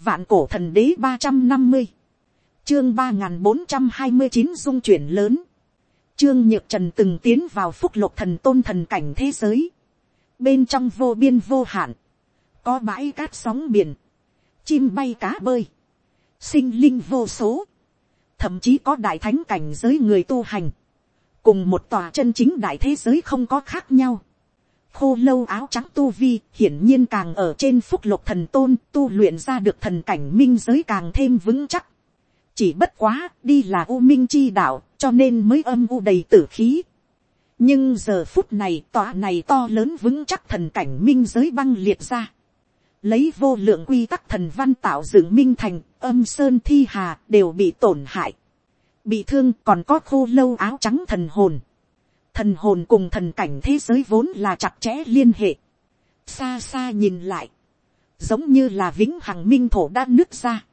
vạn cổ thần đế ba trăm năm mươi, chương ba n g h n bốn trăm hai mươi chín dung chuyển lớn, trương nhược trần từng tiến vào phúc lục thần tôn thần cảnh thế giới, bên trong vô biên vô hạn, có bãi cát sóng biển, chim bay cá bơi, sinh linh vô số, thậm chí có đại thánh cảnh giới người tu hành, cùng một tòa chân chính đại thế giới không có khác nhau, khô lâu áo trắng tu vi, hiển nhiên càng ở trên phúc lục thần tôn, tu luyện ra được thần cảnh minh giới càng thêm vững chắc. chỉ bất quá, đi là u minh chi đạo, cho nên mới âm u đầy tử khí. nhưng giờ phút này, tòa này to lớn vững chắc thần cảnh minh giới băng liệt ra. lấy vô lượng quy tắc thần văn tạo dựng minh thành, âm sơn thi hà đều bị tổn hại. bị thương còn có khô lâu áo trắng thần hồn thần hồn cùng thần cảnh thế giới vốn là chặt chẽ liên hệ. xa xa nhìn lại, giống như là vĩnh hằng minh thổ đã nứt ra.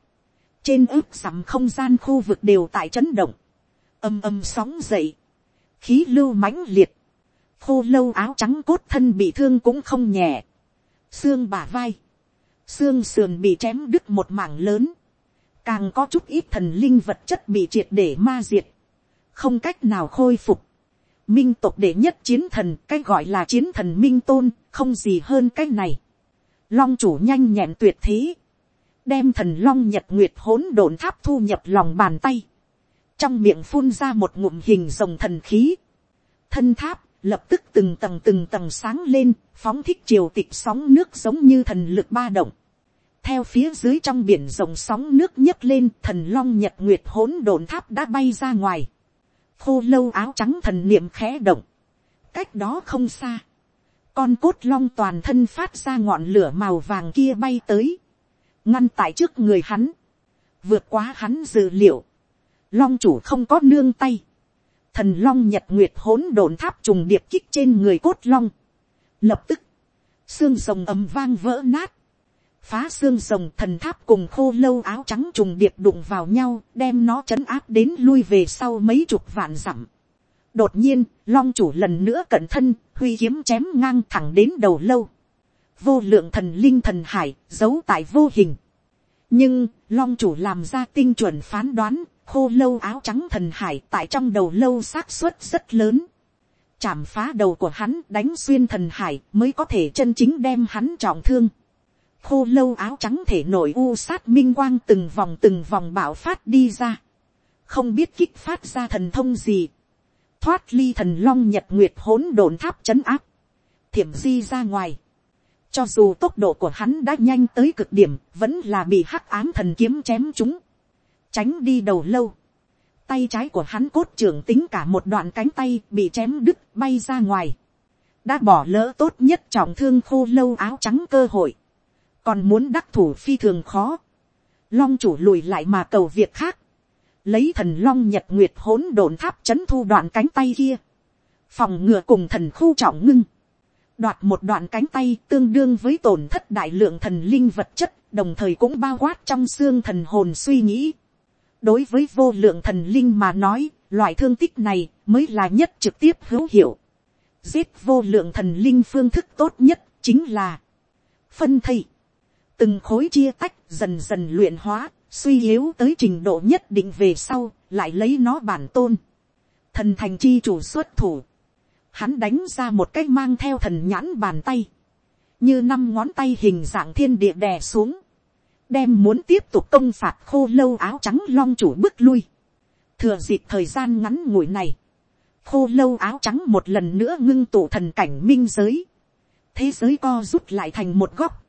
trên ướp sắm không gian khu vực đều tại chấn động, âm âm sóng dậy, khí lưu mãnh liệt, khô lâu áo trắng cốt thân bị thương cũng không nhẹ, xương bả vai, xương sườn bị chém đứt một mảng lớn, càng có chút ít thần linh vật chất bị triệt để ma diệt, không cách nào khôi phục, minh tộc đệ nhất chiến thần, cái gọi là chiến thần minh tôn, không gì hơn cái này. Long chủ nhanh nhẹn tuyệt thế. Đem thần long nhật nguyệt hỗn độn tháp thu nhập lòng bàn tay. Trong miệng phun ra một ngụm hình rồng thần khí. Thân tháp, lập tức từng tầng từng tầng sáng lên, phóng thích triều tịch sóng nước giống như thần lực ba động. Theo phía dưới trong biển rồng sóng nước nhấc lên, thần long nhật nguyệt hỗn độn tháp đã bay ra ngoài khô lâu áo trắng thần niệm khẽ động, cách đó không xa, con cốt long toàn thân phát ra ngọn lửa màu vàng kia bay tới, ngăn tại trước người hắn, vượt quá hắn dự liệu, long chủ không có nương tay, thần long nhật nguyệt hỗn độn tháp trùng điệp kích trên người cốt long, lập tức, xương rồng ầm vang vỡ nát, phá xương rồng thần tháp cùng khô lâu áo trắng trùng điệp đụng vào nhau, đem nó chấn áp đến lui về sau mấy chục vạn dặm. đột nhiên, long chủ lần nữa cẩn thân, huy kiếm chém ngang thẳng đến đầu lâu. vô lượng thần linh thần hải, giấu tại vô hình. nhưng, long chủ làm ra tinh chuẩn phán đoán, khô lâu áo trắng thần hải tại trong đầu lâu xác suất rất lớn. chạm phá đầu của hắn đánh xuyên thần hải mới có thể chân chính đem hắn trọng thương khô lâu áo trắng thể nổi u sát minh quang từng vòng từng vòng bạo phát đi ra. Không biết kích phát ra thần thông gì. Thoát ly thần long nhật nguyệt hỗn độn tháp chấn áp. Thiểm di ra ngoài. Cho dù tốc độ của hắn đã nhanh tới cực điểm, vẫn là bị hắc ám thần kiếm chém chúng. Tránh đi đầu lâu. Tay trái của hắn cốt trưởng tính cả một đoạn cánh tay bị chém đứt bay ra ngoài. Đã bỏ lỡ tốt nhất trọng thương khô lâu áo trắng cơ hội còn muốn đắc thủ phi thường khó, long chủ lùi lại mà cầu việc khác, lấy thần long nhật nguyệt hỗn độn tháp c h ấ n thu đoạn cánh tay kia, phòng ngừa cùng thần khu trọng ngưng, đoạt một đoạn cánh tay tương đương với tổn thất đại lượng thần linh vật chất, đồng thời cũng bao quát trong xương thần hồn suy nghĩ. đối với vô lượng thần linh mà nói, loại thương tích này mới là nhất trực tiếp hữu hiệu. giết vô lượng thần linh phương thức tốt nhất chính là phân thây từng khối chia tách dần dần luyện hóa, suy yếu tới trình độ nhất định về sau, lại lấy nó bản tôn. Thần thành chi chủ xuất thủ. Hắn đánh ra một cách mang theo thần nhãn bàn tay. Như năm ngón tay hình dạng thiên địa đè xuống. Đem muốn tiếp tục công phạt khô lâu áo trắng long chủ bước lui. Thừa dịp thời gian ngắn ngủi này. Khô lâu áo trắng một lần nữa ngưng tụ thần cảnh minh giới. Thế giới co rút lại thành một góc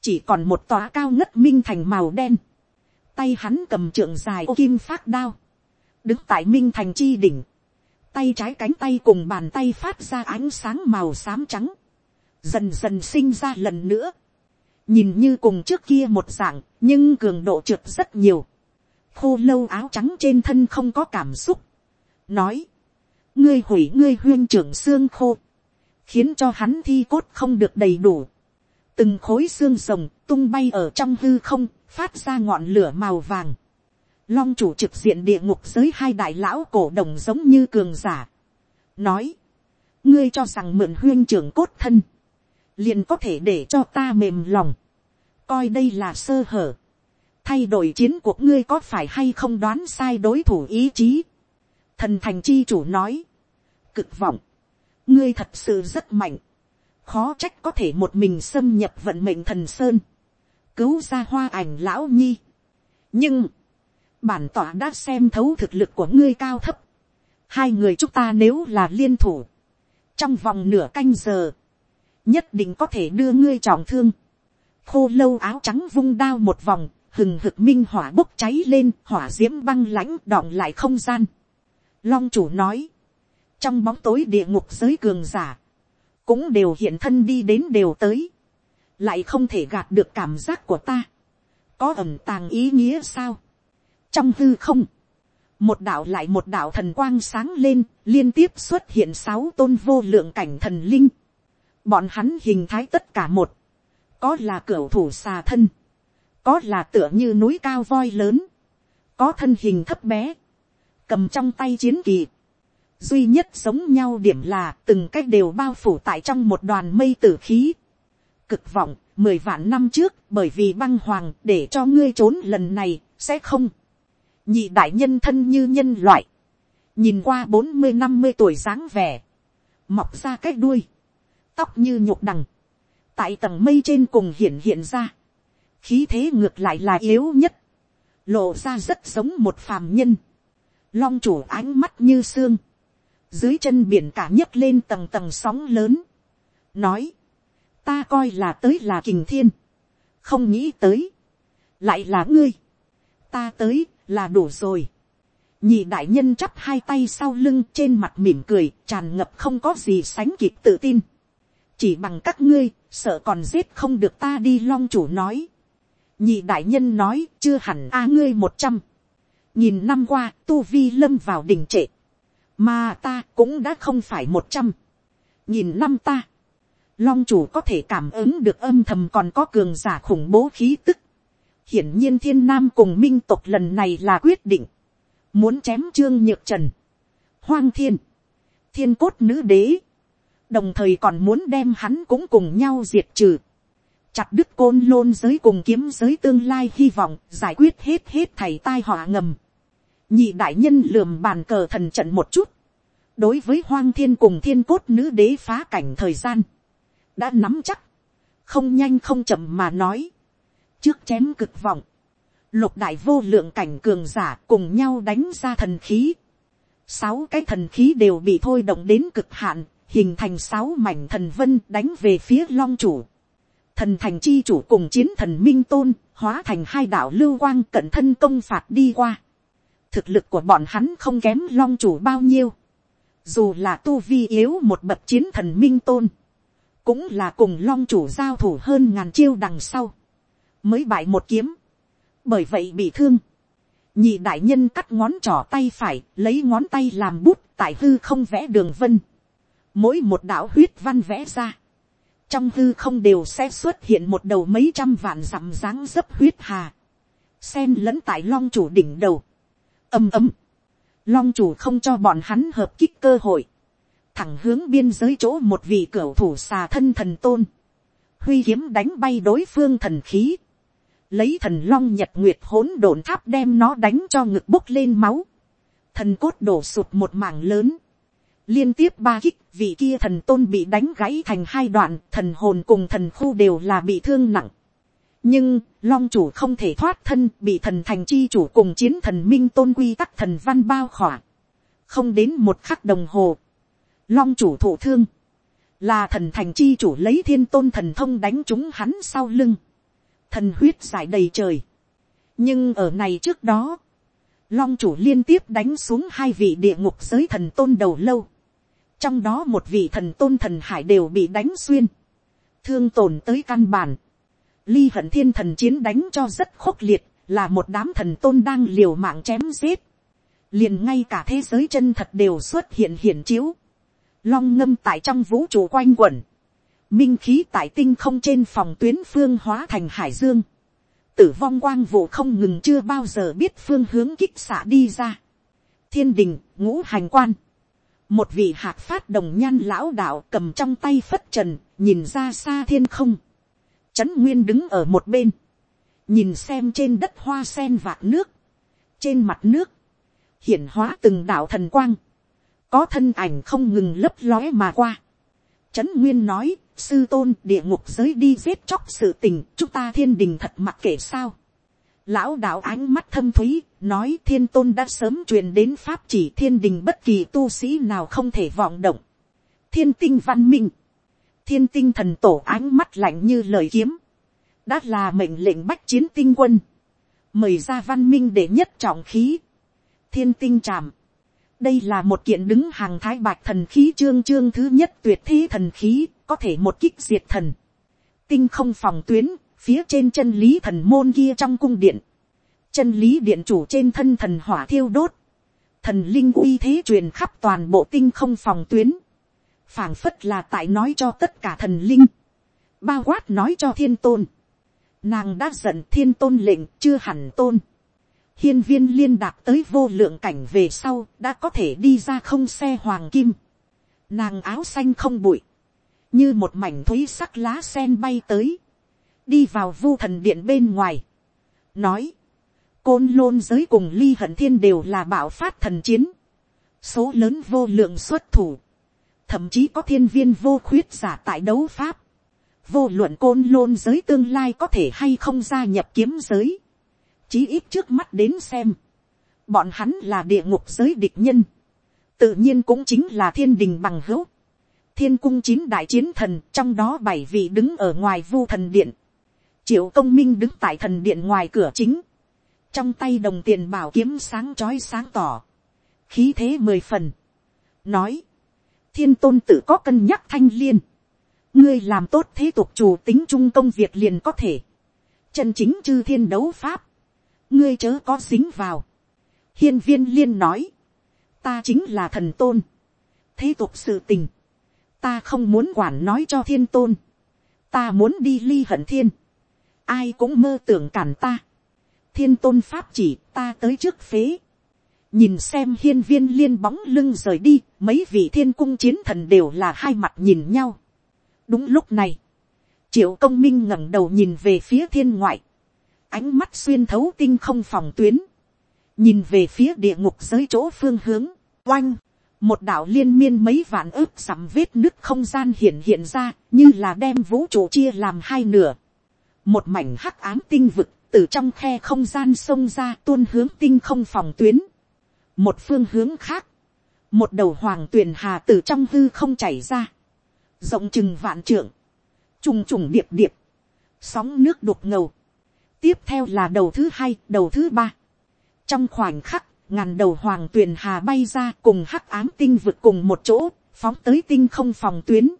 chỉ còn một tòa cao ngất minh thành màu đen, tay hắn cầm trượng dài ô kim phát đao, đứng tại minh thành chi đỉnh, tay trái cánh tay cùng bàn tay phát ra ánh sáng màu xám trắng, dần dần sinh ra lần nữa, nhìn như cùng trước kia một dạng, nhưng cường độ trượt rất nhiều, khô lâu áo trắng trên thân không có cảm xúc, nói, ngươi hủy ngươi huyên trưởng xương khô, khiến cho hắn thi cốt không được đầy đủ, từng khối xương rồng tung bay ở trong hư không, phát ra ngọn lửa màu vàng. Long chủ trực diện địa ngục giới hai đại lão cổ đồng giống như cường giả. Nói, ngươi cho rằng mượn huyên trưởng cốt thân, liền có thể để cho ta mềm lòng. Coi đây là sơ hở. thay đổi chiến cuộc ngươi có phải hay không đoán sai đối thủ ý chí. thần thành chi chủ nói, cực vọng, ngươi thật sự rất mạnh, khó trách có thể một mình xâm nhập vận mệnh thần sơn, cứu ra hoa ảnh lão nhi. nhưng, bản tỏa đã xem thấu thực lực của ngươi cao thấp, hai người chúng ta nếu là liên thủ, trong vòng nửa canh giờ, nhất định có thể đưa ngươi trọng thương. khô lâu áo trắng vung đao một vòng, hừng hực minh hỏa bốc cháy lên, hỏa d i ễ m băng lãnh đọng lại không gian. long chủ nói, trong bóng tối địa ngục giới cường giả, cũng đều hiện thân đi đến đều tới, lại không thể gạt được cảm giác của ta, có ẩm tàng ý nghĩa sao. trong hư không, một đạo lại một đạo thần quang sáng lên, liên tiếp xuất hiện sáu tôn vô lượng cảnh thần linh, Bọn hắn hình thái tất cả một. Có là cửa thủ xà thân. Có là tựa như núi cao voi lớn. Có thân hình thấp bé. Cầm trong tay chiến kỳ. Duy nhất giống nhau điểm là từng cách đều bao phủ tại trong một đoàn mây tử khí. Cực vọng, mười vạn năm trước bởi vì băng hoàng để cho ngươi trốn lần này, sẽ không. Nhị đại nhân thân như nhân loại. Nhìn qua bốn mươi năm mươi tuổi dáng vẻ. Mọc ra cách đuôi tóc như nhục đằng, tại tầng mây trên cùng hiện hiện ra, khí thế ngược lại là yếu nhất, lộ ra rất giống một phàm nhân, long chủ ánh mắt như xương, dưới chân biển cả nhấc lên tầng tầng sóng lớn, nói, ta coi là tới là kình thiên, không nghĩ tới, lại là ngươi, ta tới là đủ rồi, nhị đại nhân chắp hai tay sau lưng trên mặt mỉm cười tràn ngập không có gì sánh kịp tự tin chỉ bằng các ngươi, sợ còn giết không được ta đi long chủ nói. nhị đại nhân nói, chưa hẳn a ngươi một trăm. nhìn năm qua, tu vi lâm vào đình trệ mà ta cũng đã không phải một trăm. nhìn năm ta, long chủ có thể cảm ứng được âm thầm còn có cường giả khủng bố khí tức. hiển nhiên thiên nam cùng minh tộc lần này là quyết định. muốn chém trương nhược trần. hoang thiên. thiên cốt nữ đế đồng thời còn muốn đem hắn cũng cùng nhau diệt trừ, chặt đứt côn lôn giới cùng kiếm giới tương lai hy vọng giải quyết hết hết thầy tai họa ngầm nhị đại nhân lườm bàn cờ thần trận một chút, đối với hoang thiên cùng thiên cốt nữ đế phá cảnh thời gian, đã nắm chắc, không nhanh không chậm mà nói, trước chém cực vọng, lục đại vô lượng cảnh cường giả cùng nhau đánh ra thần khí, sáu cái thần khí đều bị thôi động đến cực hạn, hình thành sáu mảnh thần vân đánh về phía long chủ. Thần thành chi chủ cùng chiến thần minh tôn, hóa thành hai đạo lưu quang cận thân công phạt đi qua. Thực lực của bọn hắn không kém long chủ bao nhiêu. Dù là tu vi yếu một bậc chiến thần minh tôn. Cũng là cùng long chủ giao thủ hơn ngàn chiêu đằng sau. Mới bại một kiếm. Bởi vậy bị thương. Nhị đại nhân cắt ngón trỏ tay phải, lấy ngón tay làm bút tại hư không vẽ đường vân mỗi một đạo huyết văn vẽ ra, trong hư không đều sẽ xuất hiện một đầu mấy trăm vạn dặm dáng dấp huyết hà, sen lẫn tại long chủ đỉnh đầu, âm âm long chủ không cho bọn hắn hợp kích cơ hội, thẳng hướng biên giới chỗ một vị cửa thủ xà thân thần tôn, huy kiếm đánh bay đối phương thần khí, lấy thần long nhật nguyệt hỗn độn tháp đem nó đánh cho ngực bốc lên máu, thần cốt đổ sụt một mảng lớn, liên tiếp ba kích, vị kia thần tôn bị đánh gãy thành hai đoạn, thần hồn cùng thần khu đều là bị thương nặng nhưng, long chủ không thể thoát thân, bị thần thành chi chủ cùng chiến thần minh tôn quy tắc thần văn bao khỏa. không đến một khắc đồng hồ, long chủ thụ thương, là thần thành chi chủ lấy thiên tôn thần thông đánh chúng hắn sau lưng, thần huyết giải đầy trời. nhưng ở này trước đó, long chủ liên tiếp đánh xuống hai vị địa ngục giới thần tôn đầu lâu, trong đó một vị thần tôn thần hải đều bị đánh xuyên, thương tổn tới căn bản, ly hận thiên thần chiến đánh cho rất khốc liệt, là một đám thần tôn đang liều mạng chém giết, liền ngay cả thế giới chân thật đều xuất hiện hiển chiếu, long ngâm tại trong vũ trụ quanh quẩn, minh khí tại tinh không trên phòng tuyến phương hóa thành hải dương, tử vong quang vụ không ngừng chưa bao giờ biết phương hướng kích xạ đi ra, thiên đình ngũ hành quan, một vị hạc phát đồng nhan lão đạo cầm trong tay phất trần, nhìn ra xa thiên không. Trấn nguyên đứng ở một bên, nhìn xem trên đất hoa sen vạc nước, trên mặt nước, hiển hóa từng đạo thần quang, có thân ảnh không ngừng lấp lóe mà qua. Trấn Nguyên nói, sư tôn địa ngục giới đi giết chóc sự tình, chúng ta thiên đình thật mặc kệ sao. Lão đạo ánh mắt thâm thúy, nói thiên tôn đã sớm truyền đến pháp chỉ thiên đình bất kỳ tu sĩ nào không thể vọng động. Thiên tinh văn minh, thiên tinh thần tổ ánh mắt lạnh như lời kiếm, đã là mệnh lệnh bách chiến tinh quân, mời ra văn minh để nhất trọng khí, thiên tinh tràm. đây là một kiện đứng hàng thái bạch thần khí chương chương thứ nhất tuyệt thế thần khí, có thể một kích diệt thần. tinh không phòng tuyến, phía trên chân lý thần môn kia trong cung điện, chân lý điện chủ trên thân thần hỏa thiêu đốt, thần linh uy thế truyền khắp toàn bộ tinh không phòng tuyến, phảng phất là tại nói cho tất cả thần linh, bao quát nói cho thiên tôn, nàng đã giận thiên tôn lệnh chưa hẳn tôn, hiên viên liên đạp tới vô lượng cảnh về sau đã có thể đi ra không xe hoàng kim, nàng áo xanh không bụi, như một mảnh thúy sắc lá sen bay tới, đi vào vu thần điện bên ngoài, nói, côn lôn giới cùng ly hận thiên đều là bạo phát thần chiến, số lớn vô lượng xuất thủ, thậm chí có thiên viên vô khuyết giả tại đấu pháp, vô luận côn lôn giới tương lai có thể hay không gia nhập kiếm giới, chí ít trước mắt đến xem, bọn hắn là địa ngục giới địch nhân, tự nhiên cũng chính là thiên đình bằng hữu, thiên cung chín đại chiến thần trong đó bảy vị đứng ở ngoài vu thần điện, triệu công minh đứng tại thần điện ngoài cửa chính, trong tay đồng tiền bảo kiếm sáng trói sáng tỏ, khí thế mười phần, nói, thiên tôn tự có cân nhắc thanh liên, ngươi làm tốt thế tục chủ tính trung công việc liền có thể, chân chính chư thiên đấu pháp, ngươi chớ có dính vào, hiên viên liên nói, ta chính là thần tôn, thế tục sự tình, ta không muốn quản nói cho thiên tôn, ta muốn đi ly hận thiên, ai cũng mơ tưởng cản ta, thiên tôn pháp chỉ ta tới trước phế, nhìn xem hiên viên liên bóng lưng rời đi, mấy vị thiên cung chiến thần đều là hai mặt nhìn nhau. đúng lúc này, triệu công minh ngẩng đầu nhìn về phía thiên ngoại, ánh mắt xuyên thấu tinh không phòng tuyến, nhìn về phía địa ngục giới chỗ phương hướng, oanh, một đạo liên miên mấy vạn ước sắm vết nứt không gian hiện hiện ra, như là đem vũ trụ chia làm hai nửa. một mảnh hắc ám tinh vực từ trong khe không gian xông ra tuôn hướng tinh không phòng tuyến một phương hướng khác, một đầu hoàng tuyền hà từ trong hư không chảy ra, rộng chừng vạn trượng, trùng trùng điệp điệp, sóng nước đục ngầu. tiếp theo là đầu thứ hai, đầu thứ ba. trong khoảnh khắc, ngàn đầu hoàng tuyền hà bay ra cùng hắc ám tinh vực cùng một chỗ, phóng tới tinh không phòng tuyến.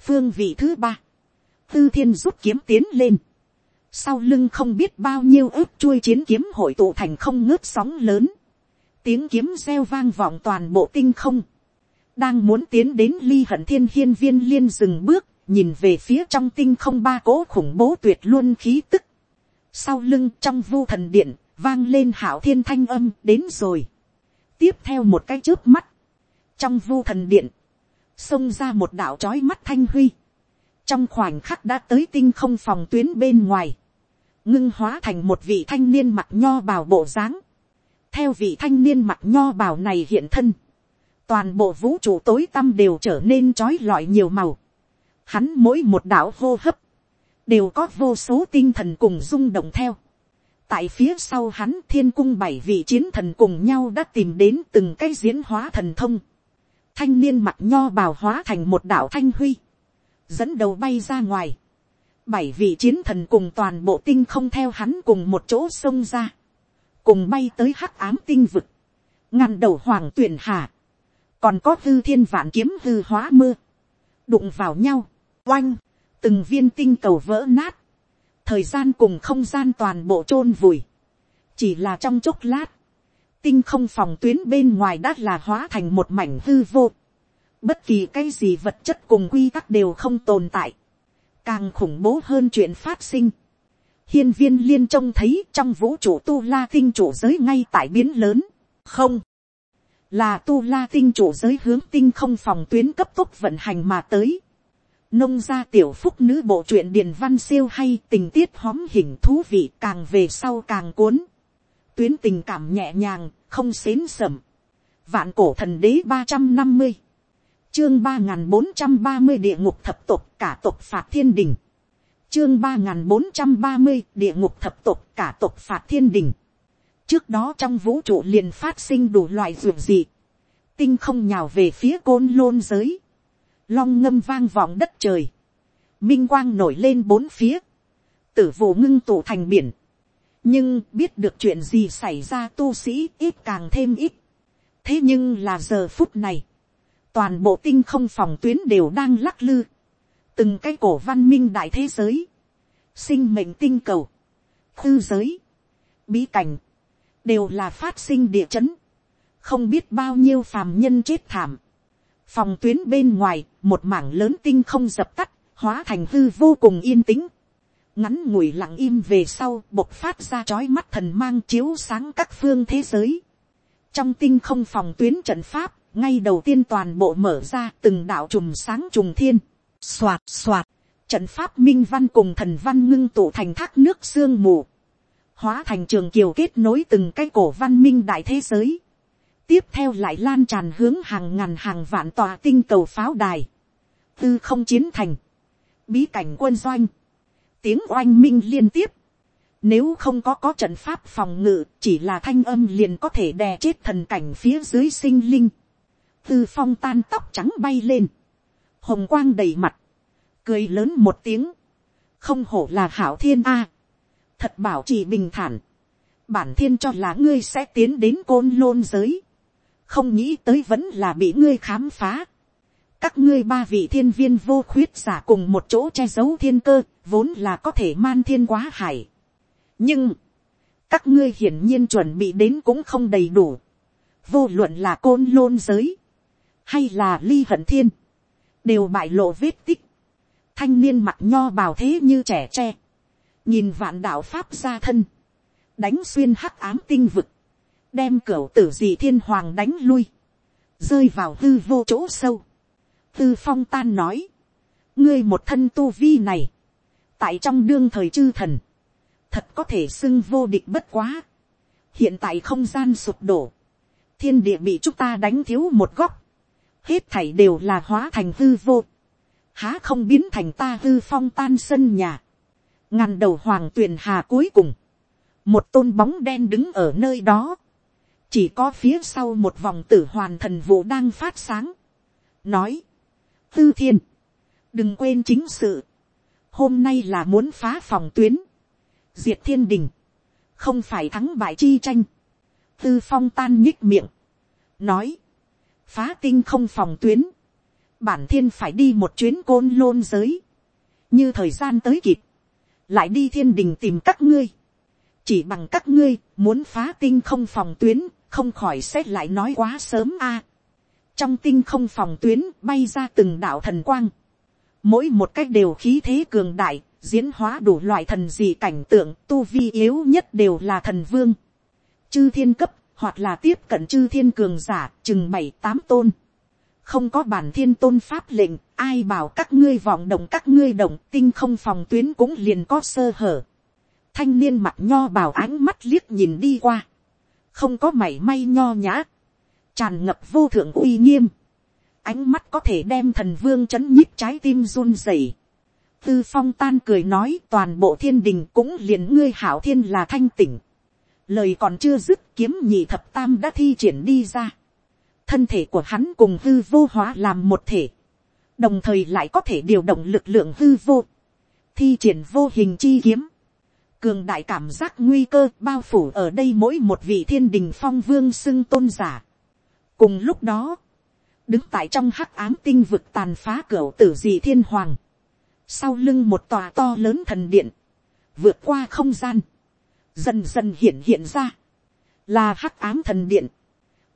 phương vị thứ ba, tư thiên rút kiếm tiến lên. Sau lưng không biết bao nhiêu ướp chuôi chiến kiếm hội tụ thành không ngớt sóng lớn, tiếng kiếm reo vang vọng toàn bộ tinh không, đang muốn tiến đến ly hận thiên hiên viên liên dừng bước, nhìn về phía trong tinh không ba cỗ khủng bố tuyệt luôn khí tức. Sau lưng trong vu thần điện, vang lên hảo thiên thanh âm đến rồi. Tiếp theo một cái trước mắt, trong vu thần điện, xông ra một đạo trói mắt thanh huy. Trong khoảnh khắc đã tới tinh không phòng tuyến bên ngoài ngưng hóa thành một vị thanh niên mặt nho bào bộ dáng theo vị thanh niên mặt nho bào này hiện thân, toàn bộ vũ trụ tối tăm đều trở nên trói lọi nhiều màu. hắn mỗi một đạo hô hấp, đều có vô số tinh thần cùng rung động theo. tại phía sau hắn thiên cung bảy vị chiến thần cùng nhau đã tìm đến từng cái diễn hóa thần thông. thanh niên mặt nho bào hóa thành một đạo thanh huy, dẫn đầu bay ra ngoài bảy vị chiến thần cùng toàn bộ tinh không theo hắn cùng một chỗ xông ra, cùng bay tới hắc ám tinh vực, ngăn đầu hoàng tuyển hà, còn có hư thiên vạn kiếm hư hóa mưa, đụng vào nhau, oanh, từng viên tinh cầu vỡ nát, thời gian cùng không gian toàn bộ t r ô n vùi, chỉ là trong chốc lát, tinh không phòng tuyến bên ngoài đã là hóa thành một mảnh hư vô, bất kỳ cái gì vật chất cùng quy tắc đều không tồn tại, càng khủng bố hơn chuyện phát sinh hiên viên liên trông thấy trong vũ trụ tu la tinh chủ giới ngay tại biến lớn, không, là tu la tinh chủ giới hướng tinh không phòng tuyến cấp tốc vận hành mà tới. nông gia tiểu phúc nữ bộ truyện điền văn siêu hay tình tiết hóm hình thú vị càng về sau càng cuốn. tuyến tình cảm nhẹ nhàng, không xến sẩm. vạn cổ thần đế ba trăm năm mươi, chương ba n g h n bốn trăm ba mươi địa ngục thập tục cả tục phạt thiên đình chương ba n g h n bốn trăm ba mươi địa ngục thập tục cả tục phạt thiên đình. trước đó trong vũ trụ liền phát sinh đủ loại ruộng dị. tinh không nhào về phía côn lôn giới long ngâm vang vọng đất trời, minh quang nổi lên bốn phía, tử vụ ngưng tụ thành biển, nhưng biết được chuyện gì xảy ra tu sĩ ít càng thêm ít. thế nhưng là giờ phút này, toàn bộ tinh không phòng tuyến đều đang lắc lư, từng cái cổ văn minh đại thế giới, sinh mệnh tinh cầu, tư giới, bí cảnh, đều là phát sinh địa chấn, không biết bao nhiêu phàm nhân chết thảm, phòng tuyến bên ngoài, một mảng lớn tinh không dập tắt, hóa thành hư vô cùng yên tĩnh. ngắn ngủi lặng im về sau, bộc phát ra chói mắt thần mang chiếu sáng các phương thế giới. trong tinh không phòng tuyến trận pháp, ngay đầu tiên toàn bộ mở ra từng đạo trùm sáng trùng thiên, xoạt xoạt, trận pháp minh văn cùng thần văn ngưng tụ thành thác nước sương mù, hóa thành trường kiều kết nối từng cái cổ văn minh đại thế giới. Tiếp theo lại lan tràn hướng hàng ngàn hàng vạn tòa tinh cầu pháo đài, tư không chiến thành, bí cảnh quân doanh, tiếng oanh minh liên tiếp, nếu không có có trận pháp phòng ngự, chỉ là thanh âm liền có thể đè chết thần cảnh phía dưới sinh linh. Tư phong tan tóc trắng bay lên. Hồng quang đầy mặt. Cười lớn một tiếng. Không hổ là hảo thiên A. Thật bảo trì bình thản. Bản thiên cho là ngươi sẽ tiến đến côn lôn giới không nghĩ tới vẫn là bị ngươi khám phá. các ngươi ba vị thiên viên vô khuyết giả cùng một chỗ che giấu thiên cơ, vốn là có thể man thiên quá hải. nhưng, các ngươi hiển nhiên chuẩn bị đến cũng không đầy đủ. vô luận là côn lôn giới, hay là ly hận thiên, đều bại lộ vết tích. thanh niên mặt nho bào thế như trẻ tre, nhìn vạn đạo pháp ra thân, đánh xuyên hắc ám tinh vực, đem cửa tử dị thiên hoàng đánh lui, rơi vào hư vô chỗ sâu. Tư phong tan nói, ngươi một thân tu vi này, tại trong đương thời chư thần, thật có thể xưng vô địch bất quá. hiện tại không gian sụp đổ, thiên địa bị chúng ta đánh thiếu một góc, hết thảy đều là hóa thành hư vô, há không biến thành ta hư phong tan sân nhà, ngàn đầu hoàng tuyền hà cuối cùng, một tôn bóng đen đứng ở nơi đó, chỉ có phía sau một vòng tử hoàn thần vụ đang phát sáng, nói, tư thiên, đừng quên chính sự, hôm nay là muốn phá phòng tuyến, diệt thiên đình, không phải thắng bại chi tranh, tư phong tan nhích miệng, nói, phá tinh không phòng tuyến, bản thiên phải đi một chuyến côn lôn giới, như thời gian tới kịp, lại đi thiên đình tìm các ngươi, chỉ bằng các ngươi muốn phá tinh không phòng tuyến không khỏi xét lại nói quá sớm a. trong tinh không phòng tuyến bay ra từng đạo thần quang, mỗi một cách đều khí thế cường đại, diễn hóa đủ loại thần dị cảnh tượng tu vi yếu nhất đều là thần vương, chư thiên cấp hoặc là tiếp cận chư thiên cường giả chừng bảy tám tôn, không có bản thiên tôn pháp lệnh, ai bảo các ngươi vọng động các ngươi động tinh không phòng tuyến cũng liền có sơ hở. Thanh niên mặt nho bảo ánh mắt liếc nhìn đi qua không có mảy may nho nhã, tràn ngập vô thượng uy nghiêm, ánh mắt có thể đem thần vương c h ấ n nhíp trái tim run rẩy. tư phong tan cười nói toàn bộ thiên đình cũng liền ngươi hảo thiên là thanh tỉnh lời còn chưa dứt kiếm nhị thập tam đã thi triển đi ra. thân thể của hắn cùng hư vô hóa làm một thể, đồng thời lại có thể điều động lực lượng hư vô, thi triển vô hình chi kiếm, cường đại cảm giác nguy cơ bao phủ ở đây mỗi một vị thiên đình phong vương xưng tôn giả. cùng lúc đó, đứng tại trong hắc ám tinh vực tàn phá cửa tử dị thiên hoàng, sau lưng một tòa to lớn thần điện, vượt qua không gian, dần dần hiện hiện ra, là hắc ám thần điện.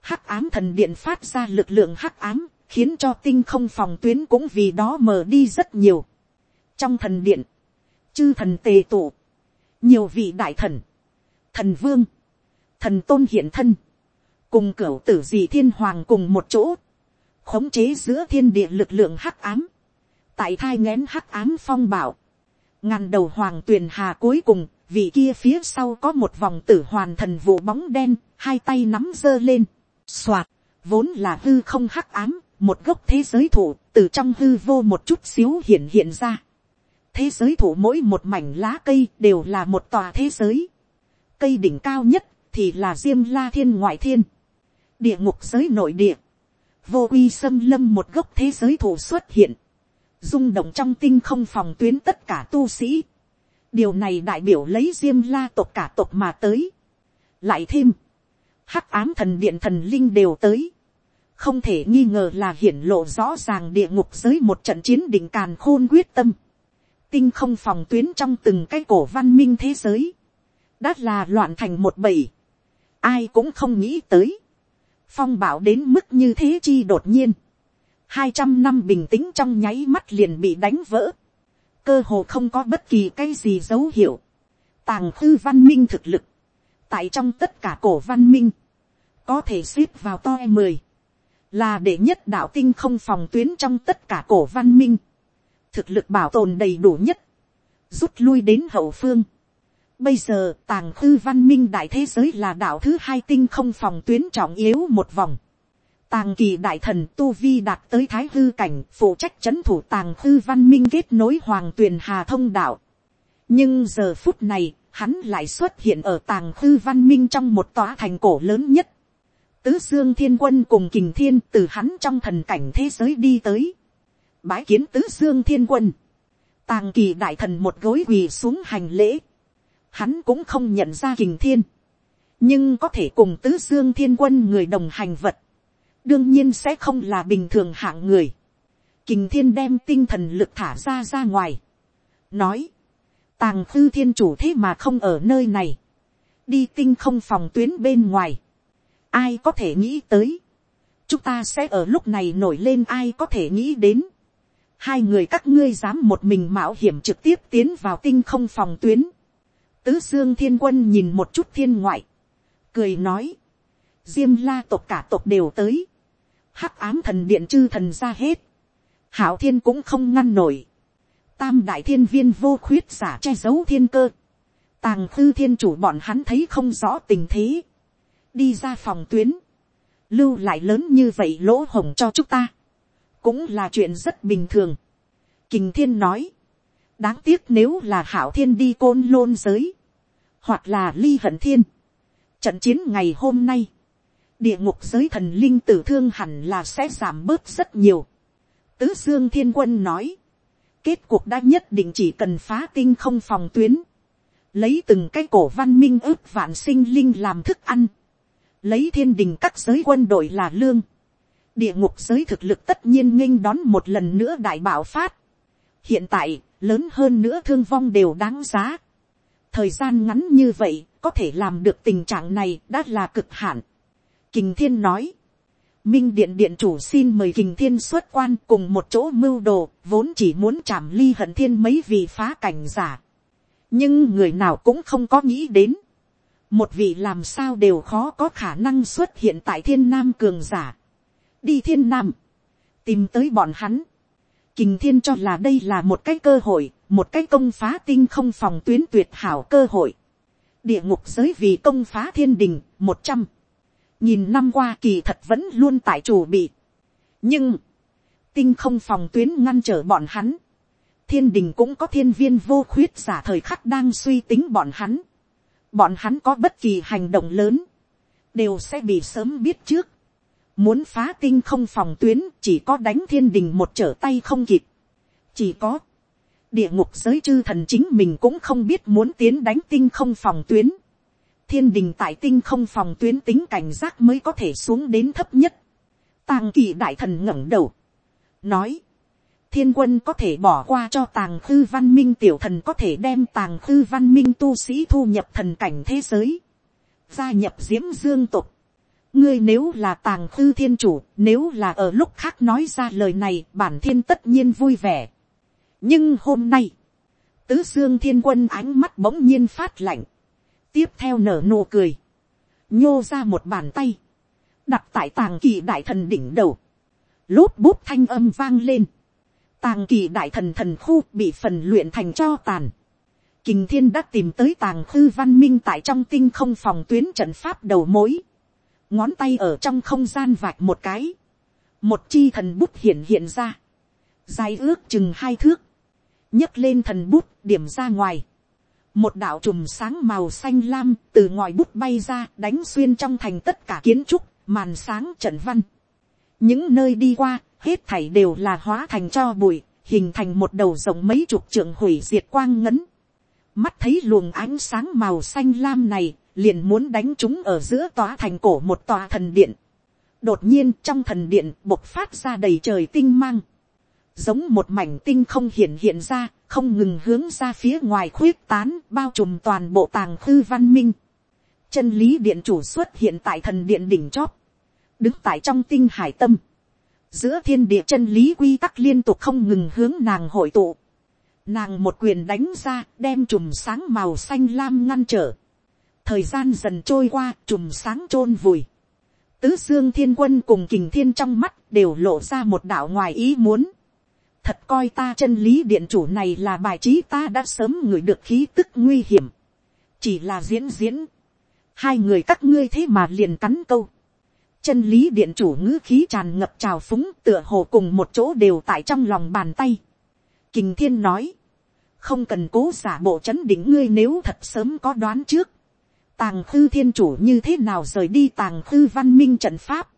hắc ám thần điện phát ra lực lượng hắc ám, khiến cho tinh không phòng tuyến cũng vì đó mờ đi rất nhiều. trong thần điện, chư thần tề tụ, nhiều vị đại thần, thần vương, thần tôn hiện thân, cùng cửu tử dị thiên hoàng cùng một chỗ, khống chế giữa thiên địa lực lượng hắc ám, tại thai ngén hắc ám phong bảo, ngàn đầu hoàng tuyền hà cuối cùng, vị kia phía sau có một vòng tử hoàn thần vụ bóng đen, hai tay nắm giơ lên, soạt, vốn là hư không hắc ám, một gốc thế giới thủ, từ trong hư vô một chút xíu hiện hiện ra. thế giới thủ mỗi một mảnh lá cây đều là một tòa thế giới. cây đỉnh cao nhất thì là diêm la thiên ngoại thiên, địa ngục giới nội địa, vô uy xâm lâm một gốc thế giới thủ xuất hiện, rung động trong tinh không phòng tuyến tất cả tu sĩ điều này đại biểu lấy diêm la tộc cả tộc mà tới. lại thêm, hắc ám thần điện thần linh đều tới. không thể nghi ngờ là hiển lộ rõ ràng địa ngục giới một trận chiến đỉnh càn khôn quyết tâm. tinh không phòng tuyến trong từng cái cổ văn minh thế giới. đã là loạn thành một bầy. ai cũng không nghĩ tới. phong bảo đến mức như thế chi đột nhiên hai trăm năm bình tĩnh trong nháy mắt liền bị đánh vỡ, cơ hồ không có bất kỳ cái gì dấu hiệu, tàng thư văn minh thực lực, tại trong tất cả cổ văn minh, có thể xếp vào to e mười, là để nhất đạo tinh không phòng tuyến trong tất cả cổ văn minh, thực lực bảo tồn đầy đủ nhất, rút lui đến hậu phương. Bây giờ tàng thư văn minh đại thế giới là đạo thứ hai tinh không phòng tuyến trọng yếu một vòng. Tàng kỳ đại thần Tu Vi đạt tới thái hư cảnh, phụ trách chấn thủ tàng hư văn minh kết nối hoàng tuyền hà thông đạo. Nhưng giờ phút này, hắn lại xuất hiện ở tàng hư văn minh trong một tòa thành cổ lớn nhất. Tứ Dương Thiên Quân cùng Kình Thiên từ hắn trong thần cảnh thế giới đi tới. Bái kiến Tứ Dương Thiên Quân. Tàng kỳ đại thần một gối quỳ xuống hành lễ. Hắn cũng không nhận ra Kình Thiên. Nhưng có thể cùng Tứ Dương Thiên Quân người đồng hành vật đương nhiên sẽ không là bình thường hạng người. Kình thiên đem tinh thần lực thả ra ra ngoài. Nói, tàng khư thiên chủ thế mà không ở nơi này. Đi tinh không phòng tuyến bên ngoài. Ai có thể nghĩ tới. Chúng ta sẽ ở lúc này nổi lên ai có thể nghĩ đến. Hai người các ngươi dám một mình mạo hiểm trực tiếp tiến vào tinh không phòng tuyến. Tứ xương thiên quân nhìn một chút thiên ngoại. Cười nói. Diêm la tộc cả tộc đều tới hắc ám thần điện chư thần ra hết, hảo thiên cũng không ngăn nổi, tam đại thiên viên vô khuyết giả che giấu thiên cơ, tàng thư thiên chủ bọn hắn thấy không rõ tình thế, đi ra phòng tuyến, lưu lại lớn như vậy lỗ hồng cho chúng ta, cũng là chuyện rất bình thường. Kình thiên nói, đáng tiếc nếu là hảo thiên đi côn lôn giới, hoặc là ly hận thiên, trận chiến ngày hôm nay, địa ngục giới thần linh tử thương hẳn là sẽ giảm bớt rất nhiều. Tứ Dương Thiên Quân nói, kết cuộc đã nhất định chỉ cần phá tinh không phòng tuyến, lấy từng cái cổ văn minh ước vạn sinh linh làm thức ăn, lấy thiên đình các giới quân đội là lương, địa ngục giới thực lực tất nhiên nghênh đón một lần nữa đại bảo phát. hiện tại, lớn hơn nữa thương vong đều đáng giá. thời gian ngắn như vậy, có thể làm được tình trạng này đã là cực hạn. Kình thiên nói. Minh điện điện chủ xin mời kình thiên xuất quan cùng một chỗ mưu đồ, vốn chỉ muốn chạm ly hận thiên mấy vị phá cảnh giả. Nhưng người nào cũng không có nghĩ đến. Một vị làm sao đều khó có khả năng xuất hiện tại thiên nam cường giả. Đi thiên nam. Tìm tới bọn hắn. Kình thiên cho là đây là một cái cơ hội, một cái công phá tinh không phòng tuyến tuyệt hảo cơ hội. Địa ngục giới vì công phá thiên đình, một trăm nhìn năm qua kỳ thật vẫn luôn tại chủ bị. nhưng, tinh không phòng tuyến ngăn trở bọn hắn. thiên đình cũng có thiên viên vô khuyết giả thời khắc đang suy tính bọn hắn. bọn hắn có bất kỳ hành động lớn, đều sẽ bị sớm biết trước. muốn phá tinh không phòng tuyến chỉ có đánh thiên đình một trở tay không kịp. chỉ có, địa ngục giới chư thần chính mình cũng không biết muốn tiến đánh tinh không phòng tuyến thiên đình tại tinh không phòng tuyến tính cảnh giác mới có thể xuống đến thấp nhất. tàng kỳ đại thần ngẩng đầu, nói, thiên quân có thể bỏ qua cho tàng khư văn minh tiểu thần có thể đem tàng khư văn minh tu sĩ thu nhập thần cảnh thế giới, gia nhập diễm dương tục. ngươi nếu là tàng khư thiên chủ, nếu là ở lúc khác nói ra lời này, bản thiên tất nhiên vui vẻ. nhưng hôm nay, tứ dương thiên quân ánh mắt bỗng nhiên phát lạnh, tiếp theo nở nụ cười, nhô ra một bàn tay, đặt tại tàng kỳ đại thần đỉnh đầu, lốp bút thanh âm vang lên, tàng kỳ đại thần thần khu bị phần luyện thành cho tàn. Kình thiên đã tìm tới tàng khư văn minh tại trong tinh không phòng tuyến trận pháp đầu mối. Ngón tay ở trong không gian vạch một cái. Một chi thần bút hiện hiện ra. Dài ước chừng hai thước. nhấc lên thần bút điểm ra ngoài. Một đạo trùm sáng màu xanh lam từ ngoài bút bay ra đánh xuyên trong thành tất cả kiến trúc, màn sáng trận văn. Những nơi đi qua, hết thảy đều là hóa thành cho bụi, hình thành một đầu rộng mấy chục trượng hủy diệt quang ngấn mắt thấy luồng ánh sáng màu xanh lam này, liền muốn đánh chúng ở giữa tòa thành cổ một tòa thần điện. đột nhiên trong thần điện bộc phát ra đầy trời tinh mang, giống một mảnh tinh không hiện hiện ra, không ngừng hướng ra phía ngoài khuyết tán, bao trùm toàn bộ tàng khư văn minh. chân lý điện chủ xuất hiện tại thần điện đỉnh chóp, đứng tại trong tinh hải tâm, giữa thiên địa chân lý quy tắc liên tục không ngừng hướng nàng hội tụ Nàng một quyền đánh ra, đem chùm sáng màu xanh lam ngăn trở. Thời gian dần trôi qua, chùm sáng chôn vùi. Tứ xương thiên quân cùng kình thiên trong mắt đều lộ ra một đạo ngoài ý muốn. Thật coi ta chân lý điện chủ này là bài trí ta đã sớm ngửi được khí tức nguy hiểm. Chỉ là diễn diễn. Hai người các ngươi thế mà liền cắn câu. Chân lý điện chủ ngữ khí tràn ngập trào phúng tựa hồ cùng một chỗ đều tại trong lòng bàn tay Kình thiên nói. Không cần cố giả bộ chấn đỉnh ngươi nếu thật sớm có đoán trước. Tàng khư thiên chủ như thế nào rời đi tàng khư văn minh trận pháp.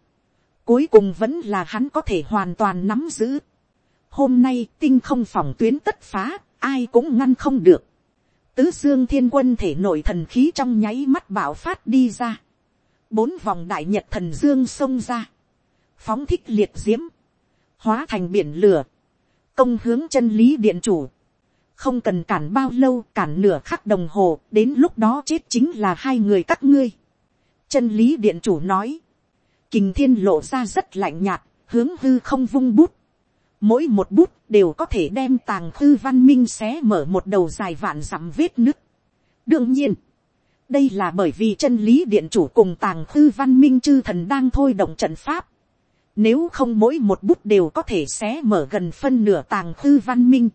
Cuối cùng vẫn là hắn có thể hoàn toàn nắm giữ. Hôm nay tinh không phòng tuyến tất phá, ai cũng ngăn không được. Tứ xương thiên quân thể nội thần khí trong nháy mắt bảo phát đi ra. Bốn vòng đại nhật thần dương xông ra. Phóng thích liệt diễm. Hóa thành biển lửa công hướng chân lý điện chủ. không cần cản bao lâu cản nửa khắc đồng hồ đến lúc đó chết chính là hai người các ngươi. chân lý điện chủ nói. kình thiên lộ ra rất lạnh nhạt hướng hư không vung bút mỗi một bút đều có thể đem tàng thư văn minh xé mở một đầu dài vạn dặm vết nứt. đương nhiên, đây là bởi vì chân lý điện chủ cùng tàng thư văn minh chư thần đang thôi động trận pháp nếu không mỗi một bút đều có thể xé mở gần phân nửa tàng thư văn minh.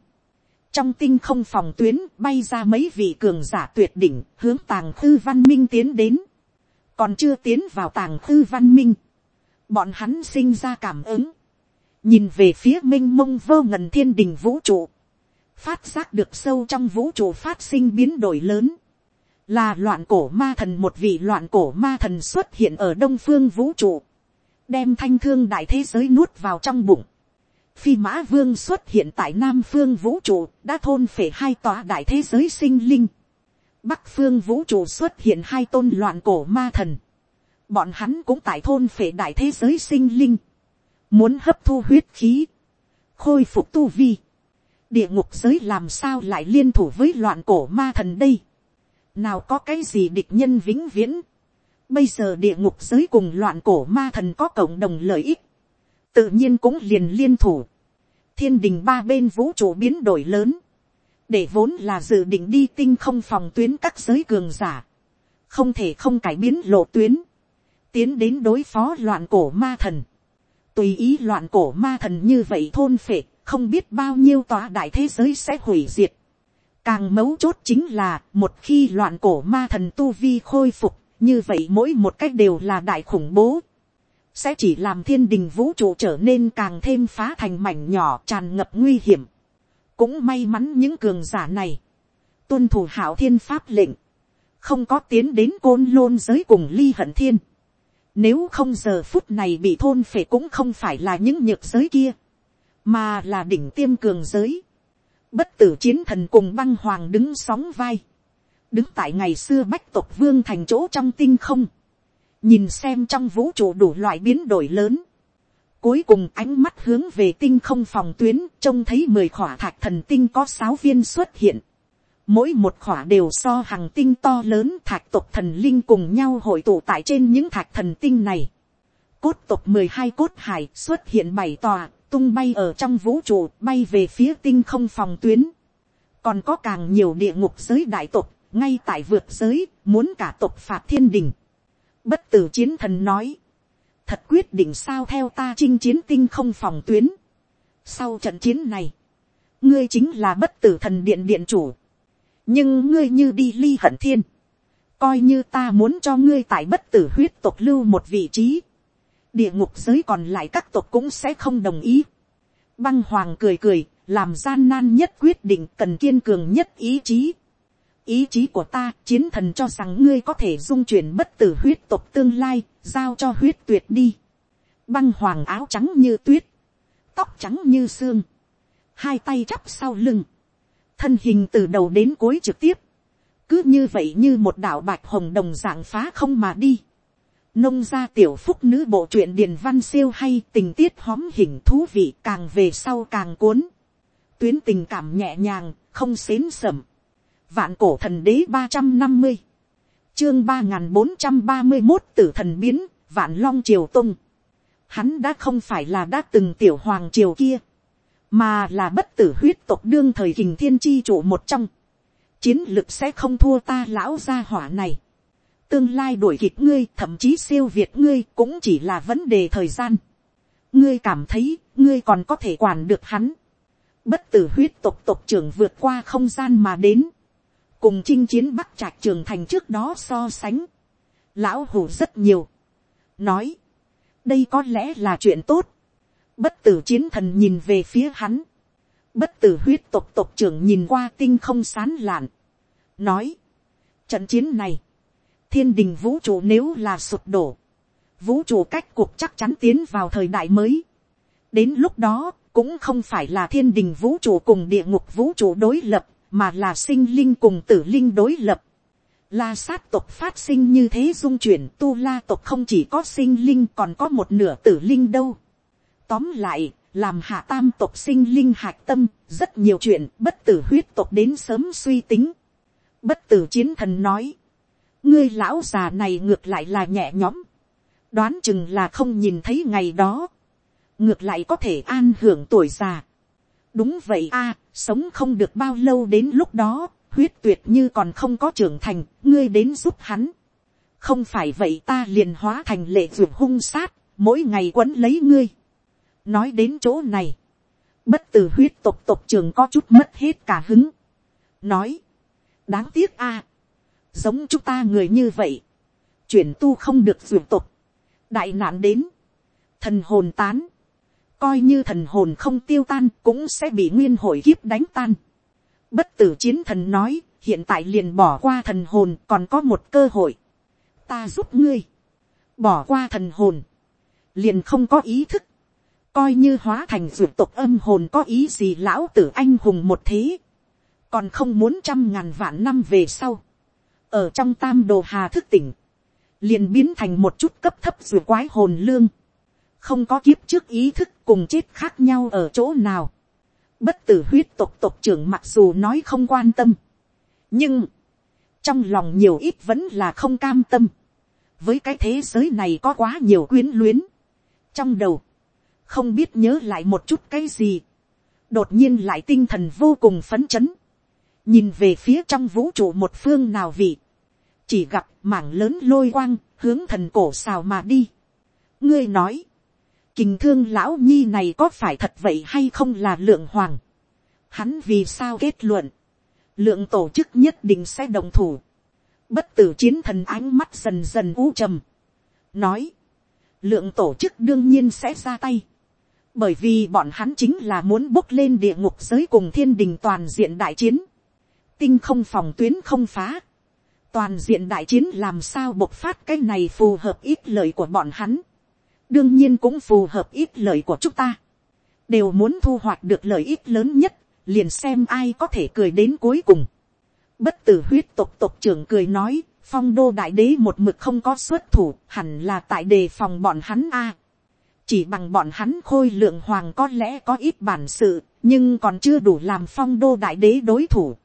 Trong tinh không phòng tuyến bay ra mấy vị cường giả tuyệt đỉnh hướng tàng thư văn minh tiến đến. Còn chưa tiến vào tàng thư văn minh. Bọn hắn sinh ra cảm ứng. Nhìn về phía minh mông vô ngần thiên đình vũ trụ. Phát giác được sâu trong vũ trụ phát sinh biến đổi lớn. Là loạn cổ ma thần, một vị loạn cổ ma thần xuất hiện ở đông phương vũ trụ đem thanh thương đại thế giới nuốt vào trong bụng. Phi mã vương xuất hiện tại nam phương vũ trụ, đã thôn phể hai tòa đại thế giới sinh linh. Bắc phương vũ trụ xuất hiện hai tôn loạn cổ ma thần. Bọn hắn cũng tại thôn phể đại thế giới sinh linh. Muốn hấp thu huyết khí. Khôi phục tu vi. Địa ngục giới làm sao lại liên thủ với loạn cổ ma thần đây. Nào có cái gì địch nhân vĩnh viễn Bây giờ địa ngục giới cùng loạn cổ ma thần có cộng đồng lợi ích. Tự nhiên cũng liền liên thủ. Thiên đình ba bên vũ trụ biến đổi lớn. Để vốn là dự định đi tinh không phòng tuyến các giới cường giả. Không thể không cải biến lộ tuyến. Tiến đến đối phó loạn cổ ma thần. Tùy ý loạn cổ ma thần như vậy thôn phệ, không biết bao nhiêu tòa đại thế giới sẽ hủy diệt. Càng mấu chốt chính là, một khi loạn cổ ma thần tu vi khôi phục, như vậy mỗi một cách đều là đại khủng bố, sẽ chỉ làm thiên đình vũ trụ trở nên càng thêm phá thành mảnh nhỏ tràn ngập nguy hiểm. cũng may mắn những cường giả này, tuân thủ hảo thiên pháp lệnh, không có tiến đến côn lôn giới cùng ly hận thiên. Nếu không giờ phút này bị thôn phệ cũng không phải là những nhược giới kia, mà là đỉnh tiêm cường giới. Bất tử chiến thần cùng băng hoàng đứng sóng vai đứng tại ngày xưa bách tộc vương thành chỗ trong tinh không, nhìn xem trong vũ trụ đủ loại biến đổi lớn, cuối cùng ánh mắt hướng về tinh không phòng tuyến trông thấy mười khỏa thạch thần tinh có sáu viên xuất hiện, mỗi một khỏa đều so hàng tinh to lớn thạch tộc thần linh cùng nhau hội tụ tại trên những thạch thần tinh này, cốt tộc mười hai cốt hải xuất hiện bảy tòa tung bay ở trong vũ trụ bay về phía tinh không phòng tuyến còn có càng nhiều địa ngục giới đại tộc ngay tại vượt giới, muốn cả tộc phạt thiên đình. Bất tử chiến thần nói, thật quyết định sao theo ta chinh chiến tinh không phòng tuyến. Sau trận chiến này, ngươi chính là bất tử thần điện điện chủ, nhưng ngươi như đi ly hận thiên, coi như ta muốn cho ngươi tại bất tử huyết tộc lưu một vị trí, địa ngục giới còn lại các tộc cũng sẽ không đồng ý. Băng hoàng cười cười, làm gian nan nhất quyết định cần kiên cường nhất ý chí. Ý chí của ta, chiến thần cho rằng ngươi có thể dung chuyển bất tử huyết tộc tương lai, giao cho huyết tuyệt đi. Băng hoàng áo trắng như tuyết, tóc trắng như xương, hai tay chắp sau lưng, thân hình từ đầu đến cuối trực tiếp, cứ như vậy như một đạo bạch hồng đồng dạng phá không mà đi. Nông gia tiểu phúc nữ bộ truyện điền văn siêu hay tình tiết hóm hình thú vị càng về sau càng cuốn. Tuyến tình cảm nhẹ nhàng, không xến sầm. Vạn cổ thần đế ba trăm năm mươi Chương ba bốn trăm ba mươi một tử thần biến, vạn long triều tung. Hắn đã không phải là đã từng tiểu hoàng triều kia. Mà là bất tử huyết tộc đương thời hình thiên chi chủ một trong. Chiến lực sẽ không thua ta lão gia hỏa này tương lai đuổi kịp ngươi thậm chí siêu việt ngươi cũng chỉ là vấn đề thời gian. ngươi cảm thấy ngươi còn có thể quản được hắn. bất tử huyết tộc tộc trưởng vượt qua không gian mà đến. cùng chinh chiến bắc trạc trường thành trước đó so sánh. lão hủ rất nhiều. nói, đây có lẽ là chuyện tốt bất tử chiến thần nhìn về phía hắn. bất tử huyết tộc tộc trưởng nhìn qua tinh không sán lạn. nói, trận chiến này, thiên đình vũ trụ nếu là sụp đổ, vũ trụ cách cuộc chắc chắn tiến vào thời đại mới. đến lúc đó, cũng không phải là thiên đình vũ trụ cùng địa ngục vũ trụ đối lập, mà là sinh linh cùng tử linh đối lập. La sát tộc phát sinh như thế dung chuyển tu la tộc không chỉ có sinh linh còn có một nửa tử linh đâu. Tóm lại, làm hạ tam tộc sinh linh hạc tâm, rất nhiều chuyện bất tử huyết tộc đến sớm suy tính. Bất tử chiến thần nói ngươi lão già này ngược lại là nhẹ nhõm, đoán chừng là không nhìn thấy ngày đó, ngược lại có thể an hưởng tuổi già. đúng vậy a, sống không được bao lâu đến lúc đó, huyết tuyệt như còn không có trưởng thành, ngươi đến giúp hắn. không phải vậy ta liền hóa thành lệ ruột hung sát, mỗi ngày quấn lấy ngươi nói đến chỗ này, bất tử huyết tộc tộc trường có chút mất hết cả hứng. nói, đáng tiếc a, giống chúng ta người như vậy, chuyển tu không được duyệt tộc, đại nạn đến, thần hồn tán, coi như thần hồn không tiêu tan cũng sẽ bị nguyên hội kiếp đánh tan. Bất tử chiến thần nói, hiện tại liền bỏ qua thần hồn còn có một cơ hội. Ta giúp ngươi, bỏ qua thần hồn, liền không có ý thức, coi như hóa thành ruột tộc âm hồn có ý gì lão tử anh hùng một thế, còn không muốn trăm ngàn vạn năm về sau, ở trong tam đồ hà thức tỉnh, liền biến thành một chút cấp thấp ruột quái hồn lương, không có kiếp trước ý thức cùng chết khác nhau ở chỗ nào. Bất tử huyết tộc tộc trưởng mặc dù nói không quan tâm, nhưng trong lòng nhiều ít vẫn là không cam tâm. với cái thế giới này có quá nhiều quyến luyến. trong đầu, không biết nhớ lại một chút cái gì, đột nhiên lại tinh thần vô cùng phấn chấn, nhìn về phía trong vũ trụ một phương nào vị, chỉ gặp mảng lớn lôi quang hướng thần cổ xào mà đi. ngươi nói, kình thương lão nhi này có phải thật vậy hay không là lượng hoàng. hắn vì sao kết luận, lượng tổ chức nhất định sẽ đồng thủ. bất tử chiến thần ánh mắt dần dần u trầm. nói, lượng tổ chức đương nhiên sẽ ra tay bởi vì bọn hắn chính là muốn bốc lên địa ngục giới cùng thiên đình toàn diện đại chiến. tinh không phòng tuyến không phá toàn diện đại chiến làm sao bộc phát cái này phù hợp ít lời của bọn hắn. đương nhiên cũng phù hợp ít lời của chúng ta. đều muốn thu hoạch được lợi ích lớn nhất, liền xem ai có thể cười đến cuối cùng. bất tử huyết tộc tộc trưởng cười nói, phong đô đại đế một mực không có xuất thủ, hẳn là tại đề phòng bọn hắn a chỉ bằng bọn hắn khôi lượng hoàng có lẽ có ít bản sự, nhưng còn chưa đủ làm phong đô đại đế đối thủ.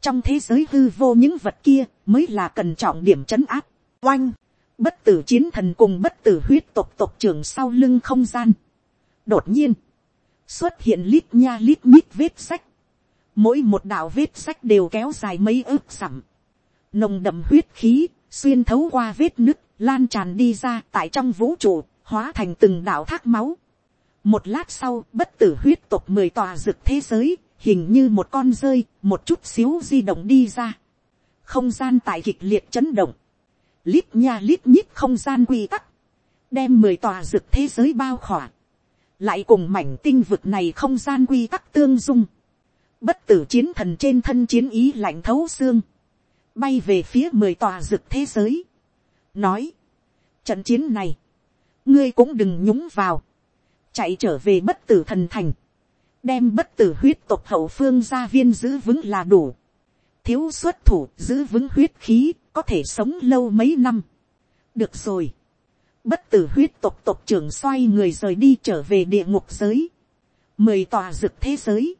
Trong thế giới hư vô những vật kia mới là cần trọng điểm chấn áp, oanh, bất tử chiến thần cùng bất tử huyết tộc tộc trưởng sau lưng không gian. đột nhiên, xuất hiện lít nha lít nhít vết sách, mỗi một đạo vết sách đều kéo dài mấy ước sẵm, nồng đậm huyết khí, xuyên thấu qua vết nứt, lan tràn đi ra tại trong vũ trụ, hóa thành từng đạo thác máu. một lát sau, bất tử huyết tộc mười tòa rực thế giới, hình như một con rơi, một chút xíu di động đi ra. không gian tại kịch liệt chấn động, lít nha lít nhít không gian quy tắc, đem mười tòa rực thế giới bao khỏa, lại cùng mảnh tinh vực này không gian quy tắc tương dung, bất tử chiến thần trên thân chiến ý lạnh thấu xương, bay về phía mười tòa rực thế giới, nói, trận chiến này, ngươi cũng đừng nhúng vào, chạy trở về bất tử thần thành, đem bất tử huyết tộc hậu phương gia viên giữ vững là đủ, thiếu xuất thủ giữ vững huyết khí có thể sống lâu mấy năm. được rồi, bất tử huyết tộc tộc trưởng xoay người rời đi trở về địa ngục giới, mười tòa rực thế giới,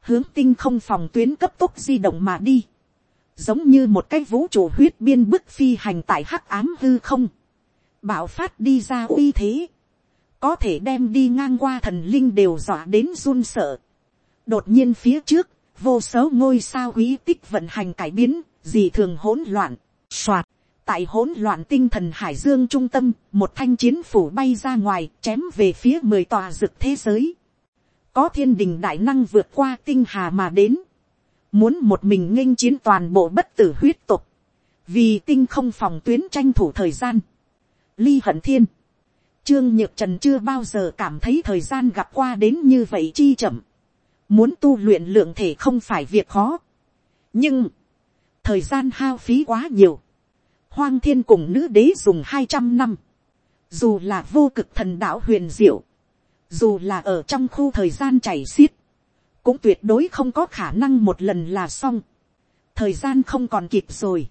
hướng tinh không phòng tuyến cấp tốc di động mà đi, giống như một cái vũ trụ huyết biên bức phi hành tại hắc ám hư không, bạo phát đi ra uy thế, có thể đem đi ngang qua thần linh đều dọa đến run sợ. đột nhiên phía trước, vô số ngôi sao quý tích vận hành cải biến, gì thường hỗn loạn, soạt, tại hỗn loạn tinh thần hải dương trung tâm, một thanh chiến phủ bay ra ngoài, chém về phía mười tòa rực thế giới. có thiên đình đại năng vượt qua tinh hà mà đến, muốn một mình nghênh chiến toàn bộ bất tử huyết tục, vì tinh không phòng tuyến tranh thủ thời gian ly hận thiên, Trương Nhược Trần chưa bao giờ cảm thấy thời gian gặp qua đến như vậy chi chậm. Muốn tu luyện lượng thể không phải việc khó. Nhưng, thời gian hao phí quá nhiều. Hoang thiên cùng nữ đế dùng hai trăm năm. Dù là vô cực thần đạo huyền diệu. Dù là ở trong khu thời gian chảy xiết. Cũng tuyệt đối không có khả năng một lần là xong. Thời gian không còn kịp rồi.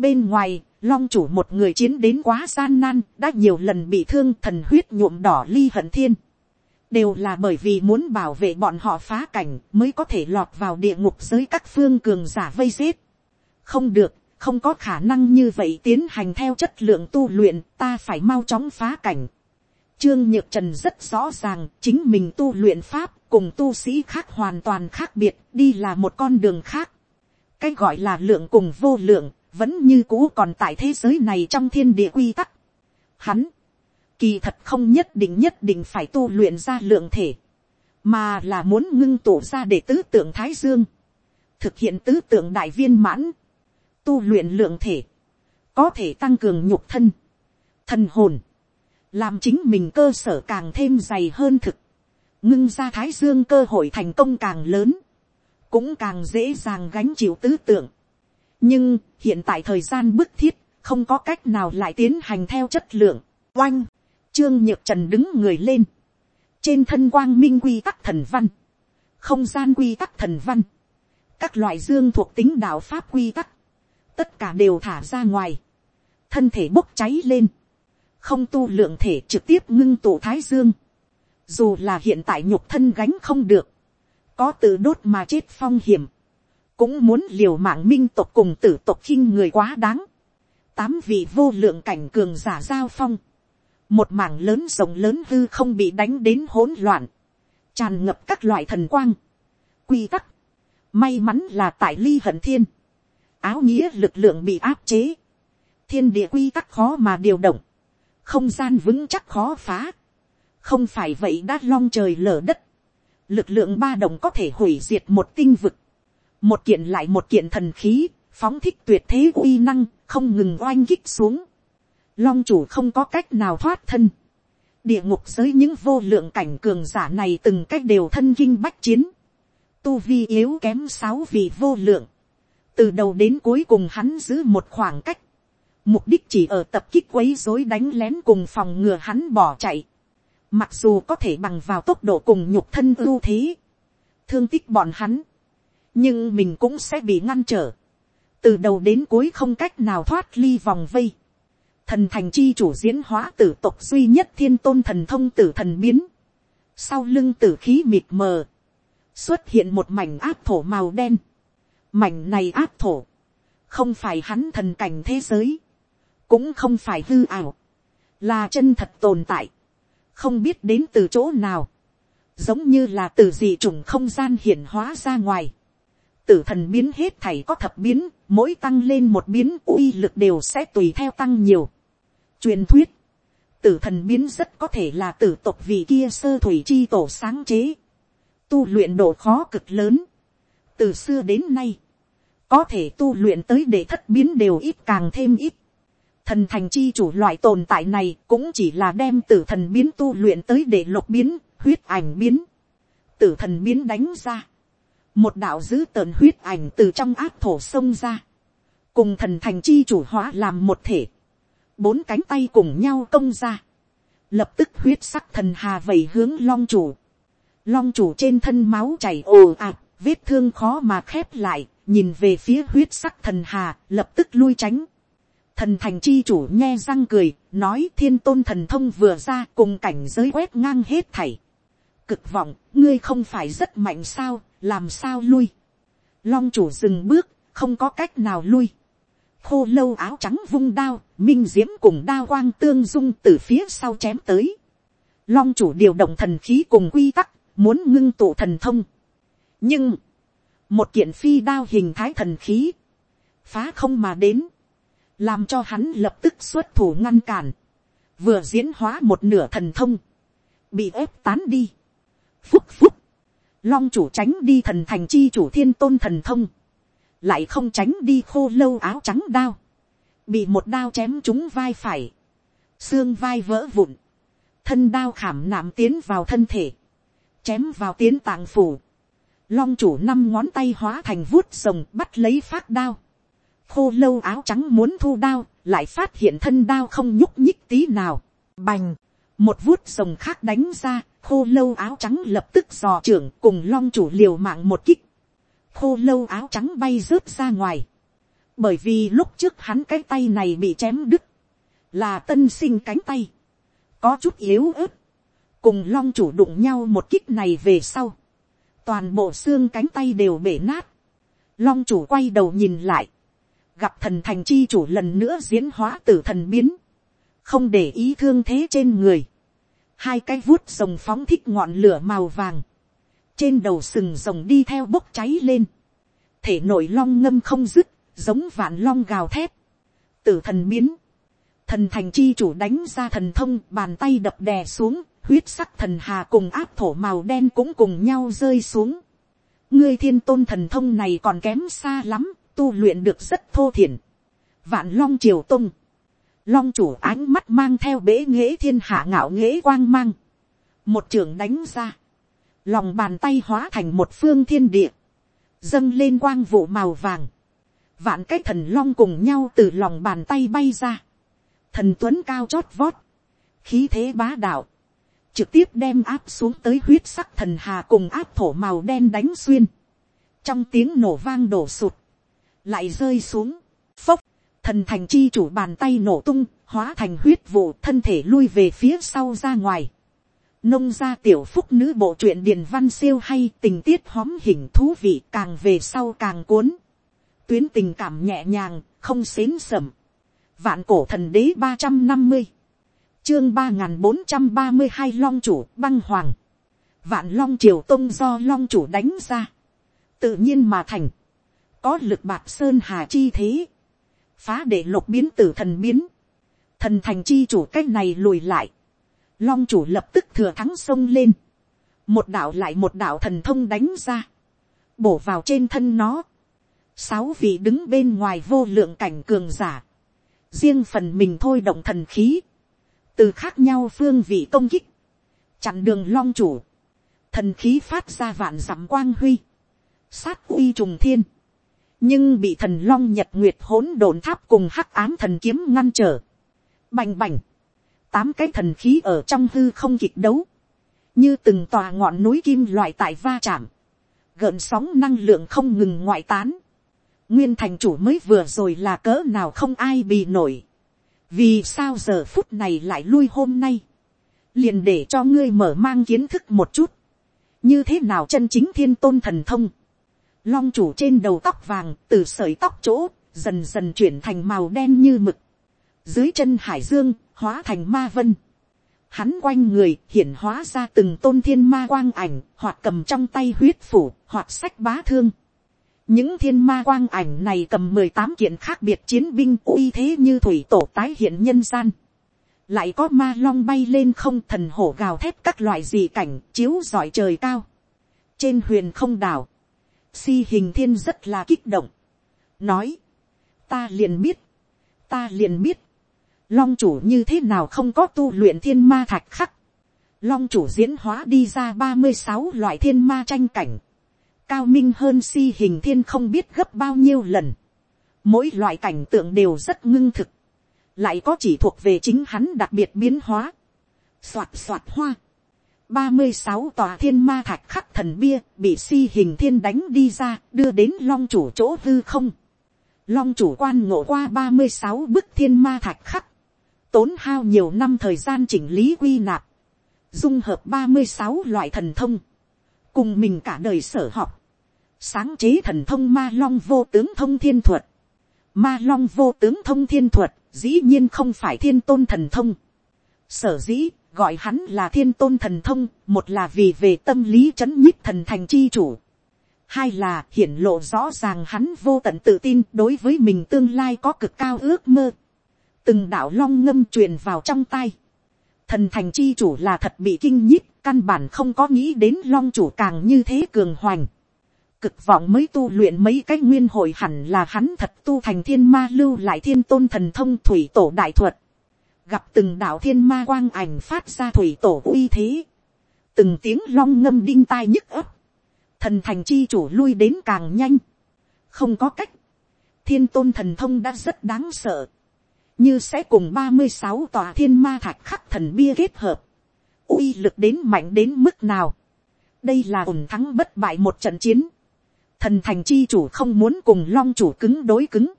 Bên ngoài, long chủ một người chiến đến quá gian nan, đã nhiều lần bị thương thần huyết nhuộm đỏ ly hận thiên. Đều là bởi vì muốn bảo vệ bọn họ phá cảnh mới có thể lọt vào địa ngục giới các phương cường giả vây giết. Không được, không có khả năng như vậy tiến hành theo chất lượng tu luyện, ta phải mau chóng phá cảnh. Trương Nhược Trần rất rõ ràng, chính mình tu luyện pháp cùng tu sĩ khác hoàn toàn khác biệt, đi là một con đường khác. Cái gọi là lượng cùng vô lượng, vẫn như cũ còn tại thế giới này trong thiên địa quy tắc. Hắn, kỳ thật không nhất định nhất định phải tu luyện ra lượng thể, mà là muốn ngưng tụ ra để tứ tượng thái dương, thực hiện tứ tượng đại viên mãn, tu luyện lượng thể, có thể tăng cường nhục thân, thần hồn, làm chính mình cơ sở càng thêm dày hơn thực, ngưng ra thái dương cơ hội thành công càng lớn, cũng càng dễ dàng gánh chịu tứ tượng nhưng, hiện tại thời gian bức thiết, không có cách nào lại tiến hành theo chất lượng. Oanh! Trương nhược trần đứng người lên. Trên thân quang minh quy tắc thần văn. Không gian quy tắc thần văn. Các loại dương thuộc tính đạo pháp quy tắc. Tất cả đều thả ra ngoài. Thân thể bốc cháy lên. Không tu lượng thể trực tiếp ngưng tụ thái dương. Dù là hiện tại nhục thân gánh không được. Có tự đốt mà chết phong hiểm cũng muốn liều mạng minh tộc cùng tử tộc khinh người quá đáng. tám vị vô lượng cảnh cường giả giao phong. một mảng lớn rộng lớn hư không bị đánh đến hỗn loạn. tràn ngập các loại thần quang. quy tắc. may mắn là tại ly hận thiên. áo nghĩa lực lượng bị áp chế. thiên địa quy tắc khó mà điều động. không gian vững chắc khó phá. không phải vậy đã long trời lở đất. lực lượng ba đồng có thể hủy diệt một tinh vực một kiện lại một kiện thần khí, phóng thích tuyệt thế uy năng, không ngừng oanh kích xuống. Long chủ không có cách nào thoát thân. Địa ngục giới những vô lượng cảnh cường giả này từng cách đều thân kinh bách chiến. Tu vi yếu kém sáu vị vô lượng. Từ đầu đến cuối cùng hắn giữ một khoảng cách. Mục đích chỉ ở tập kích quấy rối đánh lén cùng phòng ngừa hắn bỏ chạy. Mặc dù có thể bằng vào tốc độ cùng nhục thân ưu thế. Thương tích bọn hắn nhưng mình cũng sẽ bị ngăn trở, từ đầu đến cuối không cách nào thoát ly vòng vây, thần thành chi chủ diễn hóa tử tộc duy nhất thiên tôn thần thông tử thần biến, sau lưng tử khí mịt mờ, xuất hiện một mảnh áp thổ màu đen, mảnh này áp thổ, không phải hắn thần cảnh thế giới, cũng không phải hư ảo, là chân thật tồn tại, không biết đến từ chỗ nào, giống như là từ gì chủng không gian hiển hóa ra ngoài, tử thần biến hết thảy có thập biến, mỗi tăng lên một biến uy lực đều sẽ tùy theo tăng nhiều. truyền thuyết, tử thần biến rất có thể là tử tộc vì kia sơ thủy chi tổ sáng chế. tu luyện độ khó cực lớn, từ xưa đến nay, có thể tu luyện tới để thất biến đều ít càng thêm ít. Thần thành chi chủ loại tồn tại này cũng chỉ là đem tử thần biến tu luyện tới để lục biến, huyết ảnh biến. Tử thần biến đánh ra. Một đạo dữ tợn huyết ảnh từ trong áp thổ sông ra. Cùng thần thành chi chủ hóa làm một thể. Bốn cánh tay cùng nhau công ra. Lập tức huyết sắc thần hà vẩy hướng long chủ. Long chủ trên thân máu chảy ồ ạt, vết thương khó mà khép lại, nhìn về phía huyết sắc thần hà, lập tức lui tránh. Thần thành chi chủ nghe răng cười, nói thiên tôn thần thông vừa ra cùng cảnh giới quét ngang hết thảy. Cực vọng, ngươi không phải rất mạnh sao, làm sao lui. Long chủ dừng bước, không có cách nào lui. Khô lâu áo trắng vung đao, minh diễm cùng đao quang tương dung từ phía sau chém tới. Long chủ điều động thần khí cùng quy tắc, muốn ngưng tụ thần thông. Nhưng, một kiện phi đao hình thái thần khí, phá không mà đến, làm cho hắn lập tức xuất thủ ngăn cản, vừa diễn hóa một nửa thần thông, bị ép tán đi. Phúc phúc, long chủ tránh đi thần thành chi chủ thiên tôn thần thông, lại không tránh đi khô lâu áo trắng đao, bị một đao chém trúng vai phải, xương vai vỡ vụn, thân đao khảm nạm tiến vào thân thể, chém vào tiến tạng phủ, long chủ năm ngón tay hóa thành vuốt rồng bắt lấy phát đao, khô lâu áo trắng muốn thu đao, lại phát hiện thân đao không nhúc nhích tí nào, bành, một vuốt rồng khác đánh ra, khô lâu áo trắng lập tức dò trưởng cùng long chủ liều mạng một kích, khô lâu áo trắng bay rớt ra ngoài, bởi vì lúc trước hắn cái tay này bị chém đứt, là tân sinh cánh tay, có chút yếu ớt, cùng long chủ đụng nhau một kích này về sau, toàn bộ xương cánh tay đều bể nát, long chủ quay đầu nhìn lại, gặp thần thành chi chủ lần nữa diễn hóa tử thần biến, không để ý thương thế trên người, hai cái vuốt rồng phóng thích ngọn lửa màu vàng, trên đầu sừng rồng đi theo bốc cháy lên, thể nội long ngâm không dứt, giống vạn long gào thét, tử thần biến, thần thành chi chủ đánh ra thần thông bàn tay đập đè xuống, huyết sắc thần hà cùng áp thổ màu đen cũng cùng nhau rơi xuống. ngươi thiên tôn thần thông này còn kém xa lắm, tu luyện được rất thô thiển. vạn long triều tung, long chủ ánh mắt mang theo bế nghễ thiên hạ ngạo nghễ quang mang, một trường đánh ra, lòng bàn tay hóa thành một phương thiên địa, dâng lên quang vụ màu vàng, vạn cái thần long cùng nhau từ lòng bàn tay bay ra, thần tuấn cao chót vót, khí thế bá đạo, trực tiếp đem áp xuống tới huyết sắc thần hà cùng áp thổ màu đen đánh xuyên, trong tiếng nổ vang đổ sụt, lại rơi xuống, phốc, thần thành chi chủ bàn tay nổ tung, hóa thành huyết vụ thân thể lui về phía sau ra ngoài. Nông gia tiểu phúc nữ bộ truyện điền văn siêu hay tình tiết hóm hình thú vị càng về sau càng cuốn. Tuyến tình cảm nhẹ nhàng, không xến sầm. Vạn cổ thần đế ba trăm năm mươi Chương ba bốn trăm ba mươi hai long chủ băng hoàng. Vạn long triều tông do long chủ đánh ra. Tự nhiên mà thành có lực bạc sơn hà chi thế, phá để lục biến tử thần biến, thần thành chi chủ c á c h này lùi lại, long chủ lập tức thừa thắng sông lên, một đạo lại một đạo thần thông đánh ra, bổ vào trên thân nó, sáu vị đứng bên ngoài vô lượng cảnh cường giả, riêng phần mình thôi động thần khí, từ khác nhau phương vị công kích, chặn đường long chủ, thần khí phát ra vạn dặm quang huy, sát uy trùng thiên, nhưng bị thần long nhật nguyệt hỗn độn tháp cùng hắc ám thần kiếm ngăn trở. Bành bành, tám cái thần khí ở trong hư không kịch đấu, như từng tòa ngọn núi kim loại tại va chạm, gợn sóng năng lượng không ngừng ngoại tán. Nguyên thành chủ mới vừa rồi là cỡ nào không ai bị nổi. Vì sao giờ phút này lại lui hôm nay. Liền để cho ngươi mở mang kiến thức một chút. Như thế nào chân chính thiên tôn thần thông long chủ trên đầu tóc vàng từ sợi tóc chỗ dần dần chuyển thành màu đen như mực. Dưới chân hải dương hóa thành ma vân. Hắn quanh người hiển hóa ra từng tôn thiên ma quang ảnh hoặc cầm trong tay huyết phủ hoặc sách bá thương. Những thiên ma quang ảnh này cầm mười tám kiện khác biệt chiến binh uy thế như thủy tổ tái hiện nhân gian. Lại có ma long bay lên không thần hổ gào thép các loại dị cảnh chiếu giỏi trời cao. Trên huyền không đảo, si hình thiên rất là kích động, nói, ta liền biết, ta liền biết, long chủ như thế nào không có tu luyện thiên ma thạch khắc, long chủ diễn hóa đi ra ba mươi sáu loại thiên ma tranh cảnh, cao minh hơn si hình thiên không biết gấp bao nhiêu lần, mỗi loại cảnh tượng đều rất ngưng thực, lại có chỉ thuộc về chính hắn đặc biệt biến hóa, soạt soạt hoa, ba mươi sáu tòa thiên ma thạch khắc thần bia bị si hình thiên đánh đi ra, đưa đến long chủ chỗ hư không. Long chủ quan ngộ qua ba mươi sáu bức thiên ma thạch khắc. Tốn hao nhiều năm thời gian chỉnh lý quy nạp. Dung hợp ba mươi sáu loại thần thông. Cùng mình cả đời sở học. Sáng chế thần thông ma long vô tướng thông thiên thuật. Ma long vô tướng thông thiên thuật, dĩ nhiên không phải thiên tôn thần thông. Sở dĩ gọi hắn là thiên tôn thần thông, một là vì về tâm lý chấn nhích thần thành chi chủ. Hai là hiển lộ rõ ràng hắn vô tận tự tin đối với mình tương lai có cực cao ước mơ. Từng đạo long ngâm truyền vào trong tay. Thần thành chi chủ là thật bị kinh nhích, căn bản không có nghĩ đến long chủ càng như thế cường hoành. Cực vọng mới tu luyện mấy cái nguyên hội hẳn là hắn thật tu thành thiên ma lưu lại thiên tôn thần thông thủy tổ đại thuật gặp từng đạo thiên ma quang ảnh phát ra thủy tổ uy thế, từng tiếng long ngâm đinh tai nhức ấp, thần thành chi chủ lui đến càng nhanh, không có cách, thiên tôn thần thông đã rất đáng sợ, như sẽ cùng ba mươi sáu tòa thiên ma thạch khắc thần bia kết hợp, uy lực đến mạnh đến mức nào, đây là ổn thắng bất bại một trận chiến, thần thành chi chủ không muốn cùng long chủ cứng đối cứng,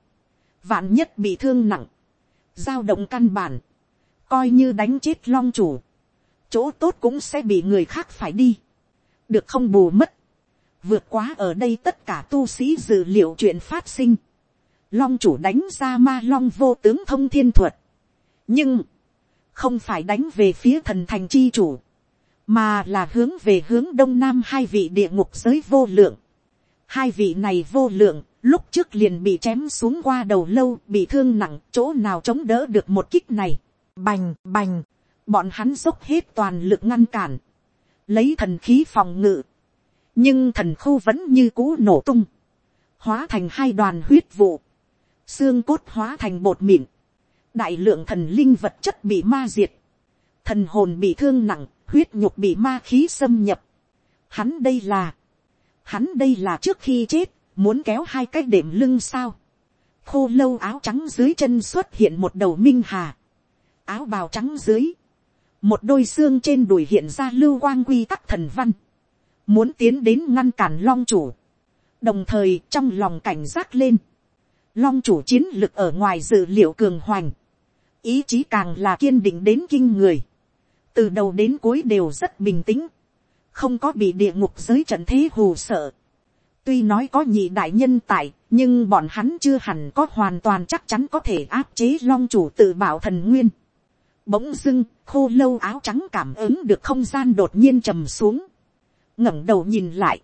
vạn nhất bị thương nặng, giao động căn bản, coi như đánh chết long chủ, chỗ tốt cũng sẽ bị người khác phải đi, được không bù mất, vượt quá ở đây tất cả tu sĩ dự liệu chuyện phát sinh, long chủ đánh ra ma long vô tướng thông thiên thuật, nhưng, không phải đánh về phía thần thành chi chủ, mà là hướng về hướng đông nam hai vị địa ngục giới vô lượng. Hai vị này vô lượng, lúc trước liền bị chém xuống qua đầu lâu, bị thương nặng, chỗ nào chống đỡ được một kích này. Bành, bành, bọn hắn dốc hết toàn lực ngăn cản, lấy thần khí phòng ngự, nhưng thần khu vẫn như cũ nổ tung, hóa thành hai đoàn huyết vụ, xương cốt hóa thành bột mịn, đại lượng thần linh vật chất bị ma diệt, thần hồn bị thương nặng, huyết nhục bị ma khí xâm nhập. Hắn đây là, hắn đây là trước khi chết, muốn kéo hai cái đệm lưng sao. khô lâu áo trắng dưới chân xuất hiện một đầu minh hà áo bào trắng dưới, một đôi xương trên đùi hiện ra lưu quang quy tắc thần văn, muốn tiến đến ngăn cản long chủ, đồng thời trong lòng cảnh giác lên, long chủ chiến lực ở ngoài dự liệu cường hoành, ý chí càng là kiên định đến kinh người, từ đầu đến cuối đều rất bình tĩnh, không có bị địa ngục giới trận thế hù sợ. tuy nói có nhị đại nhân tại, nhưng bọn hắn chưa hẳn có hoàn toàn chắc chắn có thể áp chế long chủ tự bảo thần nguyên. Bỗng dưng, khô lâu áo trắng cảm ứng được không gian đột nhiên trầm xuống. ngẩng đầu nhìn lại.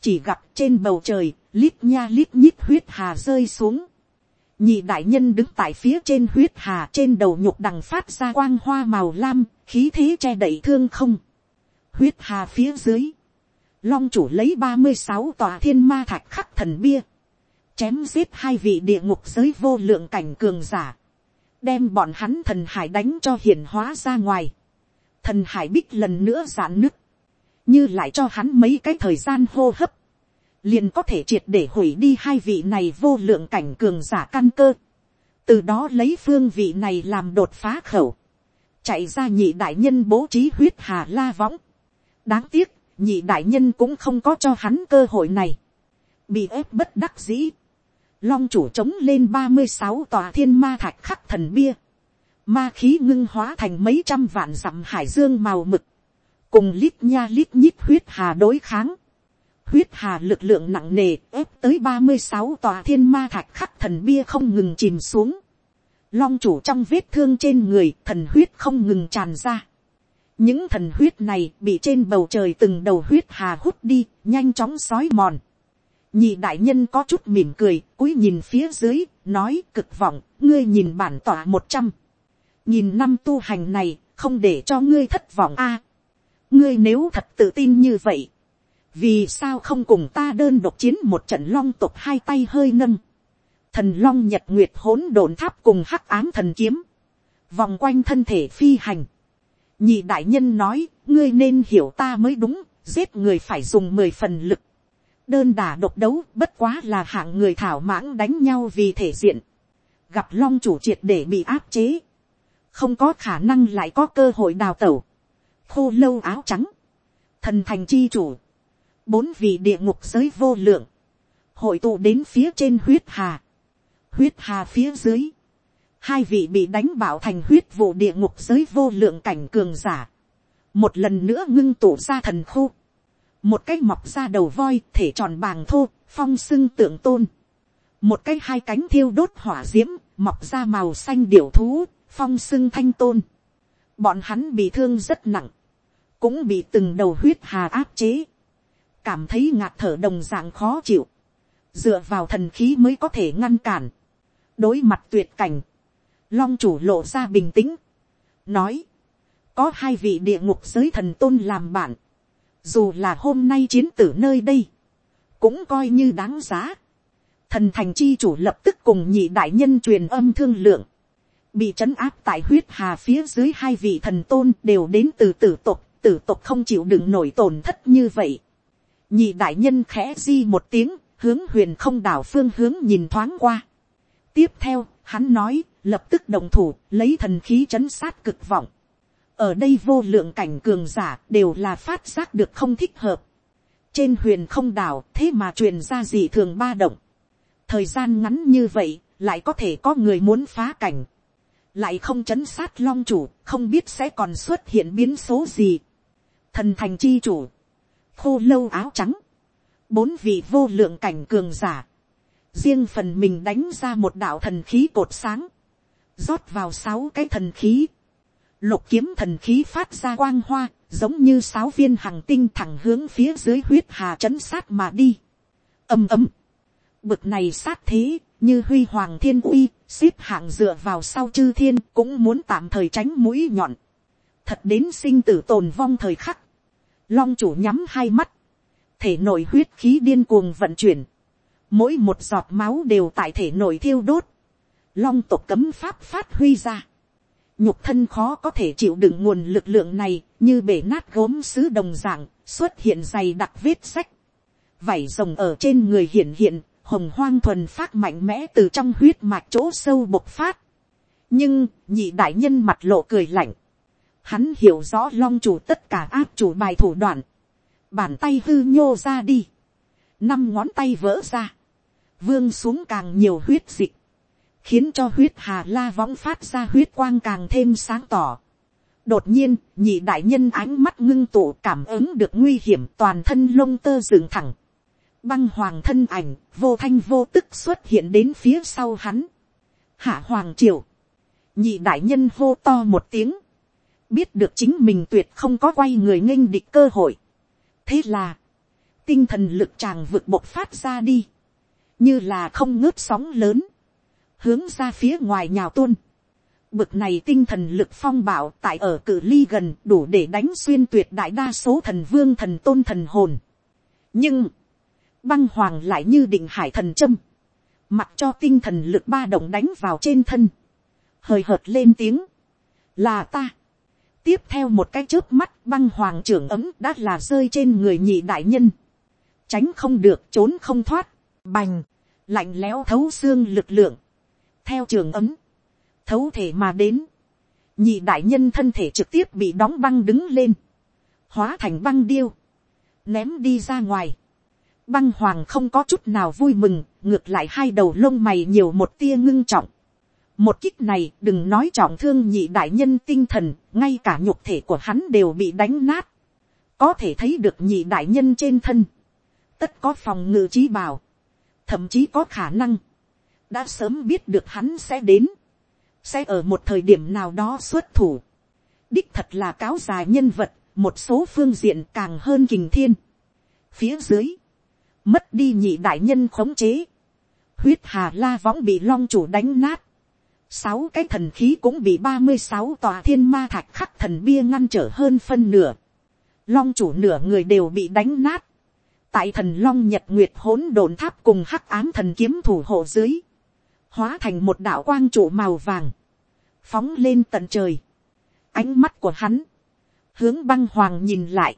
Chỉ gặp trên bầu trời, lít nha lít nhít huyết hà rơi xuống. Nhị đại nhân đứng tại phía trên huyết hà trên đầu nhục đằng phát ra quang hoa màu lam, khí thế che đậy thương không. Huyết hà phía dưới. Long chủ lấy ba mươi sáu tòa thiên ma thạch khắc thần bia. Chém giết hai vị địa ngục giới vô lượng cảnh cường giả đem bọn hắn thần hải đánh cho hiển hóa ra ngoài. Thần hải bích lần nữa giãn nứt, như lại cho hắn mấy cái thời gian hô hấp, liền có thể triệt để hủy đi hai vị này vô lượng cảnh cường giả căn cơ. Từ đó lấy phương vị này làm đột phá khẩu, chạy ra nhị đại nhân bố trí huyết hà la võng. Đáng tiếc, nhị đại nhân cũng không có cho hắn cơ hội này. Bị ép bất đắc dĩ long chủ chống lên ba mươi sáu tòa thiên ma thạch khắc thần bia, ma khí ngưng hóa thành mấy trăm vạn dặm hải dương màu mực, cùng lít nha lít nhít huyết hà đối kháng, huyết hà lực lượng nặng nề ép tới ba mươi sáu tòa thiên ma thạch khắc thần bia không ngừng chìm xuống, long chủ trong vết thương trên người thần huyết không ngừng tràn ra, những thần huyết này bị trên bầu trời từng đầu huyết hà hút đi, nhanh chóng sói mòn nhị đại nhân có chút mỉm cười, cúi nhìn phía dưới, nói cực vọng, ngươi nhìn bản tỏa một trăm. nhìn năm tu hành này, không để cho ngươi thất vọng a. ngươi nếu thật tự tin như vậy, vì sao không cùng ta đơn độc chiến một trận long tục hai tay hơi nâng, thần long nhật nguyệt hỗn độn tháp cùng hắc ám thần kiếm, vòng quanh thân thể phi hành, nhị đại nhân nói, ngươi nên hiểu ta mới đúng, giết người phải dùng mười phần lực, đơn đả độc đấu bất quá là hạng người thảo mãng đánh nhau vì thể diện, gặp long chủ triệt để bị áp chế, không có khả năng lại có cơ hội đào tẩu, khô lâu áo trắng, thần thành chi chủ, bốn vị địa ngục giới vô lượng, hội tụ đến phía trên huyết hà, huyết hà phía dưới, hai vị bị đánh bảo thành huyết vụ địa ngục giới vô lượng cảnh cường giả, một lần nữa ngưng tụ ra thần khu, một cái mọc ra đầu voi thể tròn bàng thô, phong sưng tượng tôn, một cái hai cánh thiêu đốt hỏa d i ễ m mọc ra màu xanh điểu thú, phong sưng thanh tôn, bọn hắn bị thương rất nặng, cũng bị từng đầu huyết hà áp chế, cảm thấy ngạt thở đồng dạng khó chịu, dựa vào thần khí mới có thể ngăn cản, đối mặt tuyệt cảnh, long chủ lộ ra bình tĩnh, nói, có hai vị địa ngục giới thần tôn làm bạn, dù là hôm nay chiến tử nơi đây, cũng coi như đáng giá. Thần thành chi chủ lập tức cùng nhị đại nhân truyền âm thương lượng, bị trấn áp tại huyết hà phía dưới hai vị thần tôn đều đến từ tử tộc, tử tộc không chịu đựng nổi tổn thất như vậy. Nhị đại nhân khẽ di một tiếng, hướng huyền không đảo phương hướng nhìn thoáng qua. Tiếp theo, hắn nói, lập tức đồng thủ, lấy thần khí trấn sát cực vọng ở đây vô lượng cảnh cường giả đều là phát giác được không thích hợp. trên huyền không đảo thế mà truyền ra gì thường ba động. thời gian ngắn như vậy lại có thể có người muốn phá cảnh. lại không chấn sát long chủ không biết sẽ còn xuất hiện biến số gì. thần thành chi chủ, khô lâu áo trắng, bốn vị vô lượng cảnh cường giả, riêng phần mình đánh ra một đạo thần khí cột sáng, rót vào sáu cái thần khí, lục kiếm thần khí phát ra quang hoa, giống như sáu viên hàng tinh thẳng hướng phía dưới huyết hà chấn sát mà đi. ầm ầm, bực này sát thế, như huy hoàng thiên uy, xếp hạng dựa vào sau chư thiên cũng muốn tạm thời tránh mũi nhọn. thật đến sinh tử tồn vong thời khắc. long chủ nhắm hai mắt, thể nội huyết khí điên cuồng vận chuyển, mỗi một giọt máu đều tại thể nội thiêu đốt, long tộc cấm pháp phát huy ra nhục thân khó có thể chịu đựng nguồn lực lượng này, như bể nát gốm sứ đồng dạng, xuất hiện dày đặc vết sách vảy rồng ở trên người hiện hiện, hồng hoang thuần phát mạnh mẽ từ trong huyết mạch chỗ sâu bộc phát. Nhưng, nhị đại nhân mặt lộ cười lạnh. Hắn hiểu rõ long chủ tất cả áp chủ bài thủ đoạn. Bàn tay hư nhô ra đi. Năm ngón tay vỡ ra. Vương xuống càng nhiều huyết dịch khiến cho huyết hà la võng phát ra huyết quang càng thêm sáng tỏ. đột nhiên, nhị đại nhân ánh mắt ngưng tụ cảm ứng được nguy hiểm toàn thân lông tơ dựng thẳng. băng hoàng thân ảnh, vô thanh vô tức xuất hiện đến phía sau hắn. hạ hoàng triều, nhị đại nhân hô to một tiếng, biết được chính mình tuyệt không có quay người nghênh địch cơ hội. thế là, tinh thần lực chàng vượt bộc phát ra đi, như là không ngớt sóng lớn, hướng ra phía ngoài nhào tuôn. Bực này tinh thần lực phong bảo tại ở cử ly gần đủ để đánh xuyên tuyệt đại đa số thần vương thần tôn thần hồn. Nhưng, băng hoàng lại như định hải thần châm. Mặc cho tinh thần lực ba động đánh vào trên thân. Hời hợt lên tiếng. Là ta. Tiếp theo một cái trước mắt băng hoàng trưởng ấm đã là rơi trên người nhị đại nhân. Tránh không được trốn không thoát. Bành. Lạnh lẽo thấu xương lực lượng theo trường ấm, thấu thể mà đến, nhị đại nhân thân thể trực tiếp bị đóng băng đứng lên, hóa thành băng điêu, ném đi ra ngoài. Băng hoàng không có chút nào vui mừng, ngược lại hai đầu lông mày nhiều một tia ngưng trọng. Một kích này đừng nói trọng thương nhị đại nhân tinh thần, ngay cả nhục thể của hắn đều bị đánh nát. Có thể thấy được nhị đại nhân trên thân. Tất có phòng ngự trí bảo. Thậm chí có khả năng đã sớm biết được hắn sẽ đến, sẽ ở một thời điểm nào đó xuất thủ. đích thật là cáo dài nhân vật, một số phương diện càng hơn kình thiên. phía dưới, mất đi nhị đại nhân khống chế, huyết hà la võng bị long chủ đánh nát, sáu cái thần khí cũng bị ba mươi sáu tòa thiên ma thạch khắc thần bia ngăn trở hơn phân nửa, long chủ nửa người đều bị đánh nát, tại thần long nhật nguyệt hỗn độn tháp cùng hắc ám thần kiếm thủ hộ dưới, hóa thành một đạo quang trụ màu vàng, phóng lên tận trời, ánh mắt của hắn, hướng băng hoàng nhìn lại,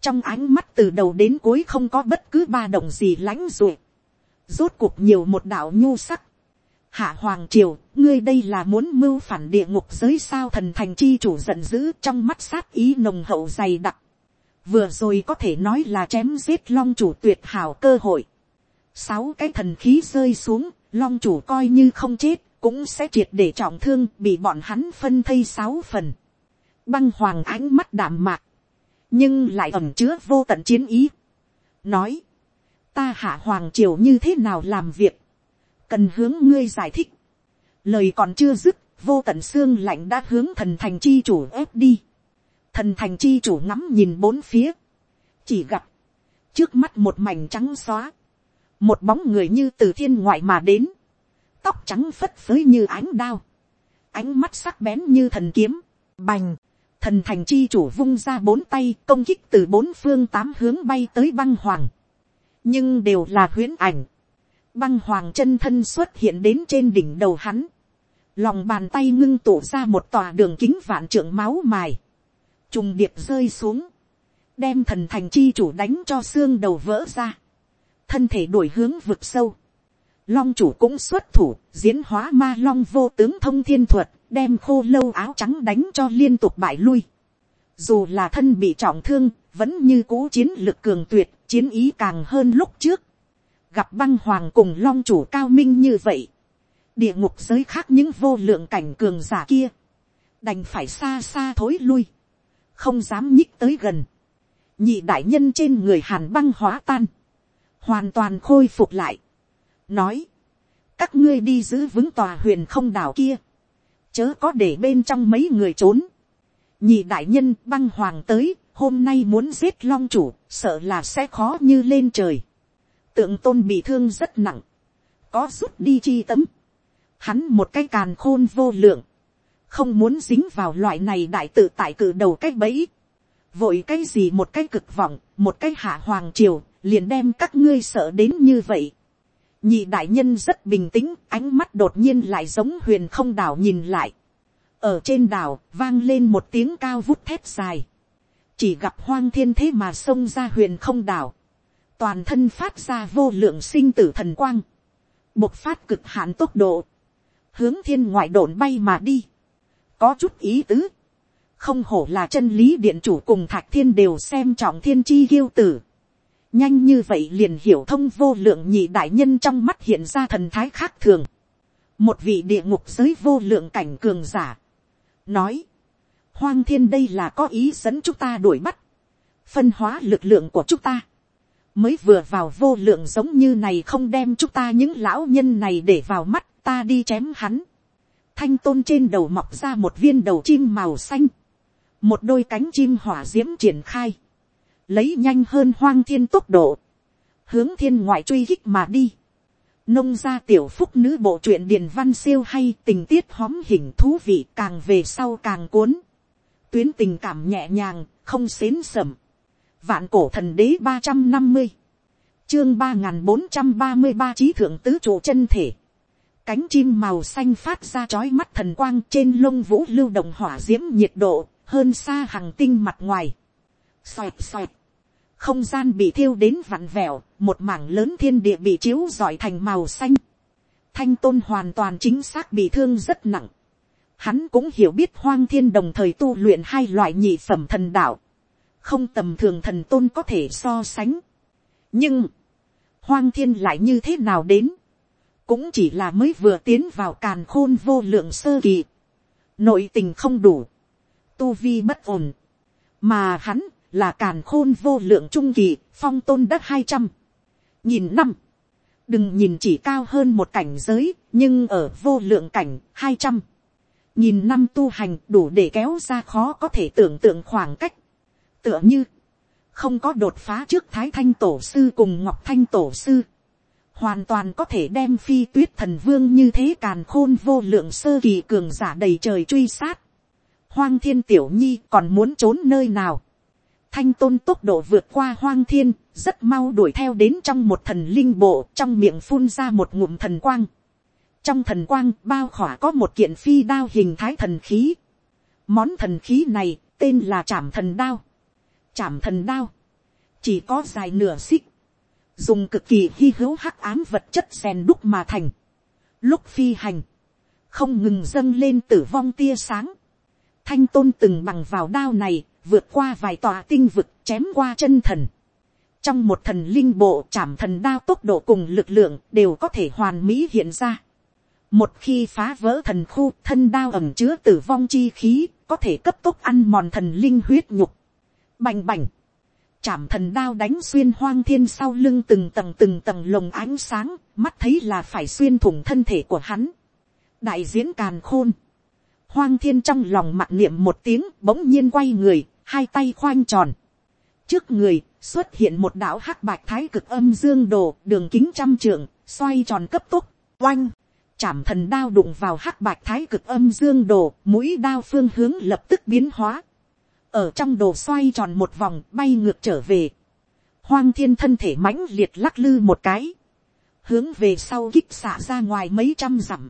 trong ánh mắt từ đầu đến cuối không có bất cứ ba động gì lãnh ruột, rốt cuộc nhiều một đạo nhu sắc, hạ hoàng triều, ngươi đây là muốn mưu phản địa ngục giới sao thần thành chi chủ giận dữ trong mắt sát ý nồng hậu dày đặc, vừa rồi có thể nói là chém giết long chủ tuyệt hảo cơ hội, sáu cái thần khí rơi xuống, long chủ coi như không chết, cũng sẽ triệt để trọng thương bị bọn hắn phân thây sáu phần. Băng hoàng ánh mắt đảm mạc, nhưng lại ẩm chứa vô tận chiến ý. Nói, ta hạ hoàng triều như thế nào làm việc, cần hướng ngươi giải thích. Lời còn chưa dứt, vô tận xương lạnh đã hướng thần thành chi chủ ép đi. Thần thành chi chủ ngắm nhìn bốn phía, chỉ gặp, trước mắt một mảnh trắng xóa, một bóng người như từ thiên ngoại mà đến, tóc trắng phất phới như ánh đao, ánh mắt sắc bén như thần kiếm, bành, thần thành chi chủ vung ra bốn tay công kích từ bốn phương tám hướng bay tới băng hoàng, nhưng đều là huyễn ảnh, băng hoàng chân thân xuất hiện đến trên đỉnh đầu hắn, lòng bàn tay ngưng tụ ra một tòa đường kính vạn trượng máu mài, trùng điệp rơi xuống, đem thần thành chi chủ đánh cho xương đầu vỡ ra, thân thể đổi hướng vực sâu, long chủ cũng xuất thủ, diễn hóa ma long vô tướng thông thiên thuật, đem khô lâu áo trắng đánh cho liên tục bại lui. Dù là thân bị trọng thương, vẫn như cũ chiến lực cường tuyệt, chiến ý càng hơn lúc trước. Gặp băng hoàng cùng long chủ cao minh như vậy. Địa ngục giới khác những vô lượng cảnh cường giả kia. Đành phải xa xa thối lui. Không dám nhích tới gần. Nhị đại nhân trên người hàn băng hóa tan. Hoàn toàn khôi phục lại. Nói. Các ngươi đi giữ vững tòa huyền không đảo kia chớ có để bên trong mấy người trốn. nhị đại nhân băng hoàng tới, hôm nay muốn giết long chủ, sợ là sẽ khó như lên trời. tượng tôn bị thương rất nặng, có rút đi chi tấm. hắn một cái càn khôn vô lượng, không muốn dính vào loại này đại tự tại cử đầu cái bẫy. vội cái gì một cái cực vọng, một cái hạ hoàng triều, liền đem các ngươi sợ đến như vậy nhị đại nhân rất bình tĩnh, ánh mắt đột nhiên lại giống huyền không đảo nhìn lại. ở trên đảo, vang lên một tiếng cao vút thép dài. chỉ gặp hoang thiên thế mà xông ra huyền không đảo. toàn thân phát ra vô lượng sinh tử thần quang. bộc phát cực hạn tốc độ. hướng thiên ngoại đồn bay mà đi. có chút ý tứ. không hổ là chân lý điện chủ cùng thạch thiên đều xem trọng thiên chi kiêu tử nhanh như vậy liền hiểu thông vô lượng nhị đại nhân trong mắt hiện ra thần thái khác thường. một vị địa ngục giới vô lượng cảnh cường giả. nói, hoang thiên đây là có ý dẫn chúng ta đuổi bắt, phân hóa lực lượng của chúng ta. mới vừa vào vô lượng giống như này không đem chúng ta những lão nhân này để vào mắt ta đi chém hắn. thanh tôn trên đầu mọc ra một viên đầu chim màu xanh, một đôi cánh chim hỏa d i ễ m triển khai lấy nhanh hơn hoang thiên tốc độ, hướng thiên ngoại truy hích mà đi. Nông gia tiểu phúc nữ bộ truyện điền văn siêu hay tình tiết hóm hình thú vị càng về sau càng cuốn. Tuyến tình cảm nhẹ nhàng, không xến sầm. Vạn cổ thần đế ba trăm năm mươi Chương ba bốn trăm ba mươi ba trí thượng tứ trụ chân thể. Cánh chim màu xanh phát ra chói mắt thần quang trên lông vũ lưu động hỏa diễm nhiệt độ, hơn xa hàng tinh mặt ngoài xoẹt xoẹt. Không gian bị thiêu đến vặn vẹo, một mảng lớn thiên địa bị chiếu rọi thành màu xanh. Thanh tôn hoàn toàn chính xác bị thương rất nặng. Hắn cũng hiểu biết hoang thiên đồng thời tu luyện hai loại nhị phẩm thần đạo. Không tầm thường thần tôn có thể so sánh. Nhưng, hoang thiên lại như thế nào đến? Cũng chỉ là mới vừa tiến vào càn khôn vô lượng sơ kỳ. Nội tình không đủ. Tu vi bất ổn. Mà hắn là càn khôn vô lượng trung kỳ, phong tôn đất hai trăm, nhìn năm, đừng nhìn chỉ cao hơn một cảnh giới, nhưng ở vô lượng cảnh hai trăm, nhìn năm tu hành đủ để kéo ra khó có thể tưởng tượng khoảng cách, tựa như, không có đột phá trước thái thanh tổ sư cùng ngọc thanh tổ sư, hoàn toàn có thể đem phi tuyết thần vương như thế càn khôn vô lượng sơ kỳ cường giả đầy trời truy sát. Hoang thiên tiểu nhi còn muốn trốn nơi nào? Thanh tôn tốc độ vượt qua hoang thiên, rất mau đuổi theo đến trong một thần linh bộ, trong miệng phun ra một ngụm thần quang. Trong thần quang bao khỏa có một kiện phi đao hình thái thần khí. Món thần khí này tên là trảm thần đao. Trảm thần đao. Chỉ có dài nửa xích. Dùng cực kỳ hy hữu hắc ám vật chất xèn đúc mà thành. Lúc phi hành. Không ngừng dâng lên tử vong tia sáng. Thanh tôn từng bằng vào đao này vượt qua vài tòa tinh vực chém qua chân thần. Trong một thần linh bộ chảm thần đao tốc độ cùng lực lượng đều có thể hoàn mỹ hiện ra. Một khi phá vỡ thần khu thân đao ẩm chứa tử vong chi khí có thể cấp tốc ăn mòn thần linh huyết nhục. Bành bành. Chảm thần đao đánh xuyên hoang thiên sau lưng từng tầng từng tầng lồng ánh sáng, mắt thấy là phải xuyên thủng thân thể của hắn. Đại diễn càn khôn. Hoang thiên trong lòng mặt niệm một tiếng bỗng nhiên quay người, hai tay khoanh tròn. Trước người xuất hiện một đạo hắc bạch thái cực âm dương đồ đường kính trăm trượng, xoay tròn cấp tốc, oanh. Chảm thần đao đụng vào hắc bạch thái cực âm dương đồ, mũi đao phương hướng lập tức biến hóa. Ở trong đồ xoay tròn một vòng bay ngược trở về. Hoang thiên thân thể mãnh liệt lắc lư một cái. Hướng về sau kích xạ ra ngoài mấy trăm dặm.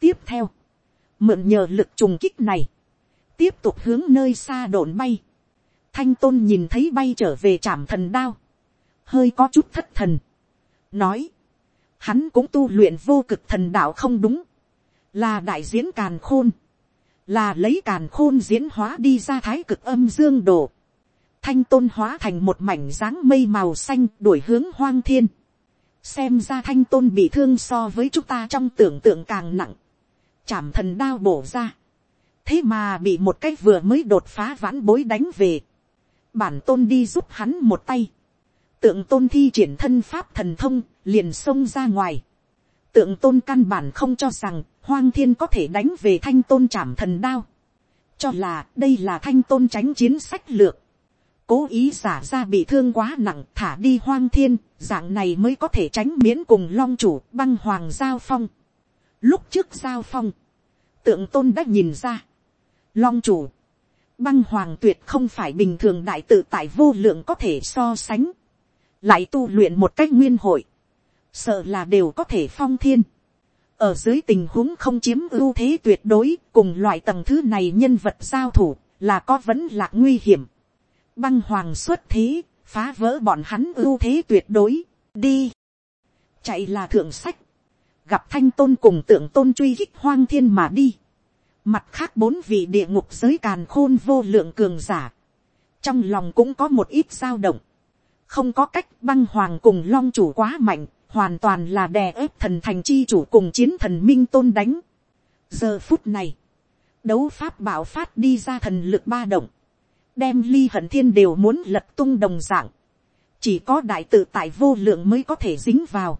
Tiếp theo. Mượn nhờ lực trùng kích này tiếp tục hướng nơi xa đồn bay. Thanh tôn nhìn thấy bay trở về trảm thần đao. Hơi có chút thất thần. Nói. Hắn cũng tu luyện vô cực thần đạo không đúng. Là đại diễn càn khôn. Là lấy càn khôn diễn hóa đi ra thái cực âm dương đồ. Thanh tôn hóa thành một mảnh dáng mây màu xanh đuổi hướng hoang thiên. Xem ra thanh tôn bị thương so với chúng ta trong tưởng tượng càng nặng. Chảm thần đao bổ ra thế mà bị một cái vừa mới đột phá vãn bối đánh về. bản tôn đi giúp hắn một tay. tượng tôn thi triển thân pháp thần thông, liền xông ra ngoài. tượng tôn căn bản không cho rằng, hoang thiên có thể đánh về thanh tôn trảm thần đao. cho là đây là thanh tôn tránh chiến sách lược. cố ý giả ra bị thương quá nặng thả đi hoang thiên, dạng này mới có thể tránh miễn cùng long chủ băng hoàng giao phong. lúc trước giao phong, tượng tôn đã nhìn ra, Long chủ. Băng hoàng tuyệt không phải bình thường đại tự tại vô lượng có thể so sánh. Lại tu luyện một cách nguyên hội. Sợ là đều có thể phong thiên. Ở dưới tình huống không chiếm ưu thế tuyệt đối cùng loại tầng thứ này nhân vật giao thủ là có vẫn là nguy hiểm. Băng hoàng xuất thế, phá vỡ bọn hắn ưu thế tuyệt đối. Đi. Chạy là thượng sách. Gặp thanh tôn cùng tượng tôn truy hích hoang thiên mà đi Mặt khác bốn vị địa ngục giới càn khôn vô lượng cường giả. Trong lòng cũng có một ít dao động. Không có cách băng hoàng cùng long chủ quá mạnh. Hoàn toàn là đè ép thần thành chi chủ cùng chiến thần minh tôn đánh. Giờ phút này. Đấu pháp bảo phát đi ra thần lực ba động. Đem ly hận thiên đều muốn lật tung đồng dạng. Chỉ có đại tự tại vô lượng mới có thể dính vào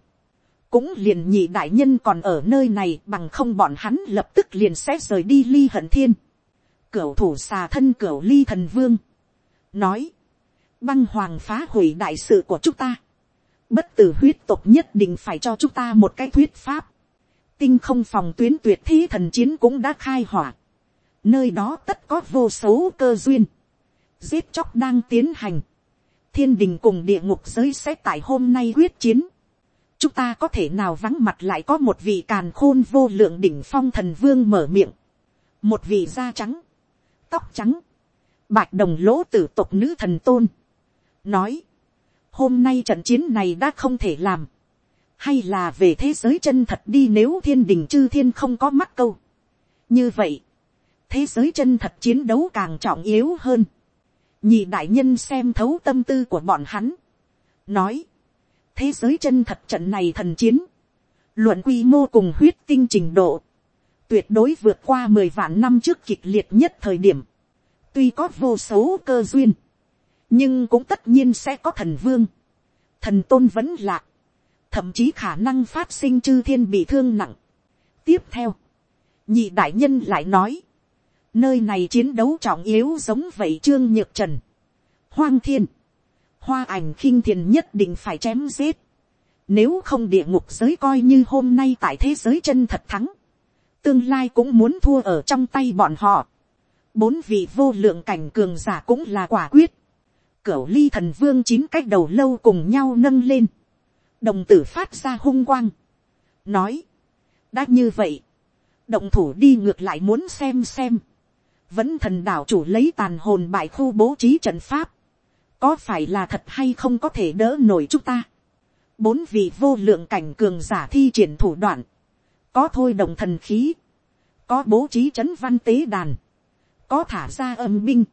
cũng liền nhị đại nhân còn ở nơi này, bằng không bọn hắn lập tức liền sẽ rời đi ly hận thiên. Cửu thủ xà thân cửu ly thần vương. Nói. Băng hoàng phá hủy đại sự của chúng ta. Bất tử huyết tục nhất định phải cho chúng ta một cái thuyết pháp. Tinh không phòng tuyến tuyệt thi thần chiến cũng đã khai hỏa. Nơi đó tất có vô số cơ duyên. Giết chóc đang tiến hành. Thiên đình cùng địa ngục giới sẽ tại hôm nay quyết chiến chúng ta có thể nào vắng mặt lại có một vị càn khôn vô lượng đỉnh phong thần vương mở miệng, một vị da trắng, tóc trắng, bạch đồng lỗ tử tộc nữ thần tôn, nói, hôm nay trận chiến này đã không thể làm, hay là về thế giới chân thật đi nếu thiên đình chư thiên không có mắc câu. như vậy, thế giới chân thật chiến đấu càng trọng yếu hơn, nhị đại nhân xem thấu tâm tư của bọn hắn, nói, thế giới chân thật trận này thần chiến, luận quy mô cùng huyết tinh trình độ, tuyệt đối vượt qua mười vạn năm trước kịch liệt nhất thời điểm, tuy có vô số cơ duyên, nhưng cũng tất nhiên sẽ có thần vương, thần tôn vẫn lạc, thậm chí khả năng phát sinh chư thiên bị thương nặng. tiếp theo, nhị đại nhân lại nói, nơi này chiến đấu trọng yếu giống vậy trương nhược trần, hoang thiên, hoa ảnh khinh thiền nhất định phải chém giết. Nếu không địa ngục giới coi như hôm nay tại thế giới chân thật thắng. Tương lai cũng muốn thua ở trong tay bọn họ. Bốn vị vô lượng cảnh cường giả cũng là quả quyết. cửu ly thần vương chín cách đầu lâu cùng nhau nâng lên, đồng tử phát ra hung quang, nói, đã như vậy, động thủ đi ngược lại muốn xem xem, vẫn thần đảo chủ lấy tàn hồn bại khu bố trí trận pháp, có phải là thật hay không có thể đỡ nổi chúng ta. bốn vị vô lượng cảnh cường giả thi triển thủ đoạn, có thôi đồng thần khí, có bố trí c văn tế đàn, có thả ra âm binh,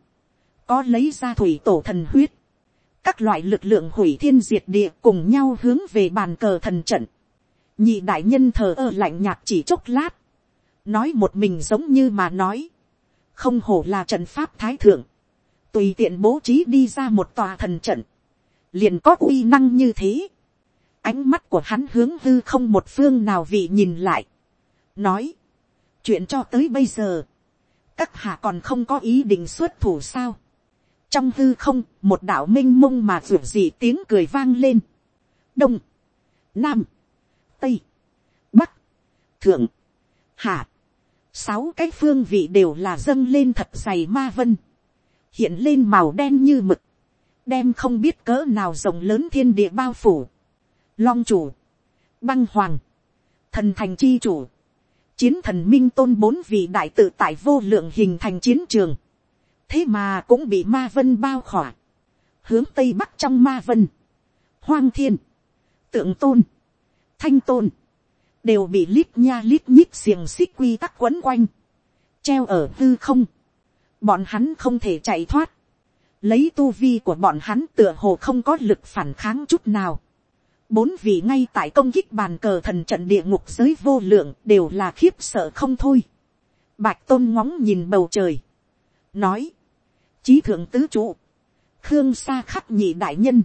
có lấy ra thủy tổ thần huyết, các loại lực lượng hủy thiên diệt địa cùng nhau hướng về bàn cờ thần trận. nhị đại nhân thờ ơ lạnh nhạt chỉ chốc lát, nói một mình giống như mà nói, không hổ là trận pháp thái thượng, tùy tiện bố trí đi ra một tòa thần trận, liền có uy năng như thế. ánh mắt của hắn hướng hư không một phương nào vị nhìn lại, nói, chuyện cho tới bây giờ, các hạ còn không có ý định xuất thủ sao. trong hư không, một đạo m i n h mông mà ruột gì tiếng cười vang lên. đông, nam, tây, bắc, thượng, hạ, sáu cái phương vị đều là dâng lên thật dày ma vân, hiện lên màu đen như mực, đem không biết cỡ nào rộng lớn thiên địa bao phủ, long chủ, băng hoàng, thần thành chi chủ, chiến thần minh tôn bốn vị đại tự tại vô lượng hình thành chiến trường, thế mà cũng bị ma vân bao khỏa, hướng tây bắc trong ma vân, hoang thiên, tượng tôn, thanh tôn, đều bị lít nha lít nhít xiềng xích quy tắc quấn quanh, treo ở hư không, bọn hắn không thể chạy thoát, lấy tu vi của bọn hắn tựa hồ không có lực phản kháng chút nào, bốn vị ngay tại công kích bàn cờ thần trận địa ngục giới vô lượng đều là khiếp sợ không thôi. Bạch tôn ngóng nhìn bầu trời. Nói. Chí thượng tứ trụ. Khương sa khắc nhị đại nhân.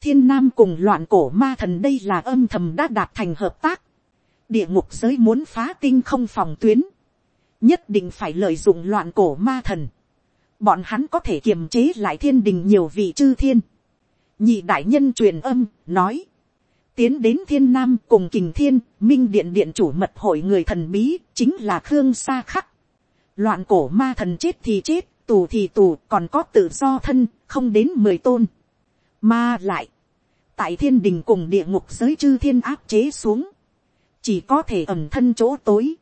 Thiên nam cùng loạn cổ ma thần đây là âm thầm đã đạt thành hợp tác. Địa ngục giới muốn phá tinh không phòng tuyến. Nhất định phải lợi dụng loạn cổ ma thần. Bọn hắn có thể kiềm chế lại thiên đình nhiều vị chư thiên. Nhị đại nhân truyền âm, nói tiến đến thiên nam cùng kình thiên, minh điện điện chủ mật hội người thần bí, chính là khương sa khắc. Loạn cổ ma thần chết thì chết, tù thì tù, còn có tự do thân, không đến mười tôn. Mà lại, tại thiên đình cùng địa ngục giới chư thiên áp chế xuống, chỉ có thể ẩm thân chỗ tối,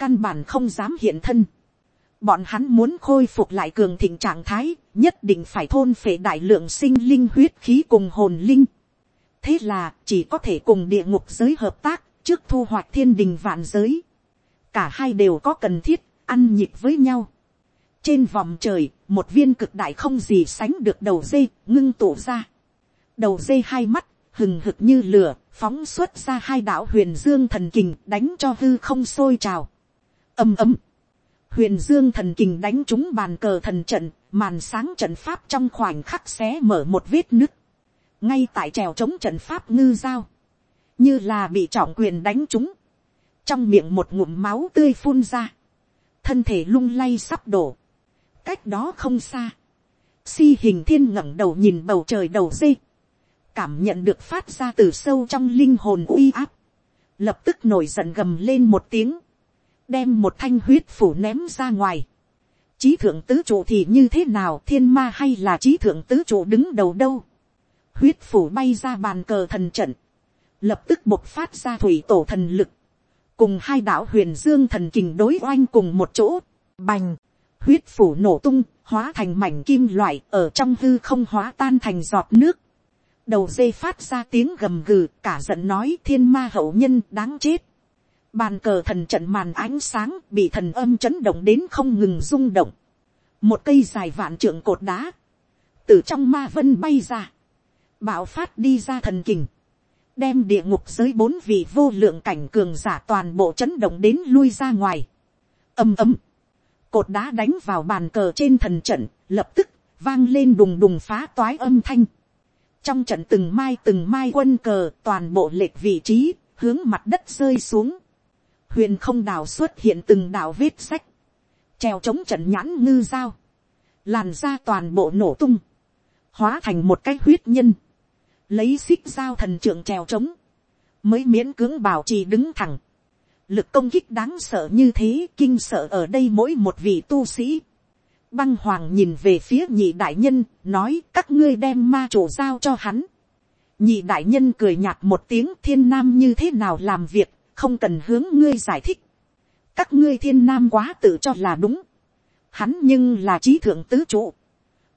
căn bản không dám hiện thân. Bọn hắn muốn khôi phục lại cường thịnh trạng thái, nhất định phải thôn phệ đại lượng sinh linh huyết khí cùng hồn linh thế là chỉ có thể cùng địa ngục giới hợp tác trước thu hoạch thiên đình vạn giới. cả hai đều có cần thiết ăn nhịp với nhau. trên vòng trời một viên cực đại không gì sánh được đầu dây ngưng tụ ra. đầu dây hai mắt hừng hực như lửa phóng xuất ra hai đạo huyền dương thần kình đánh cho hư không sôi trào âm ấm. huyền dương thần kình đánh trúng bàn cờ thần trận màn sáng trận pháp trong khoảnh khắc xé mở một vết nứt. Ngay tại trèo chống trận pháp ngư dao như là bị trọng quyền đánh trúng, trong miệng một ngụm máu tươi phun ra, thân thể lung lay sắp đổ, cách đó không xa, si hình thiên ngẩng đầu nhìn bầu trời đầu dây, cảm nhận được phát ra từ sâu trong linh hồn uy áp, lập tức nổi giận gầm lên một tiếng, đem một thanh huyết phủ ném ra ngoài. Chí thượng tứ trụ thì như thế nào thiên ma hay là chí thượng tứ trụ đứng đầu đâu huyết phủ bay ra bàn cờ thần trận, lập tức bộc phát ra thủy tổ thần lực, cùng hai đạo huyền dương thần kình đối oanh cùng một chỗ, bành, huyết phủ nổ tung, hóa thành mảnh kim loại ở trong hư không hóa tan thành giọt nước. đầu dây phát ra tiếng gầm gừ, cả giận nói thiên ma hậu nhân đáng chết. Bàn cờ thần trận màn ánh sáng bị thần âm chấn động đến không ngừng rung động. Một cây dài vạn trượng cột đá. Từ trong ma vân bay ra bạo phát đi ra thần kình, đem địa ngục giới bốn vị vô lượng cảnh cường giả toàn bộ chấn động đến lui ra ngoài. ầm ầm, cột đá đánh vào bàn cờ trên thần trận, lập tức vang lên đùng đùng phá toái âm thanh. trong trận từng mai từng mai quân cờ toàn bộ lệch vị trí, hướng mặt đất rơi xuống huyền không đào xuất hiện từng đào vết sách, treo chống trận nhãn ngư dao, làn ra toàn bộ nổ tung, hóa thành một cái huyết nhân. Lấy xích dao thần trưởng trèo trống, mới miễn cưỡng bảo trì đứng thẳng. Lực công kích đáng sợ như thế, kinh sợ ở đây mỗi một vị tu sĩ, Băng hoàng nhìn về phía nhị đại nhân, nói các ngươi đem ma chủ giao cho hắn. Nhị đại nhân cười nhạt một tiếng thiên nam như thế nào làm việc, không cần hướng ngươi giải thích. Các ngươi thiên nam quá tự cho là đúng. Hắn nhưng là trí thượng tứ trụ.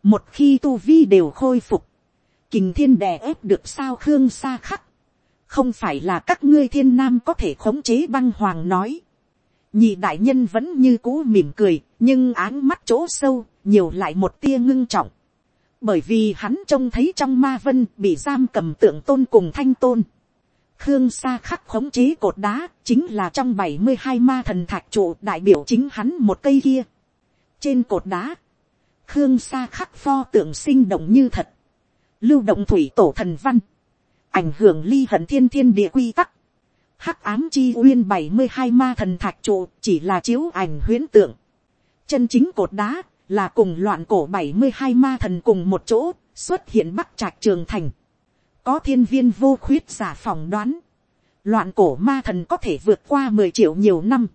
Một khi tu vi đều khôi phục. Kình thiên đè ép được sao khương xa khắc. Không phải là các ngươi thiên nam có thể khống chế băng hoàng nói nhị đại nhân vẫn như cũ mỉm cười, nhưng áng mắt chỗ sâu, nhiều lại một tia ngưng trọng. bởi vì hắn trông thấy trong ma vân bị giam cầm tượng tôn cùng thanh tôn khương sa khắc khống chế cột đá, chính là trong bảy mươi hai ma thần thạch trụ đại biểu chính hắn một cây kia. trên cột đá, khương sa khắc pho tượng sinh động như thật, lưu động thủy tổ thần văn, ảnh hưởng ly hận thiên thiên địa quy tắc, hắc ám chi uyên bảy mươi hai ma thần thạch trụ chỉ là chiếu ảnh huyễn tượng. Chân chính cột đá là cùng loạn cổ bảy mươi hai ma thần cùng một chỗ xuất hiện bắc trạch trường thành. Có thiên viên vô khuyết giả phỏng đoán. Loạn cổ ma thần có thể vượt qua mười triệu nhiều năm.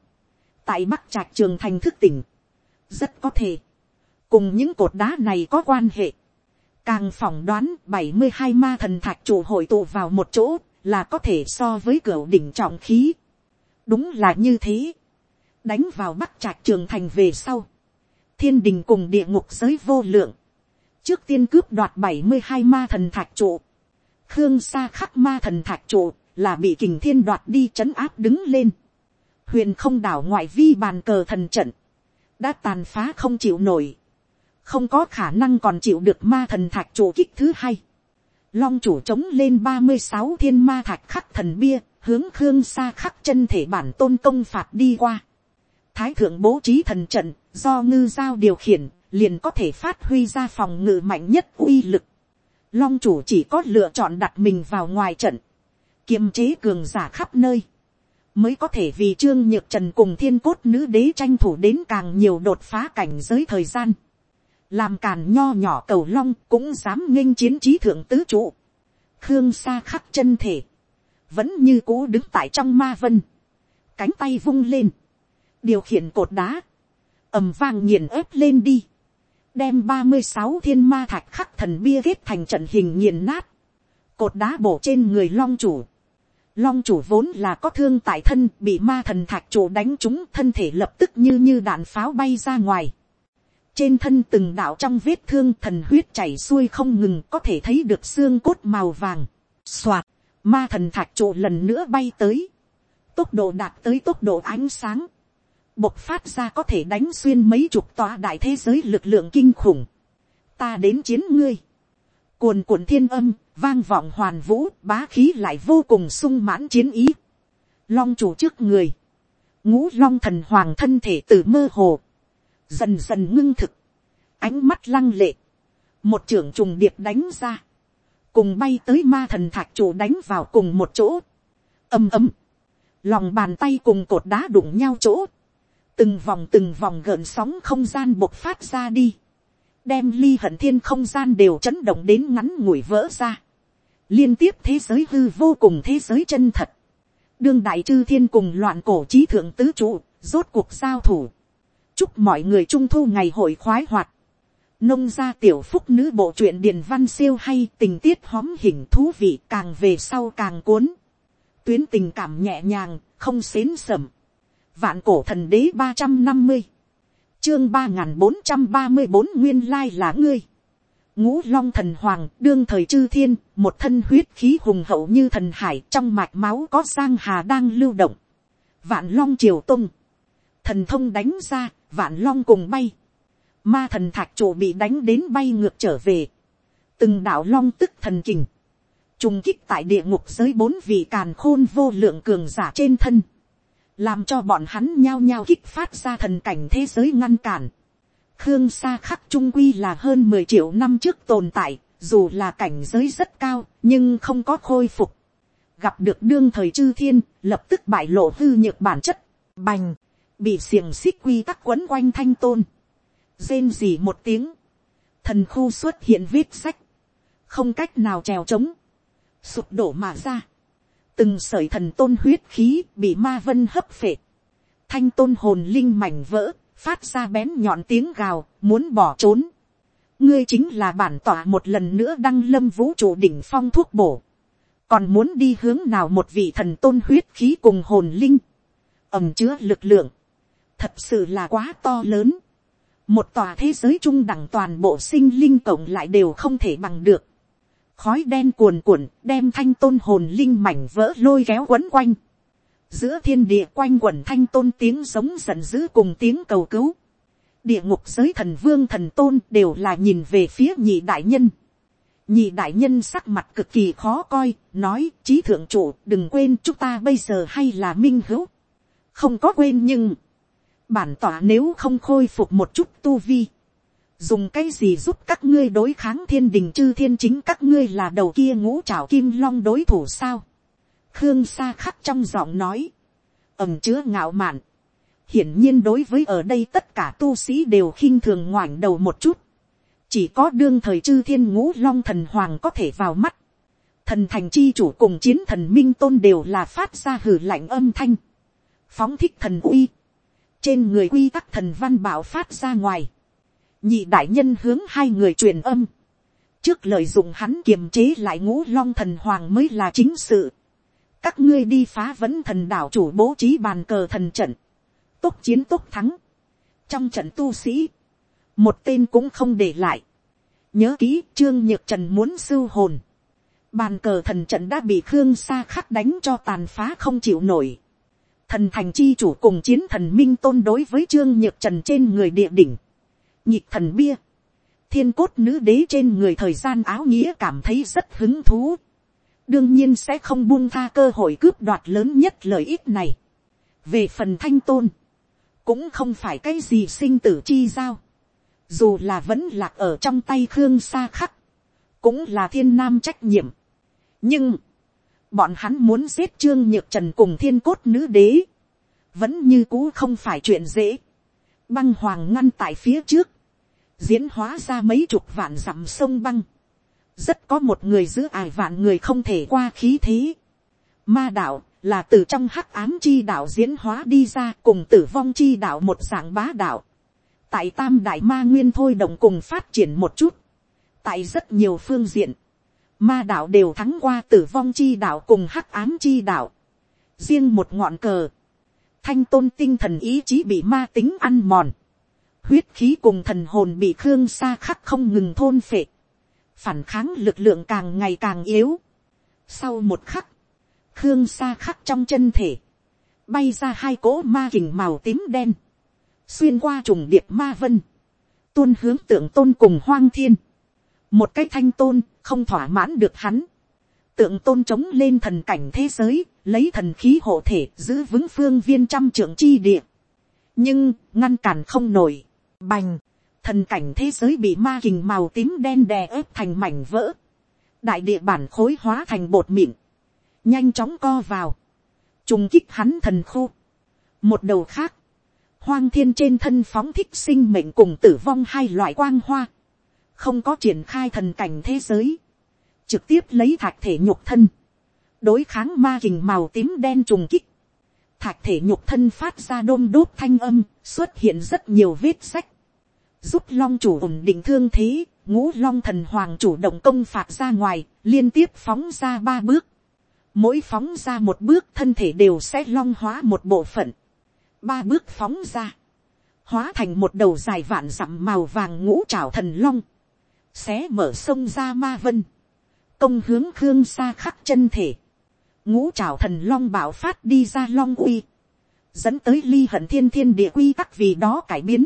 Tại bắc trạch trường thành thức tỉnh. Rất có thể. Cùng những cột đá này có quan hệ. Càng phỏng đoán bảy mươi hai ma thần thạch trụ hội tụ vào một chỗ là có thể so với cửa đỉnh trọng khí. đúng là như thế. đánh vào bắc trạch trường thành về sau. thiên đình cùng địa ngục giới vô lượng. trước tiên cướp đoạt bảy mươi hai ma thần thạch trụ khương sa khắc ma thần thạch trụ là bị kình thiên đoạt đi trấn áp đứng lên. huyền không đảo ngoại vi bàn cờ thần trận. đã tàn phá không chịu nổi. không có khả năng còn chịu được ma thần thạch trụ kích thứ hai long chủ chống lên ba mươi sáu thiên ma thạch khắc thần bia, hướng khương Sa khắc chân thể bản tôn công phạt đi qua. Thái thượng bố trí thần trận, do ngư giao điều khiển, liền có thể phát huy ra phòng ngự mạnh nhất uy lực. Long chủ chỉ có lựa chọn đặt mình vào ngoài trận, kiềm chế cường giả khắp nơi, mới có thể vì trương nhược trần cùng thiên cốt nữ đế tranh thủ đến càng nhiều đột phá cảnh giới thời gian. Làm càn nho nhỏ cầu long cũng dám nghênh chiến trí thượng tứ trụ, khương xa khắc chân thể, vẫn như cũ đứng tại trong ma vân, cánh tay vung lên, điều khiển cột đá, ầm vang nghiền ép lên đi, đem ba mươi sáu thiên ma thạch khắc thần bia ghép thành trận hình nghiền nát, cột đá bổ trên người long chủ, long chủ vốn là có thương tại thân bị ma thần thạch chủ đánh trúng thân thể lập tức như như đạn pháo bay ra ngoài, trên thân từng đạo trong vết thương thần huyết chảy xuôi không ngừng có thể thấy được xương cốt màu vàng. Xoạt, ma thần thạch trụ lần nữa bay tới. Tốc độ đạt tới tốc độ ánh sáng. Bộc phát ra có thể đánh xuyên mấy chục tòa đại thế giới lực lượng kinh khủng. Ta đến chiến ngươi. Cuồn cuộn thiên âm, vang vọng hoàn vũ, bá khí lại vô cùng sung mãn chiến ý. Long chủ trước người. Ngũ long thần hoàng thân thể từ mơ hồ dần dần ngưng thực, ánh mắt lăng lệ, một trưởng trùng điệp đánh ra, cùng bay tới ma thần thạch chủ đánh vào cùng một chỗ, ầm ầm, lòng bàn tay cùng cột đá đụng nhau chỗ, từng vòng từng vòng gợn sóng không gian bộc phát ra đi, đem ly hận thiên không gian đều chấn động đến ngắn ngủi vỡ ra, liên tiếp thế giới hư vô cùng thế giới chân thật, đương đại chư thiên cùng loạn cổ trí thượng tứ trụ, rốt cuộc giao thủ, chúc mọi người trung thu ngày hội khoái hoạt. Nông gia tiểu phúc nữ bộ truyện điền văn siêu hay tình tiết hóm hình thú vị càng về sau càng cuốn. Tuyến tình cảm nhẹ nhàng, không xến sầm. Vạn cổ thần đế ba trăm năm mươi Chương ba bốn trăm ba mươi bốn nguyên lai là ngươi. Ngũ long thần hoàng đương thời chư thiên, một thân huyết khí hùng hậu như thần hải trong mạch máu có sang hà đang lưu động. Vạn long triều tung. Thần thông đánh ra, vạn long cùng bay, ma thần thạch chủ bị đánh đến bay ngược trở về, từng đạo long tức thần kình, trùng kích tại địa ngục giới bốn vị càn khôn vô lượng cường giả trên thân, làm cho bọn hắn nhao nhao kích phát ra thần cảnh thế giới ngăn cản. Khương Sa khắc trung quy là hơn mười triệu năm trước tồn tại, dù là cảnh giới rất cao, nhưng không có khôi phục. Gặp được đương thời chư thiên, lập tức bại lộ hư nhược bản chất, bành, bị xiềng xích quy tắc quấn quanh thanh tôn, rên gì một tiếng, thần khu xuất hiện vết sách, không cách nào trèo trống, sụp đổ mà ra, từng sởi thần tôn huyết khí bị ma vân hấp phệ, thanh tôn hồn linh mảnh vỡ, phát ra bén nhọn tiếng gào, muốn bỏ trốn. ngươi chính là bản tỏa một lần nữa đăng lâm vũ trụ đỉnh phong thuốc bổ. còn muốn đi hướng nào một vị thần tôn huyết khí cùng hồn linh, ẩm chứa lực lượng, thật sự là quá to lớn. một tòa thế giới trung đẳng toàn bộ sinh linh cộng lại đều không thể bằng được khói đen cuồn cuộn đem thanh tôn hồn linh mảnh vỡ lôi kéo quấn quanh giữa thiên địa quanh quẩn thanh tôn tiếng giống giận dữ cùng tiếng cầu cứu, địa ngục giới thần vương thần tôn đều là nhìn về phía nhị đại nhân. nhị đại nhân sắc mặt cực kỳ khó coi, nói trí thượng chủ đừng quên chúng ta bây giờ hay là minh hữu. không có quên nhưng, bản tỏa nếu không khôi phục một chút tu vi, dùng cái gì giúp các ngươi đối kháng thiên đình chư thiên chính các ngươi là đầu kia ngũ trảo kim long đối thủ sao? Khương xa khắc trong giọng nói, ẩm chứa ngạo mạn, hiển nhiên đối với ở đây tất cả tu sĩ đều khinh thường ngoảnh đầu một chút, chỉ có đương thời chư thiên ngũ long thần hoàng có thể vào mắt, thần thành chi chủ cùng chiến thần minh tôn đều là phát ra hử lạnh âm thanh, phóng thích thần uy, trên người quy tắc thần văn bảo phát ra ngoài, nhị đại nhân hướng hai người truyền âm, trước lợi dụng hắn kiềm chế lại ngũ long thần hoàng mới là chính sự, các ngươi đi phá vấn thần đảo chủ bố trí bàn cờ thần trận, tốt chiến tốt thắng, trong trận tu sĩ, một tên cũng không để lại, nhớ kỹ trương nhược trần muốn sưu hồn, bàn cờ thần trận đã bị khương sa khắc đánh cho tàn phá không chịu nổi, thần thành chi chủ cùng chiến thần minh tôn đối với trương nhược trần trên người địa đỉnh, nhịp thần bia, thiên cốt nữ đế trên người thời gian áo nghĩa cảm thấy rất hứng thú đương nhiên sẽ không buông tha cơ hội cướp đoạt lớn nhất lợi ích này. về phần thanh tôn, cũng không phải cái gì sinh tử chi giao, dù là vẫn lạc ở trong tay khương xa khắc, cũng là thiên nam trách nhiệm. nhưng, bọn hắn muốn giết trương nhược trần cùng thiên cốt nữ đế, vẫn như cũ không phải chuyện dễ. băng hoàng ngăn tại phía trước, diễn hóa ra mấy chục vạn dặm sông băng, rất có một người giữ ải vạn người không thể qua khí thế. Ma đạo là từ trong hắc ám chi đạo diễn hóa đi ra cùng tử vong chi đạo một dạng bá đạo. Tại tam đại ma nguyên thôi đồng cùng phát triển một chút. Tại rất nhiều phương diện, ma đạo đều thắng qua tử vong chi đạo cùng hắc ám chi đạo. Riêng một ngọn cờ, thanh tôn tinh thần ý chí bị ma tính ăn mòn. Huyết khí cùng thần hồn bị khương xa khắc không ngừng thôn phệ phản kháng lực lượng càng ngày càng yếu. Sau một khắc, khương sa khắc trong chân thể, bay ra hai cỗ ma kình màu tím đen, xuyên qua trùng điệp ma vân, tuôn hướng tượng tôn cùng hoang thiên. Một cái thanh tôn không thỏa mãn được hắn. Tượng tôn chống lên thần cảnh thế giới, lấy thần khí hộ thể giữ vững phương viên trăm trưởng chi địa. Nhưng, ngăn cản không nổi. Bành, thần cảnh thế giới bị ma kình màu tím đen đè ép thành mảnh vỡ, đại địa bản khối hóa thành bột mịn, nhanh chóng co vào, trùng kích hắn thần khu. một đầu khác, hoang thiên trên thân phóng thích sinh mệnh cùng tử vong hai loại quang hoa, không có triển khai thần cảnh thế giới, trực tiếp lấy thạch thể nhục thân, đối kháng ma kình màu tím đen trùng kích, thạch thể nhục thân phát ra đôm đốt thanh âm, xuất hiện rất nhiều vết sách, giúp long chủ ổn định thương thế, ngũ long thần hoàng chủ động công phạt ra ngoài, liên tiếp phóng ra ba bước. Mỗi phóng ra một bước thân thể đều sẽ long hóa một bộ phận. Ba bước phóng ra. Hóa thành một đầu dài vạn dặm màu vàng ngũ trảo thần long. Xé mở sông ra ma vân. Công hướng khương xa khắc chân thể. Ngũ trảo thần long bảo phát đi ra long uy. Dẫn tới ly hận thiên thiên địa quy tắc vì đó cải biến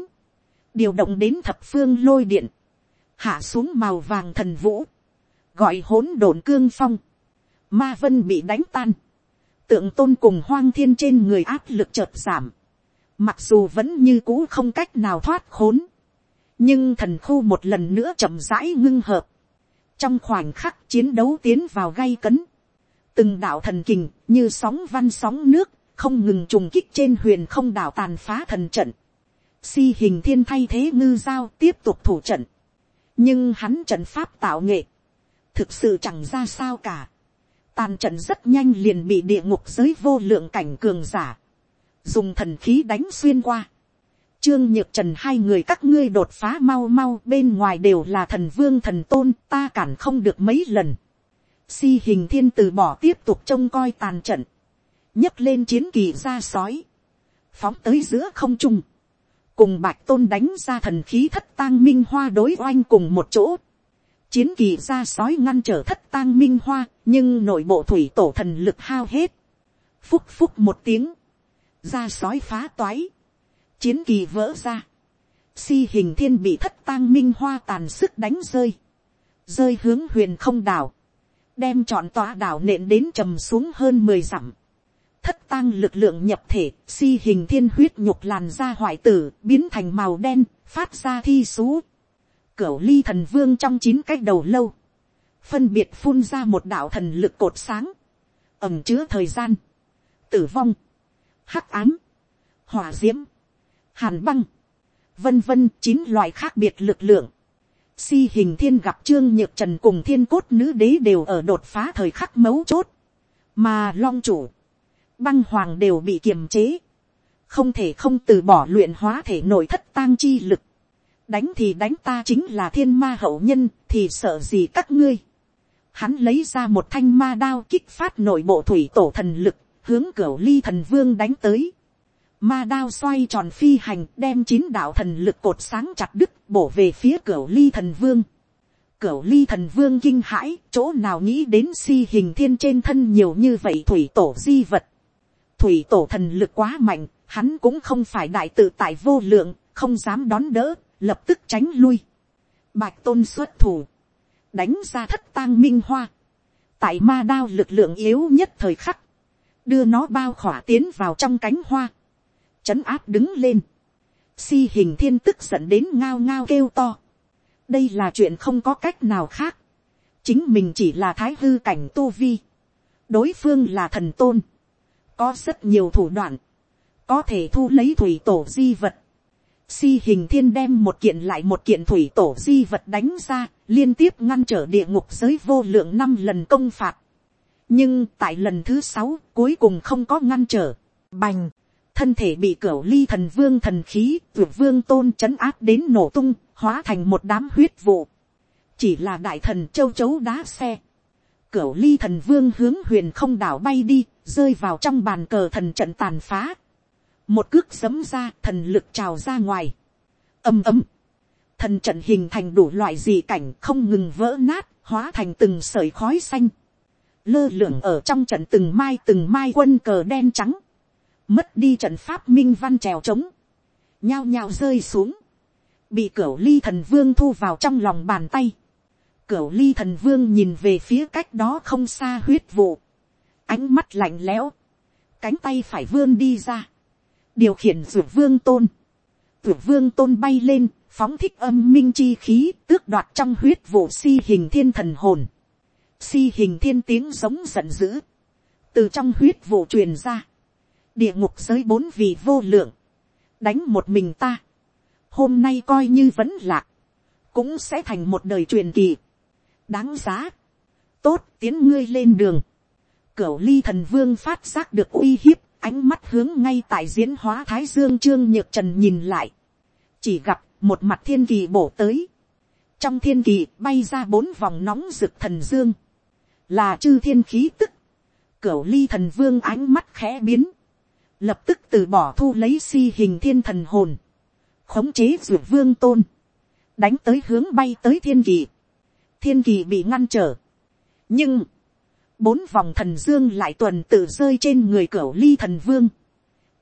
điều động đến thập phương lôi điện, hạ xuống màu vàng thần vũ, gọi hỗn độn cương phong, ma vân bị đánh tan, tượng tôn cùng hoang thiên trên người áp lực chợt giảm, mặc dù vẫn như cũ không cách nào thoát khốn, nhưng thần khu một lần nữa chậm rãi ngưng hợp, trong khoảnh khắc chiến đấu tiến vào gay cấn, từng đạo thần kình như sóng văn sóng nước, không ngừng trùng kích trên huyền không đảo tàn phá thần trận, si hình thiên thay thế ngư giao tiếp tục thủ trận. nhưng hắn trận pháp tạo nghệ, thực sự chẳng ra sao cả. tàn trận rất nhanh liền bị địa ngục giới vô lượng cảnh cường giả, dùng thần khí đánh xuyên qua, Trương Nhược Trần hai người các ngươi đột phá mau mau bên ngoài đều là thần vương thần tôn ta cản không được mấy lần. Si hình thiên từ bỏ tiếp tục trông coi tàn trận. nhấc lên chiến kỳ ra sói. Phóng tới giữa không trung. Cùng bạch tôn đánh ra thần khí thất tang minh hoa đối oanh cùng một chỗ. Chiến kỳ ra sói ngăn trở thất tang minh hoa nhưng nội bộ thủy tổ thần lực hao hết. Phúc phúc một tiếng. Ra sói phá toái chiến kỳ vỡ ra, si hình thiên bị thất tang minh hoa tàn sức đánh rơi, rơi hướng huyền không đảo, đem chọn tòa đảo nện đến trầm xuống hơn mười dặm, thất tang lực lượng nhập thể, si hình thiên huyết nhục làn da hoại tử, biến thành màu đen, phát ra thi xú. Cửu ly thần vương trong chín cách đầu lâu, phân biệt phun ra một đạo thần lực cột sáng, ẩm chứa thời gian, tử vong, hắc ám, hỏa diễm, hàn băng, vân vân chín loại khác biệt lực lượng. Si hình thiên gặp trương nhược trần cùng thiên cốt nữ đế đều ở đột phá thời khắc mấu chốt, mà long chủ, băng hoàng đều bị kiềm chế, không thể không từ bỏ luyện hóa thể nội thất tang chi lực, đánh thì đánh ta chính là thiên ma hậu nhân thì sợ gì các ngươi. Hắn lấy ra một thanh ma đao kích phát nội bộ thủy tổ thần lực, hướng cửa ly thần vương đánh tới ma đao xoay tròn phi hành đem chín đạo thần lực cột sáng chặt đứt bổ về phía cửa ly thần vương. Cửa ly thần vương kinh hãi, chỗ nào nghĩ đến si hình thiên trên thân nhiều như vậy thủy tổ di vật. Thủy tổ thần lực quá mạnh, hắn cũng không phải đại tự tại vô lượng, không dám đón đỡ, lập tức tránh lui. Bạch tôn xuất thủ, đánh ra thất tang minh hoa. Tại ma đao lực lượng yếu nhất thời khắc, đưa nó bao khỏa tiến vào trong cánh hoa chấn áp đứng lên, si hình thiên tức giận đến ngao ngao kêu to. đây là chuyện không có cách nào khác, chính mình chỉ là thái hư cảnh tu vi, đối phương là thần tôn, có rất nhiều thủ đoạn, có thể thu lấy thủy tổ di vật. Si hình thiên đem một kiện lại một kiện thủy tổ di vật đánh ra, liên tiếp ngăn trở địa ngục giới vô lượng năm lần công phạt. nhưng tại lần thứ sáu cuối cùng không có ngăn trở, bành, thân thể bị cửa ly thần vương thần khí tuyệt vương tôn chấn áp đến nổ tung, hóa thành một đám huyết vụ. Chỉ là đại thần châu chấu đá xe. Cửa ly thần vương hướng huyền không đảo bay đi, rơi vào trong bàn cờ thần trận tàn phá. Một cước sấm ra, thần lực trào ra ngoài. Ầm ầm thần trận hình thành đủ loại dị cảnh không ngừng vỡ nát, hóa thành từng sợi khói xanh. Lơ lửng ở trong trận từng mai từng mai quân cờ đen trắng mất đi trận pháp minh văn trèo trống, nhao nhao rơi xuống, bị cửu ly thần vương thu vào trong lòng bàn tay. Cửu ly thần vương nhìn về phía cách đó không xa huyết vụ, ánh mắt lạnh lẽo, cánh tay phải vươn đi ra, điều khiển ruột vương tôn, ruột vương tôn bay lên, phóng thích âm minh chi khí, tước đoạt trong huyết vụ si hình thiên thần hồn, si hình thiên tiếng giống giận dữ, từ trong huyết vụ truyền ra, địa ngục giới bốn vị vô lượng, đánh một mình ta, hôm nay coi như vẫn lạc, cũng sẽ thành một đời truyền kỳ, đáng giá, tốt tiến ngươi lên đường, cửu ly thần vương phát giác được uy hiếp, ánh mắt hướng ngay tại diễn hóa thái dương trương nhược trần nhìn lại, chỉ gặp một mặt thiên kỳ bổ tới, trong thiên kỳ bay ra bốn vòng nóng rực thần dương, là chư thiên khí tức, cửu ly thần vương ánh mắt khẽ biến, lập tức từ bỏ thu lấy si hình thiên thần hồn, khống chế ruột vương tôn, đánh tới hướng bay tới thiên kỳ, thiên kỳ bị ngăn trở, nhưng, bốn vòng thần dương lại tuần tự rơi trên người cửa ly thần vương,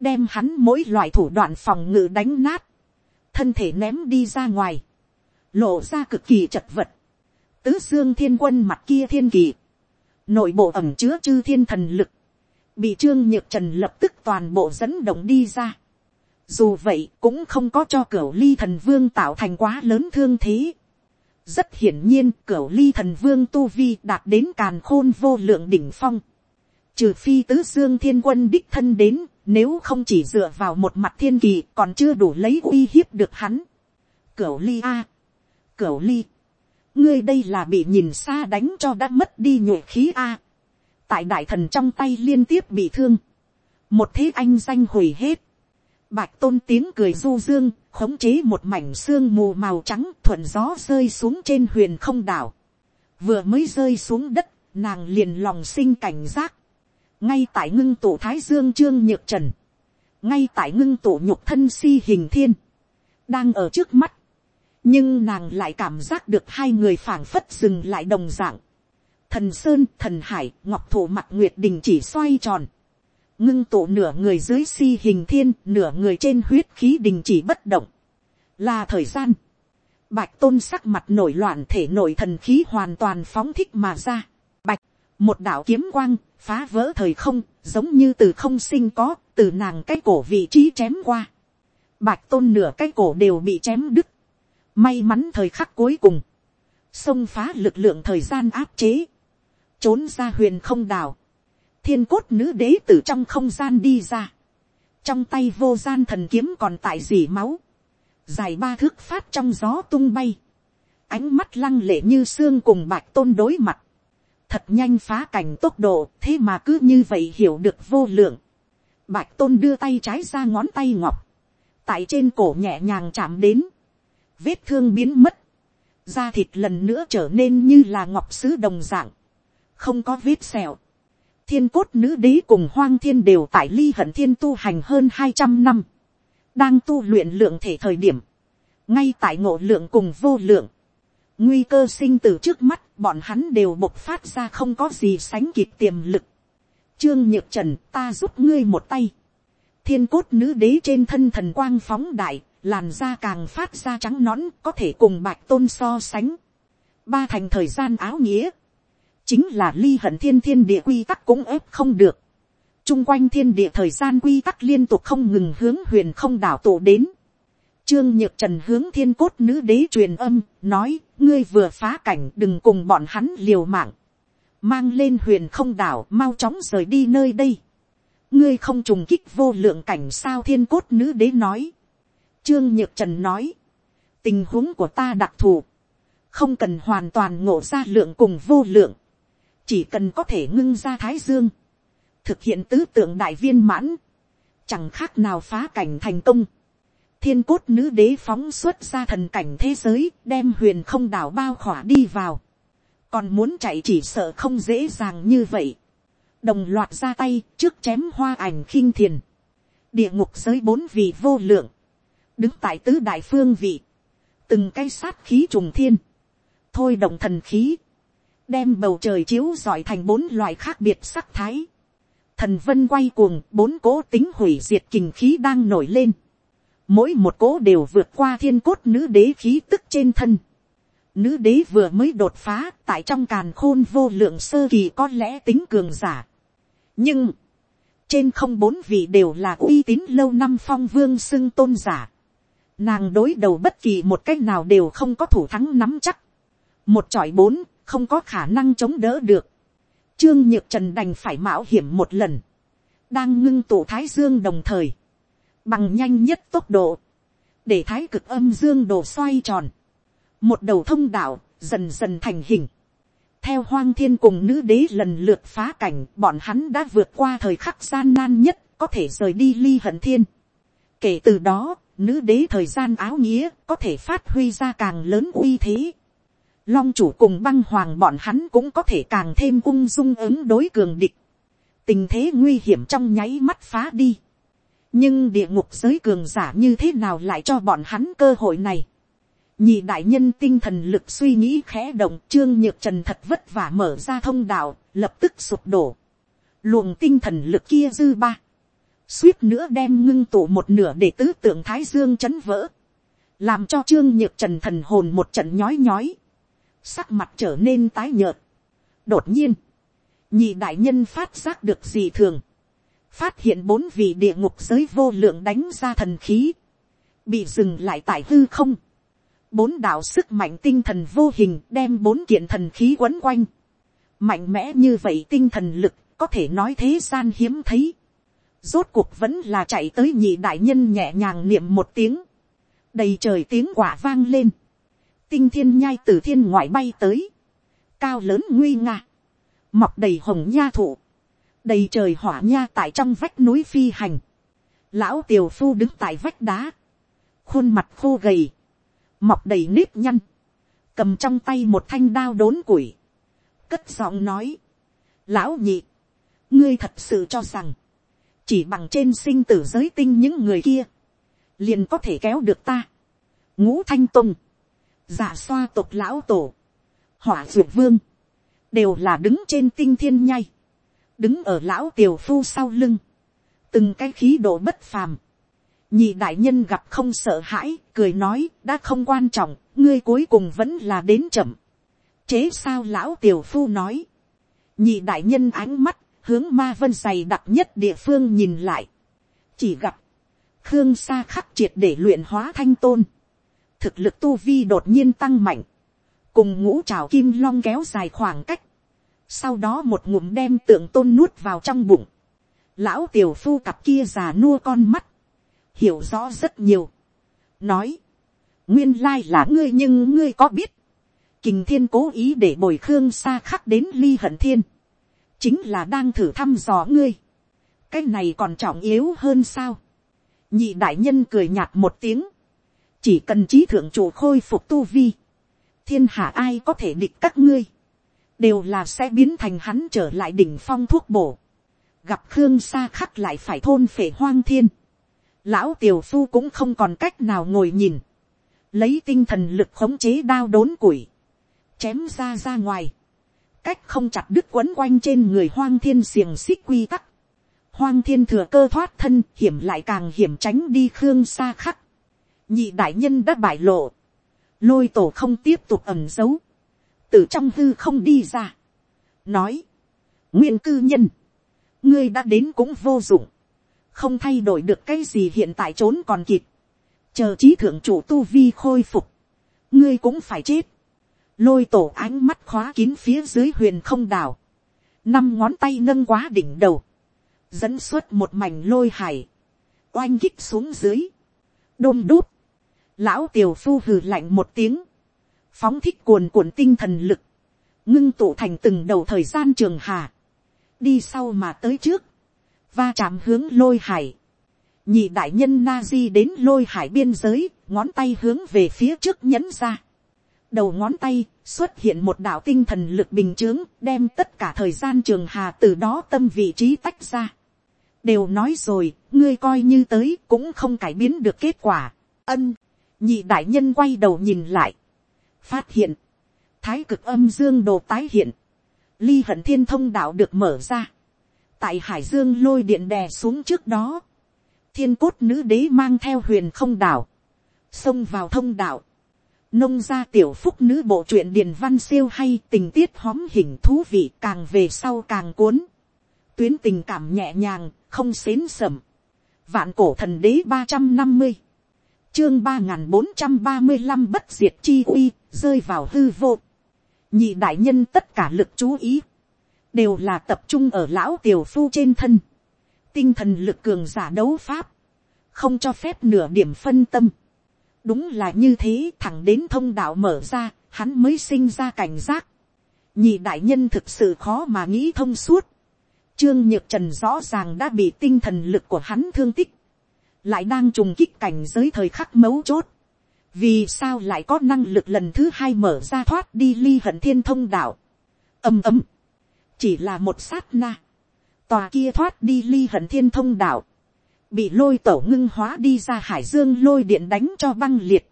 đem hắn mỗi loại thủ đoạn phòng ngự đánh nát, thân thể ném đi ra ngoài, lộ ra cực kỳ chật vật, tứ dương thiên quân mặt kia thiên kỳ, nội bộ ẩm chứa chư thiên thần lực, bị trương nhược trần lập tức toàn bộ dẫn động đi ra. Dù vậy cũng không có cho cửa ly thần vương tạo thành quá lớn thương thế. Rất hiển nhiên cửa ly thần vương tu vi đạt đến càn khôn vô lượng đỉnh phong. Trừ phi tứ dương thiên quân đích thân đến, nếu không chỉ dựa vào một mặt thiên kỳ còn chưa đủ lấy uy hiếp được hắn. Cửu ly a. Cửu ly. Ngươi đây là bị nhìn xa đánh cho đã mất đi nhuệ khí a tại đại thần trong tay liên tiếp bị thương, một thế anh danh hủy hết, Bạch tôn tiếng cười du dương, khống chế một mảnh xương mù màu trắng thuận gió rơi xuống trên huyền không đảo. Vừa mới rơi xuống đất, nàng liền lòng sinh cảnh giác. Ngay tại ngưng tụ thái dương trương nhược trần. Ngay tại ngưng tụ nhục thân si hình thiên. Đang ở trước mắt. Nhưng nàng lại cảm giác được hai người phảng phất dừng lại đồng dạng. Thần Sơn, thần Hải, Ngọc Thổ mặt Nguyệt Đình chỉ xoay tròn ngưng tụ nửa người dưới si hình thiên, nửa người trên huyết khí đình chỉ bất động. Là thời gian. Bạch tôn sắc mặt nổi loạn thể nội thần khí hoàn toàn phóng thích mà ra. Bạch, một đạo kiếm quang, phá vỡ thời không, giống như từ không sinh có, từ nàng cái cổ vị trí chém qua. Bạch tôn nửa cái cổ đều bị chém đứt. May mắn thời khắc cuối cùng. Xông phá lực lượng thời gian áp chế. Trốn ra huyền không đảo. Thiên cốt nữ đế từ trong không gian đi ra, trong tay vô gian thần kiếm còn tại dỉ máu, dài ba thước phát trong gió tung bay, ánh mắt lăng lệ như xương cùng bạch tôn đối mặt, thật nhanh phá cảnh tốc độ thế mà cứ như vậy hiểu được vô lượng, bạch tôn đưa tay trái ra ngón tay ngọc, tại trên cổ nhẹ nhàng chạm đến, vết thương biến mất, da thịt lần nữa trở nên như là ngọc sứ đồng dạng, không có vết sẹo, thiên cốt nữ đế cùng hoang thiên đều tại ly hận thiên tu hành hơn hai trăm năm, đang tu luyện lượng thể thời điểm, ngay tại ngộ lượng cùng vô lượng, nguy cơ sinh tử trước mắt bọn hắn đều bộc phát ra không có gì sánh kịp tiềm lực. Trương nhược trần ta giúp ngươi một tay. thiên cốt nữ đế trên thân thần quang phóng đại, làn da càng phát ra trắng nõn có thể cùng bạch tôn so sánh. ba thành thời gian áo nghĩa chính là ly hận thiên thiên địa quy tắc cũng ép không được. chung quanh thiên địa thời gian quy tắc liên tục không ngừng hướng huyền không đảo tổ đến. Trương Nhược Trần hướng thiên cốt nữ đế truyền âm, nói, ngươi vừa phá cảnh đừng cùng bọn hắn liều mạng. Mang lên huyền không đảo, mau chóng rời đi nơi đây. Ngươi không trùng kích vô lượng cảnh sao thiên cốt nữ đế nói. Trương Nhược Trần nói, tình huống của ta đặc thù. Không cần hoàn toàn ngộ ra lượng cùng vô lượng chỉ cần có thể ngưng ra thái dương, thực hiện tứ tượng đại viên mãn, chẳng khác nào phá cảnh thành công. thiên cốt nữ đế phóng xuất ra thần cảnh thế giới, đem huyền không đảo bao khỏa đi vào. còn muốn chạy chỉ sợ không dễ dàng như vậy. đồng loạt ra tay trước chém hoa ảnh khinh thiền. địa ngục giới bốn vị vô lượng, đứng tại tứ đại phương vị, từng cây sát khí trùng thiên, thôi động thần khí, đem bầu trời chiếu giỏi thành bốn loại khác biệt sắc thái. Thần vân quay cuồng, bốn cố tính hủy diệt kình khí đang nổi lên. Mỗi một cố đều vượt qua thiên cốt nữ đế khí tức trên thân. Nữ đế vừa mới đột phá, tại trong càn khôn vô lượng sơ kỳ có lẽ tính cường giả. Nhưng, trên không bốn vị đều là uy tín lâu năm phong vương xưng tôn giả. Nàng đối đầu bất kỳ một cách nào đều không có thủ thắng nắm chắc. Một trọi bốn, không có khả năng chống đỡ được. Trương Nhược Trần đành phải mạo hiểm một lần. Đang ngưng tụ Thái Dương đồng thời. Bằng nhanh nhất tốc độ. Để Thái cực âm Dương đồ xoay tròn. Một đầu thông đạo dần dần thành hình. Theo hoang thiên cùng nữ đế lần lượt phá cảnh. Bọn hắn đã vượt qua thời khắc gian nan nhất. Có thể rời đi ly hận thiên. Kể từ đó, nữ đế thời gian áo nghĩa có thể phát huy ra càng lớn uy thế long chủ cùng băng hoàng bọn hắn cũng có thể càng thêm ung dung ứng đối cường địch. tình thế nguy hiểm trong nháy mắt phá đi. nhưng địa ngục giới cường giả như thế nào lại cho bọn hắn cơ hội này. nhị đại nhân tinh thần lực suy nghĩ khẽ động trương nhược trần thật vất vả mở ra thông đạo, lập tức sụp đổ. luồng tinh thần lực kia dư ba. suýt nữa đem ngưng tụ một nửa để tứ tượng thái dương chấn vỡ. làm cho trương nhược trần thần hồn một trận nhói nhói sắc mặt trở nên tái nhợt. đột nhiên, nhị đại nhân phát giác được gì thường, phát hiện bốn vị địa ngục giới vô lượng đánh ra thần khí, bị dừng lại tại hư không. bốn đạo sức mạnh tinh thần vô hình đem bốn kiện thần khí quấn quanh. mạnh mẽ như vậy tinh thần lực có thể nói thế gian hiếm thấy. rốt cuộc vẫn là chạy tới nhị đại nhân nhẹ nhàng niệm một tiếng. đầy trời tiếng quả vang lên tinh thiên nhai từ thiên ngoại bay tới, cao lớn nguy nga, mọc đầy hồng nha thụ, đầy trời hỏa nha tại trong vách núi phi hành, lão tiều phu đứng tại vách đá, khuôn mặt khô gầy, mọc đầy nếp nhăn, cầm trong tay một thanh đao đốn củi, cất giọng nói, lão nhị, ngươi thật sự cho rằng, chỉ bằng trên sinh tử giới tinh những người kia, liền có thể kéo được ta. ngũ thanh tùng, giả xoa tộc lão tổ, hỏa dược vương, đều là đứng trên tinh thiên nhai, đứng ở lão tiều phu sau lưng, từng cái khí độ bất phàm, nhị đại nhân gặp không sợ hãi, cười nói đã không quan trọng, ngươi cuối cùng vẫn là đến chậm. chế sao lão tiều phu nói, nhị đại nhân ánh mắt hướng ma vân dày đặc nhất địa phương nhìn lại, chỉ gặp, khương sa khắc triệt để luyện hóa thanh tôn, thực lực tu vi đột nhiên tăng mạnh, cùng ngũ trào kim long kéo dài khoảng cách, sau đó một ngụm đem tượng tôn nuốt vào trong bụng, lão tiểu phu cặp kia già nua con mắt, hiểu rõ rất nhiều, nói, nguyên lai là ngươi nhưng ngươi có biết, kình thiên cố ý để bồi khương xa khắc đến ly hận thiên, chính là đang thử thăm dò ngươi, cái này còn trọng yếu hơn sao, nhị đại nhân cười nhạt một tiếng, chỉ cần trí thượng chủ khôi phục tu vi, thiên hạ ai có thể địch các ngươi, đều là sẽ biến thành hắn trở lại đỉnh phong thuốc bổ, gặp khương xa khắc lại phải thôn phệ hoang thiên, lão tiều phu cũng không còn cách nào ngồi nhìn, lấy tinh thần lực khống chế đao đốn củi, chém ra ra ngoài, cách không chặt đứt quấn quanh trên người hoang thiên xiềng xích quy tắc, hoang thiên thừa cơ thoát thân hiểm lại càng hiểm tránh đi khương xa khắc, nhị đại nhân đã bại lộ, lôi tổ không tiếp tục ẩm giấu, từ trong hư không đi ra, nói, nguyên cư nhân, ngươi đã đến cũng vô dụng, không thay đổi được cái gì hiện tại trốn còn kịp, chờ trí thượng chủ tu vi khôi phục, ngươi cũng phải chết, lôi tổ ánh mắt khóa kín phía dưới huyền không đảo, năm ngón tay nâng quá đỉnh đầu, dẫn xuất một mảnh lôi hải, oanh kích xuống dưới, đôm đút, lão tiều phu hừ lạnh một tiếng, phóng thích cuồn cuộn tinh thần lực, ngưng tụ thành từng đầu thời gian trường hà, đi sau mà tới trước, va chạm hướng lôi hải, nhị đại nhân na di đến lôi hải biên giới, ngón tay hướng về phía trước nhấn ra. đầu ngón tay xuất hiện một đạo tinh thần lực bình chướng, đem tất cả thời gian trường hà từ đó tâm vị trí tách ra. đều nói rồi, ngươi coi như tới cũng không cải biến được kết quả. ân, nhị đại nhân quay đầu nhìn lại, phát hiện, thái cực âm dương đồ tái hiện, ly hận thiên thông đạo được mở ra, tại hải dương lôi điện đè xuống trước đó, thiên cốt nữ đế mang theo huyền không đảo, xông vào thông đạo, nông gia tiểu phúc nữ bộ truyện điền văn siêu hay tình tiết hóm hình thú vị càng về sau càng cuốn, tuyến tình cảm nhẹ nhàng không xến sầm, vạn cổ thần đế ba trăm năm mươi, chương ba nghìn bốn trăm ba mươi năm bất diệt chi uy rơi vào hư vô, nhị đại nhân tất cả lực chú ý đều là tập trung ở lão tiểu phu trên thân, tinh thần lực cường giả đấu pháp, không cho phép nửa điểm phân tâm. đúng là như thế thẳng đến thông đạo mở ra, hắn mới sinh ra cảnh giác. nhị đại nhân thực sự khó mà nghĩ thông suốt. trương nhược trần rõ ràng đã bị tinh thần lực của hắn thương tích, lại đang trùng kích cảnh giới thời khắc mấu chốt. vì sao lại có năng lực lần thứ hai mở ra thoát đi ly hận thiên thông đạo. ầm ầm chỉ là một sát na, tòa kia thoát đi ly hận thiên thông đạo, bị lôi tổ ngưng hóa đi ra hải dương lôi điện đánh cho băng liệt,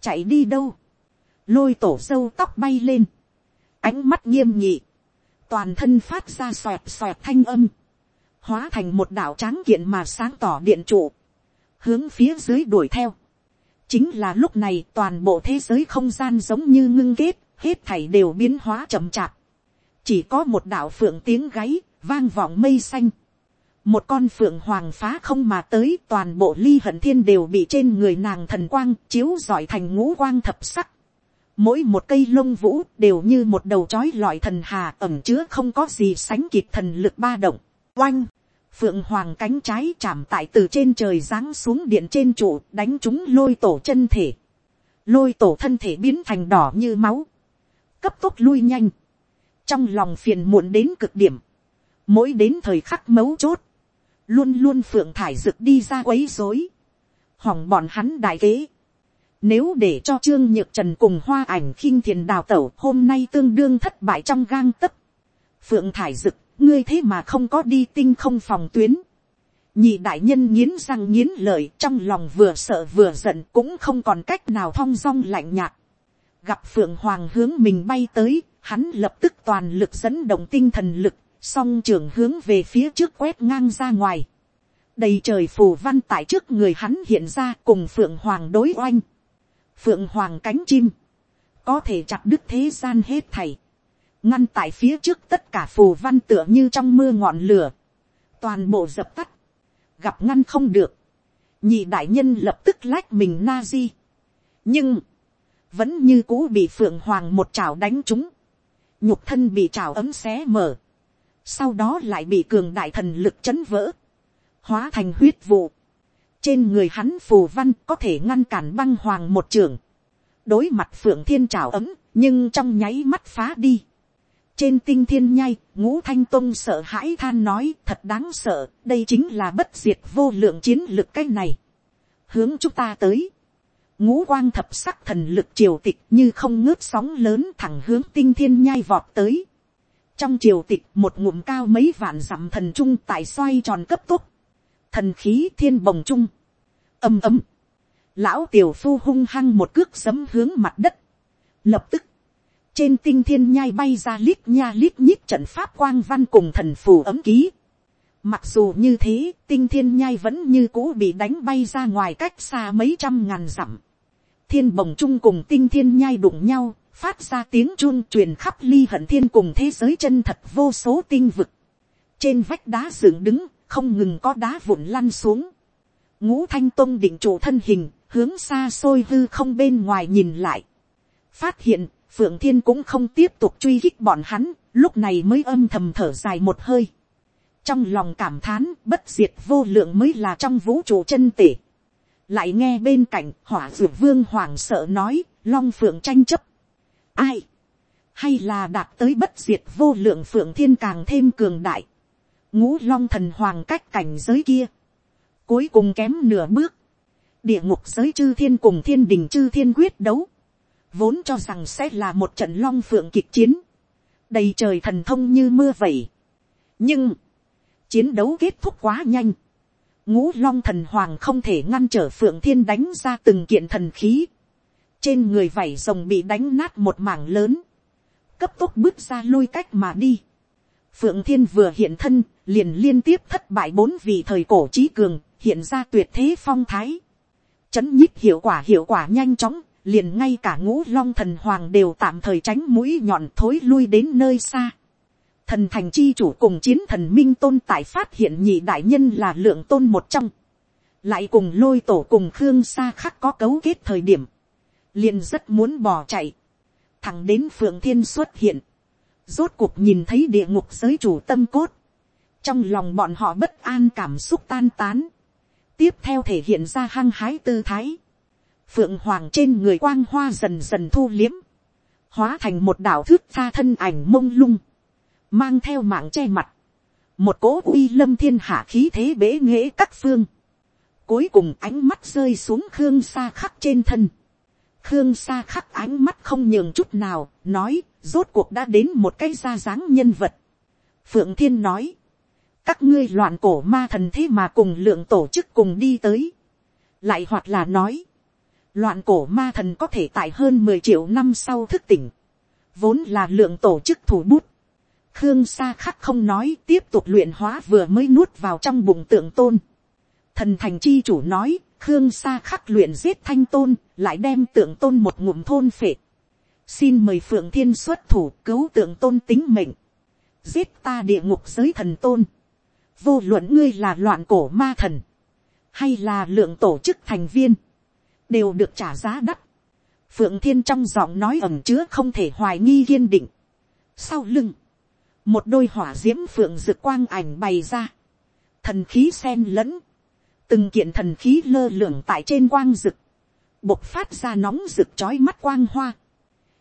chạy đi đâu, lôi tổ sâu tóc bay lên, ánh mắt nghiêm nhị, toàn thân phát ra xoẹt xoẹt thanh âm, hóa thành một đạo tráng kiện mà sáng tỏ điện trụ, hướng phía dưới đuổi theo. chính là lúc này toàn bộ thế giới không gian giống như ngưng kết, hết thảy đều biến hóa chậm chạp, chỉ có một đạo phượng tiếng gáy, vang vọng mây xanh. một con phượng hoàng phá không mà tới toàn bộ ly hận thiên đều bị trên người nàng thần quang chiếu giỏi thành ngũ quang thập sắc. mỗi một cây lông vũ đều như một đầu chói lọi thần hà ẩm chứa không có gì sánh kịp thần lực ba động. oanh, phượng hoàng cánh trái chạm tại từ trên trời giáng xuống điện trên trụ đánh chúng lôi tổ chân thể. lôi tổ thân thể biến thành đỏ như máu. cấp tốc lui nhanh trong lòng phiền muộn đến cực điểm, mỗi đến thời khắc mấu chốt, luôn luôn phượng thải rực đi ra quấy rối, hỏng bọn hắn đại kế. Nếu để cho Trương Nhược Trần cùng hoa ảnh khinh thiền đào tẩu hôm nay tương đương thất bại trong gang tấc. Phượng Thải rực ngươi thế mà không có đi tinh không phòng tuyến. Nhị đại nhân nghiến răng nghiến lợi trong lòng vừa sợ vừa giận cũng không còn cách nào thong dong lạnh nhạt. Gặp Phượng Hoàng hướng mình bay tới, hắn lập tức toàn lực dẫn động tinh thần lực, song trường hướng về phía trước quét ngang ra ngoài. Đầy trời phù văn tại trước người hắn hiện ra cùng Phượng Hoàng đối oanh. Phượng Hoàng cánh chim, có thể chặt đứt thế gian hết thảy. Ngăn tại phía trước tất cả phù văn tựa như trong mưa ngọn lửa. Toàn bộ dập tắt. Gặp ngăn không được, nhị đại nhân lập tức lách mình na di. nhưng, vẫn như cũ bị phượng hoàng một chảo đánh trúng, nhục thân bị chảo ấm xé mở, sau đó lại bị cường đại thần lực chấn vỡ, hóa thành huyết vụ. trên người hắn phù văn có thể ngăn cản băng hoàng một trường, đối mặt phượng thiên trào ấm, nhưng trong nháy mắt phá đi trên tinh thiên nhai, ngũ thanh tông sợ hãi than nói thật đáng sợ, đây chính là bất diệt vô lượng chiến lực cái này. Hướng chúng ta tới. Ngũ quang thập sắc thần lực triều tịch như không ngớt sóng lớn thẳng hướng tinh thiên nhai vọt tới. Trong triều tịch một ngụm cao mấy vạn dặm thần trung tại xoay tròn cấp tốc. Thần khí thiên bồng trung. ầm ầm. Lão tiểu phu hung hăng một cước sấm hướng mặt đất. Lập tức trên tinh thiên nhai bay ra lít nha lít nhít trận pháp quang văn cùng thần phù ấm ký. Mặc dù như thế, tinh thiên nhai vẫn như cũ bị đánh bay ra ngoài cách xa mấy trăm ngàn dặm. Thiên bồng chung cùng tinh thiên nhai đụng nhau, phát ra tiếng chuông truyền khắp ly hận thiên cùng thế giới chân thật vô số tinh vực. Trên vách đá dựng đứng, không ngừng có đá vụn lăn xuống. Ngũ thanh tông định chủ thân hình, hướng xa xôi hư không bên ngoài nhìn lại. Phát hiện phượng thiên cũng không tiếp tục truy khích bọn hắn, lúc này mới âm thầm thở dài một hơi. trong lòng cảm thán bất diệt vô lượng mới là trong vũ trụ chân tể. lại nghe bên cạnh hỏa dược vương hoàng sợ nói, long phượng tranh chấp. ai, hay là đạt tới bất diệt vô lượng phượng thiên càng thêm cường đại. ngũ long thần hoàng cách cảnh giới kia. cuối cùng kém nửa bước. địa ngục giới chư thiên cùng thiên đình chư thiên quyết đấu vốn cho rằng sẽ là một trận long phượng kịch chiến, đầy trời thần thông như mưa vậy nhưng, chiến đấu kết thúc quá nhanh, ngũ long thần hoàng không thể ngăn trở phượng thiên đánh ra từng kiện thần khí, trên người vảy rồng bị đánh nát một mảng lớn, cấp tốc bước ra lôi cách mà đi. Phượng thiên vừa hiện thân, liền liên tiếp thất bại bốn vị thời cổ trí cường, hiện ra tuyệt thế phong thái. Chấn nhích hiệu quả hiệu quả nhanh chóng, liền ngay cả ngũ long thần hoàng đều tạm thời tránh mũi nhọn thối lui đến nơi xa. Thần thành chi chủ cùng chiến thần minh tôn tại phát hiện nhị đại nhân là lượng tôn một trong. Lại cùng lôi tổ cùng khương xa khắc có cấu kết thời điểm. Liền rất muốn bỏ chạy. Thẳng đến phượng thiên xuất hiện. Rốt cuộc nhìn thấy địa ngục giới chủ tâm cốt. Trong lòng bọn họ bất an cảm xúc tan tán. Tiếp theo thể hiện ra hăng hái tư thái phượng hoàng trên người quang hoa dần dần thu liếm, hóa thành một đảo thước pha thân ảnh mông lung, mang theo mạng che mặt, một cố uy lâm thiên hạ khí thế bế nghễ các phương, cuối cùng ánh mắt rơi xuống khương xa khắc trên thân, khương xa khắc ánh mắt không nhường chút nào, nói, rốt cuộc đã đến một cái ra dáng nhân vật. phượng thiên nói, các ngươi loạn cổ ma thần thế mà cùng lượng tổ chức cùng đi tới, lại hoặc là nói, Loạn cổ ma thần có thể tại hơn mười triệu năm sau thức tỉnh. Vốn là lượng tổ chức thủ bút. Khương Sa khắc không nói tiếp tục luyện hóa vừa mới nuốt vào trong bụng tượng tôn. Thần thành chi chủ nói, Khương Sa khắc luyện giết thanh tôn, lại đem tượng tôn một ngụm thôn phệ. Xin mời Phượng Thiên xuất thủ cứu tượng tôn tính mệnh. Giết ta địa ngục giới thần tôn. Vô luận ngươi là loạn cổ ma thần. Hay là lượng tổ chức thành viên đều được trả giá đắt. Phượng Thiên trong giọng nói ẩm chứa không thể hoài nghi kiên định. Sau lưng, một đôi hỏa diễm phượng rực quang ảnh bày ra. Thần khí sen lẫn, từng kiện thần khí lơ lửng tại trên quang rực, bộc phát ra nóng rực chói mắt quang hoa.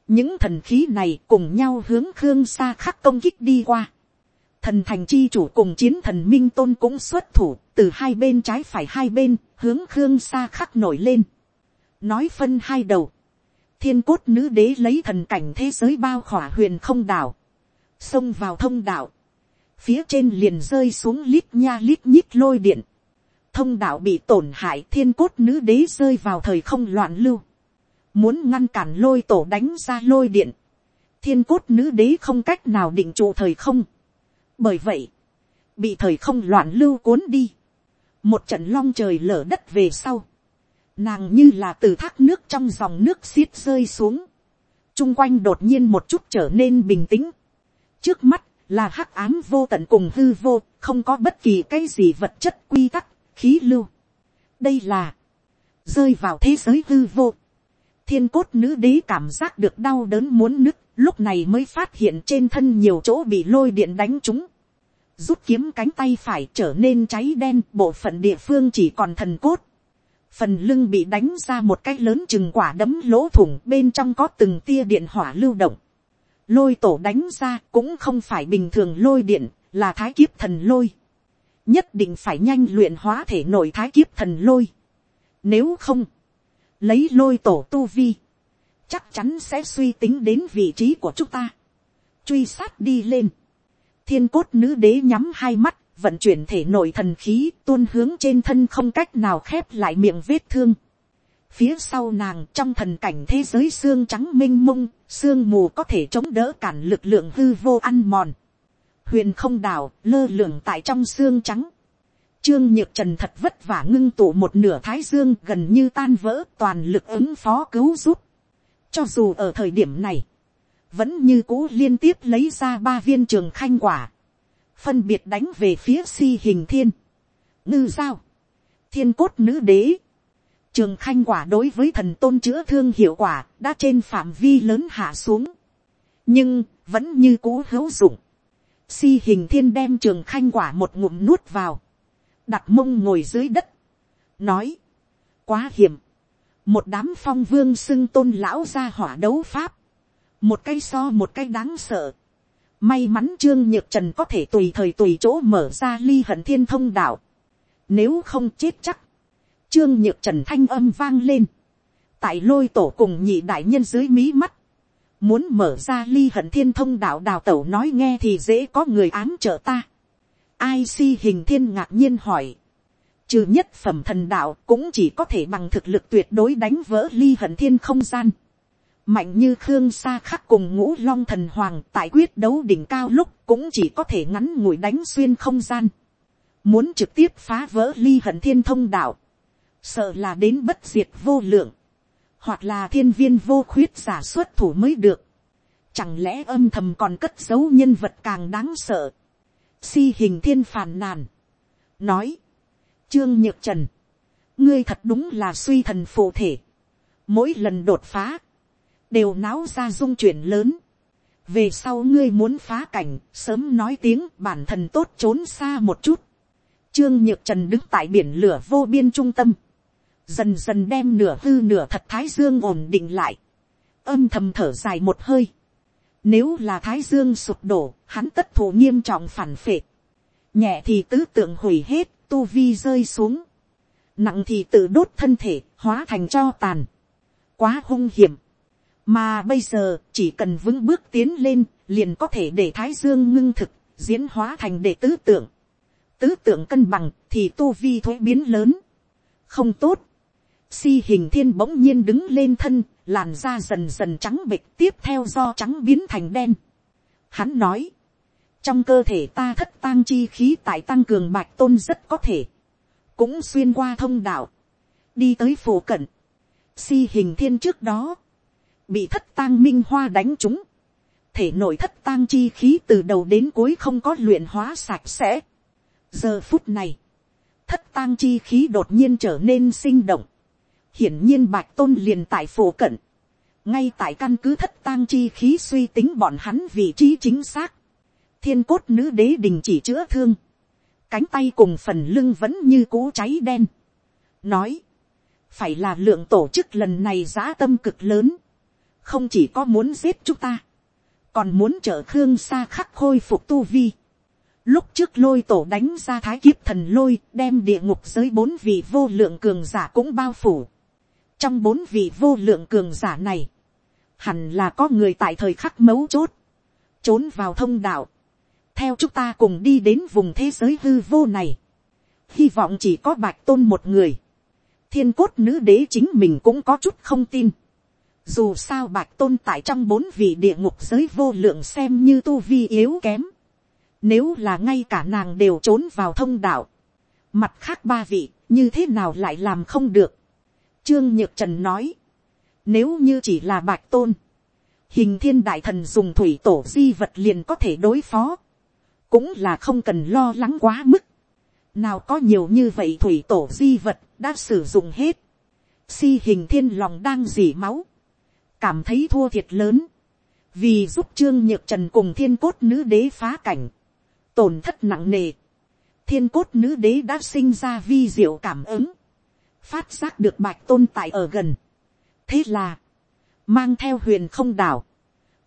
Những thần khí này cùng nhau hướng Khương Sa khắc công kích đi qua. thần thành chi chủ cùng chiến thần minh tôn cũng xuất thủ, từ hai bên trái phải hai bên, hướng khương xa khắc nổi lên nói phân hai đầu, thiên cốt nữ đế lấy thần cảnh thế giới bao khỏa huyền không đảo, xông vào thông đạo, phía trên liền rơi xuống lít nha lít nhít lôi điện, thông đạo bị tổn hại thiên cốt nữ đế rơi vào thời không loạn lưu, muốn ngăn cản lôi tổ đánh ra lôi điện, thiên cốt nữ đế không cách nào định trụ thời không, bởi vậy, bị thời không loạn lưu cuốn đi, một trận long trời lở đất về sau, nàng như là từ thác nước trong dòng nước xiết rơi xuống, chung quanh đột nhiên một chút trở nên bình tĩnh, trước mắt là hắc ám vô tận cùng hư vô, không có bất kỳ cái gì vật chất quy tắc, khí lưu. đây là, rơi vào thế giới hư vô. thiên cốt nữ đế cảm giác được đau đớn muốn nứt, lúc này mới phát hiện trên thân nhiều chỗ bị lôi điện đánh trúng. rút kiếm cánh tay phải trở nên cháy đen, bộ phận địa phương chỉ còn thần cốt phần lưng bị đánh ra một cái lớn chừng quả đấm lỗ thủng bên trong có từng tia điện hỏa lưu động lôi tổ đánh ra cũng không phải bình thường lôi điện, là thái kiếp thần lôi. nhất định phải nhanh luyện hóa thể nội thái kiếp thần lôi. nếu không, lấy lôi tổ tu vi, chắc chắn sẽ suy tính đến vị trí của chúng ta. truy sát đi lên. thiên cốt nữ đế nhắm hai mắt, vận chuyển thể nội thần khí tuôn hướng trên thân không cách nào khép lại miệng vết thương Phía sau nàng trong thần cảnh thế giới xương trắng minh mông, xương mù có thể chống đỡ cản lực lượng hư vô ăn mòn. Huyền không đảo lơ lửng tại trong xương trắng. Trương Nhược Trần thật vất vả ngưng tụ một nửa thái dương gần như tan vỡ toàn lực ứng phó cứu giúp. Cho dù ở thời điểm này, vẫn như cũ liên tiếp lấy ra ba viên trường khanh quả. Phân biệt đánh về phía si hình thiên. Ngư giao. Thiên cốt nữ đế Trường khanh quả đối với thần tôn chữa thương hiệu quả đã trên phạm vi lớn hạ xuống. Nhưng vẫn như cũ hữu dụng. Si hình thiên đem trường khanh quả một ngụm nuốt vào. Đặt mông ngồi dưới đất. Nói. Quá hiểm. Một đám phong vương xưng tôn lão ra hỏa đấu pháp. Một cây so một cây đáng sợ. May mắn trương nhược trần có thể tùy thời tùy chỗ mở ra ly hận thiên thông đạo. Nếu không chết chắc, Trương nhược trần thanh âm vang lên. Tại lôi tổ cùng nhị đại nhân dưới mí mắt. Muốn mở ra ly hận thiên thông đạo đào tẩu nói nghe thì dễ có người ám trợ ta. Ai si hình thiên ngạc nhiên hỏi. Trừ nhất phẩm thần đạo cũng chỉ có thể bằng thực lực tuyệt đối đánh vỡ ly hận thiên không gian. Mạnh như Khương Sa khắc cùng ngũ long thần hoàng tại quyết đấu đỉnh cao lúc cũng chỉ có thể ngắn ngủi đánh xuyên không gian. Muốn trực tiếp phá vỡ ly hận thiên thông đạo. Sợ là đến bất diệt vô lượng, hoặc là thiên viên vô khuyết giả xuất thủ mới được, chẳng lẽ âm thầm còn cất giấu nhân vật càng đáng sợ, si hình thiên phàn nàn, nói, trương nhược trần, ngươi thật đúng là suy thần phụ thể, mỗi lần đột phá, đều náo ra dung chuyển lớn, về sau ngươi muốn phá cảnh, sớm nói tiếng bản thân tốt trốn xa một chút, trương nhược trần đứng tại biển lửa vô biên trung tâm, dần dần đem nửa hư nửa thật thái dương ổn định lại, âm thầm thở dài một hơi. Nếu là thái dương sụp đổ, hắn tất thủ nghiêm trọng phản phệ. Nhẹ thì tứ tượng hủy hết, tu vi rơi xuống. Nặng thì tự đốt thân thể, hóa thành cho tàn. Quá hung hiểm. Mà bây giờ, chỉ cần vững bước tiến lên, liền có thể để thái dương ngưng thực, diễn hóa thành để tứ tượng. Tứ tượng cân bằng, thì tu vi thuế biến lớn. Không tốt Si hình thiên bỗng nhiên đứng lên thân, làn da dần dần trắng bịch tiếp theo do trắng biến thành đen. Hắn nói, trong cơ thể ta thất tang chi khí tại tăng cường bạch tôn rất có thể, cũng xuyên qua thông đạo, đi tới phổ cận. Si hình thiên trước đó, bị thất tang minh hoa đánh trúng, thể nội thất tang chi khí từ đầu đến cuối không có luyện hóa sạch sẽ. giờ phút này, thất tang chi khí đột nhiên trở nên sinh động, hiển nhiên bạch tôn liền tại phổ cận, ngay tại căn cứ thất tang chi khí suy tính bọn hắn vị trí chính xác, thiên cốt nữ đế đình chỉ chữa thương, cánh tay cùng phần lưng vẫn như cũ cháy đen, nói, phải là lượng tổ chức lần này giá tâm cực lớn, không chỉ có muốn giết chúng ta, còn muốn trợ khương xa khắc khôi phục tu vi, Lúc trước lôi tổ đánh ra thái kiếp thần lôi, đem địa ngục giới bốn vị vô lượng cường giả cũng bao phủ. Trong bốn vị vô lượng cường giả này, hẳn là có người tại thời khắc mấu chốt, trốn vào thông đạo. Theo chúng ta cùng đi đến vùng thế giới hư vô này. Hy vọng chỉ có bạch tôn một người. Thiên cốt nữ đế chính mình cũng có chút không tin. Dù sao bạch tôn tại trong bốn vị địa ngục giới vô lượng xem như tu vi yếu kém nếu là ngay cả nàng đều trốn vào thông đạo. Mặt khác ba vị, như thế nào lại làm không được. Trương Nhược Trần nói. Nếu như chỉ là bạch tôn. Hình thiên đại thần dùng thủy tổ di vật liền có thể đối phó. Cũng là không cần lo lắng quá mức. Nào có nhiều như vậy thủy tổ di vật đã sử dụng hết. Si hình thiên lòng đang dỉ máu. Cảm thấy thua thiệt lớn. Vì giúp Trương Nhược Trần cùng thiên cốt nữ đế phá cảnh tổn thất nặng nề, thiên cốt nữ đế đã sinh ra vi diệu cảm ứng, phát giác được bạch tôn tại ở gần. thế là, mang theo huyền không đảo,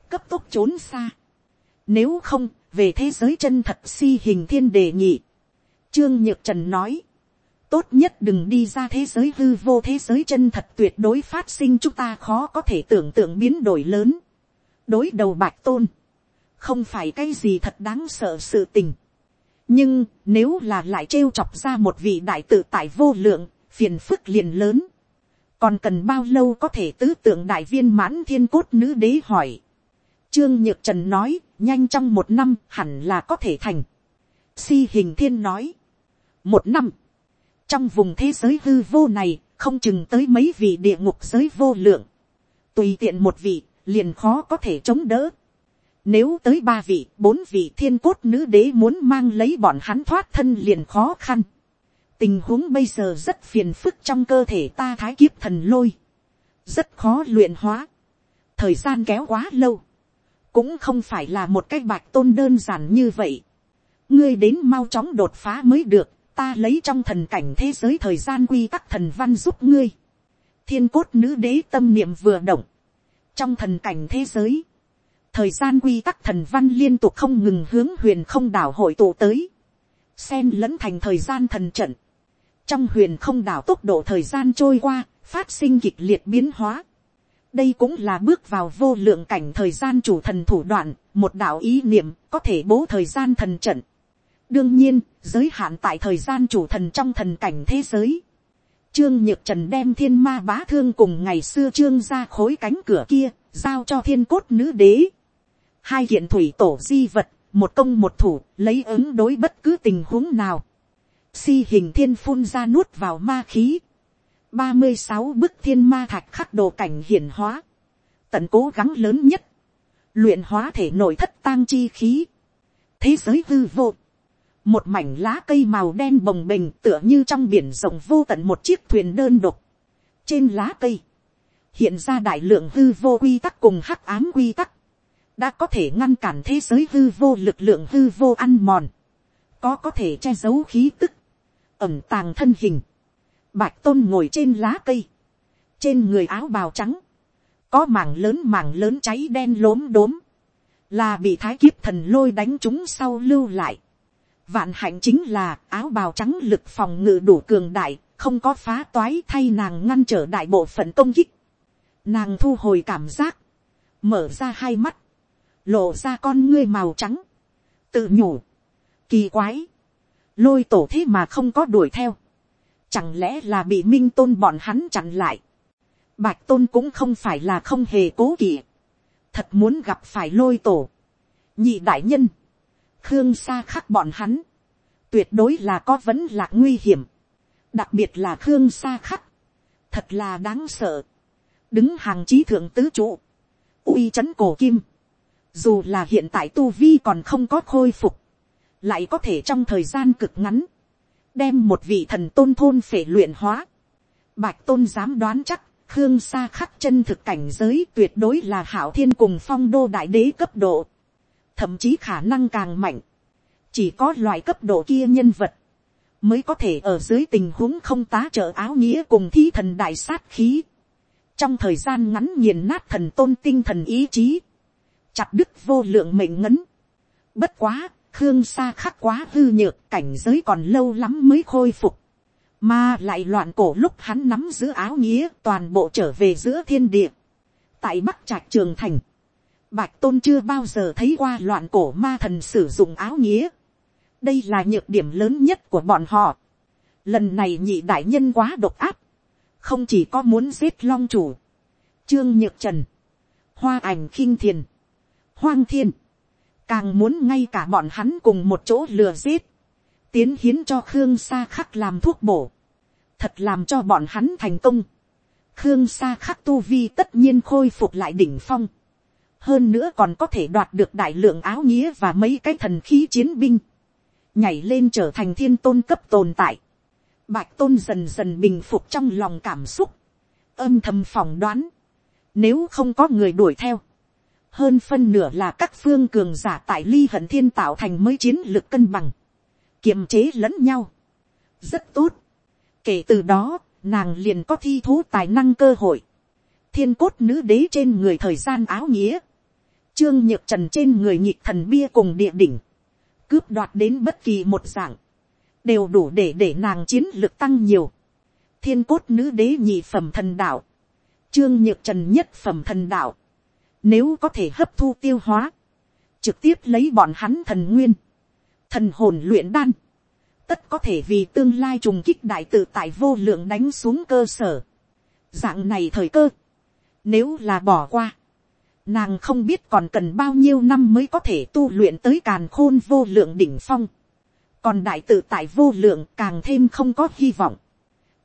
cấp tốc trốn xa. Nếu không, về thế giới chân thật si hình thiên đề nhị Trương Nhược Trần nói, tốt nhất đừng đi ra thế giới hư vô thế giới chân thật tuyệt đối phát sinh chúng ta khó có thể tưởng tượng biến đổi lớn. đối đầu bạch tôn, không phải cái gì thật đáng sợ sự tình. nhưng nếu là lại trêu chọc ra một vị đại tự tại vô lượng, phiền phức liền lớn. còn cần bao lâu có thể tứ tượng đại viên mãn thiên cốt nữ đế hỏi. trương nhược trần nói, nhanh trong một năm hẳn là có thể thành. si hình thiên nói, một năm, trong vùng thế giới hư vô này, không chừng tới mấy vị địa ngục giới vô lượng. tùy tiện một vị, liền khó có thể chống đỡ. Nếu tới ba vị, bốn vị thiên cốt nữ đế muốn mang lấy bọn hắn thoát thân liền khó khăn. Tình huống bây giờ rất phiền phức trong cơ thể ta thái kiếp thần lôi. Rất khó luyện hóa. Thời gian kéo quá lâu. Cũng không phải là một cái bạch tôn đơn giản như vậy. Ngươi đến mau chóng đột phá mới được. Ta lấy trong thần cảnh thế giới thời gian quy tắc thần văn giúp ngươi. Thiên cốt nữ đế tâm niệm vừa động. Trong thần cảnh thế giới thời gian quy tắc thần văn liên tục không ngừng hướng huyền không đảo hội tụ tới, xen lẫn thành thời gian thần trận, trong huyền không đảo tốc độ thời gian trôi qua, phát sinh kịch liệt biến hóa. đây cũng là bước vào vô lượng cảnh thời gian chủ thần thủ đoạn, một đạo ý niệm có thể bố thời gian thần trận đương nhiên, giới hạn tại thời gian chủ thần trong thần cảnh thế giới. Trương Nhược Trần đem thiên ma bá thương cùng ngày xưa trương ra khối cánh cửa kia, giao cho thiên cốt nữ đế hai hiện thủy tổ di vật, một công một thủ, lấy ứng đối bất cứ tình huống nào. Si hình thiên phun ra nuốt vào ma khí. ba mươi sáu bức thiên ma thạch khắc đồ cảnh hiển hóa. Tận cố gắng lớn nhất. Luyện hóa thể nội thất tang chi khí. Thế giới hư vô. Một mảnh lá cây màu đen bồng bềnh tựa như trong biển rộng vô tận một chiếc thuyền đơn độc. Trên lá cây. Hiện ra đại lượng hư vô quy tắc cùng hắc ám quy tắc đã có thể ngăn cản thế giới hư vô lực lượng hư vô ăn mòn, có có thể che giấu khí tức, ẩm tàng thân hình, bạch tôn ngồi trên lá cây, trên người áo bào trắng, có mảng lớn mảng lớn cháy đen lốm đốm, là bị thái kiếp thần lôi đánh chúng sau lưu lại. Vạn hạnh chính là áo bào trắng lực phòng ngự đủ cường đại, không có phá toái thay nàng ngăn trở đại bộ phận công kích. Nàng thu hồi cảm giác, mở ra hai mắt, lộ ra con ngươi màu trắng, tự nhủ, kỳ quái, lôi tổ thế mà không có đuổi theo, chẳng lẽ là bị minh tôn bọn hắn chặn lại, bạch tôn cũng không phải là không hề cố kỵ, thật muốn gặp phải lôi tổ, nhị đại nhân, khương xa khắc bọn hắn, tuyệt đối là có vẫn là nguy hiểm, đặc biệt là khương xa khắc, thật là đáng sợ, đứng hàng trí thượng tứ trụ, uy c h ấ n cổ kim, dù là hiện tại tu vi còn không có khôi phục, lại có thể trong thời gian cực ngắn, đem một vị thần tôn thôn phể luyện hóa. Bạch tôn dám đoán chắc, khương sa khắc chân thực cảnh giới tuyệt đối là hảo thiên cùng phong đô đại đế cấp độ, thậm chí khả năng càng mạnh, chỉ có loại cấp độ kia nhân vật, mới có thể ở dưới tình huống không tá trợ áo nghĩa cùng thi thần đại sát khí, trong thời gian ngắn nghiền nát thần tôn tinh thần ý chí, chặt đứt vô lượng mệnh ngấn. Bất quá, khương sa khắc quá hư nhược cảnh giới còn lâu lắm mới khôi phục, mà lại loạn cổ lúc hắn nắm giữ áo nghĩa toàn bộ trở về giữa thiên địa, tại bắc trạch trường thành, bạch tôn chưa bao giờ thấy qua loạn cổ ma thần sử dụng áo nghĩa, đây là nhược điểm lớn nhất của bọn họ, lần này nhị đại nhân quá độc áp, không chỉ có muốn giết long chủ, trương nhược trần, hoa ảnh khinh thiền, hoang thiên, càng muốn ngay cả bọn hắn cùng một chỗ lừa giết, tiến hiến cho khương sa khắc làm thuốc bổ, thật làm cho bọn hắn thành công. khương sa khắc tu vi tất nhiên khôi phục lại đỉnh phong, hơn nữa còn có thể đoạt được đại lượng áo nghĩa và mấy cái thần khí chiến binh, nhảy lên trở thành thiên tôn cấp tồn tại. Bạch tôn dần dần bình phục trong lòng cảm xúc, âm thầm phỏng đoán, nếu không có người đuổi theo, hơn phân nửa là các phương cường giả tại ly hận thiên tạo thành mới chiến lược cân bằng, kiềm chế lẫn nhau. rất tốt. kể từ đó, nàng liền có thi thú tài năng cơ hội. thiên cốt nữ đế trên người thời gian áo nghĩa, trương nhược trần trên người nhịp thần bia cùng địa đỉnh, cướp đoạt đến bất kỳ một dạng, đều đủ để để nàng chiến lược tăng nhiều. thiên cốt nữ đế nhị phẩm thần đạo, trương nhược trần nhất phẩm thần đạo, nếu có thể hấp thu tiêu hóa, trực tiếp lấy bọn hắn thần nguyên, thần hồn luyện đan, tất có thể vì tương lai trùng kích đại tự tại vô lượng đánh xuống cơ sở. Dạng này thời cơ, nếu là bỏ qua, nàng không biết còn cần bao nhiêu năm mới có thể tu luyện tới càn khôn vô lượng đỉnh phong. còn đại tự tại vô lượng càng thêm không có hy vọng.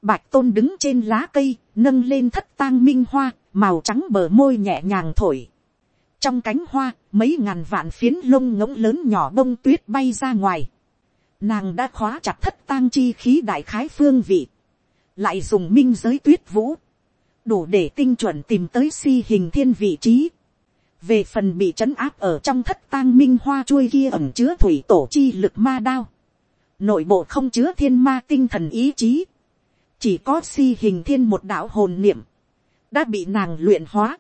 Bạch tôn đứng trên lá cây, nâng lên thất tang minh hoa, màu trắng bờ môi nhẹ nhàng thổi. Trong cánh hoa, mấy ngàn vạn phiến lông ngỗng lớn nhỏ bông tuyết bay ra ngoài. Nàng đã khóa chặt thất tang chi khí đại khái phương vị. Lại dùng minh giới tuyết vũ. Đủ để tinh chuẩn tìm tới si hình thiên vị trí. Về phần bị trấn áp ở trong thất tang minh hoa chuôi kia ẩm chứa thủy tổ chi lực ma đao. Nội bộ không chứa thiên ma tinh thần ý chí. Chỉ có si hình thiên một đạo hồn niệm. Đã bị nàng luyện hóa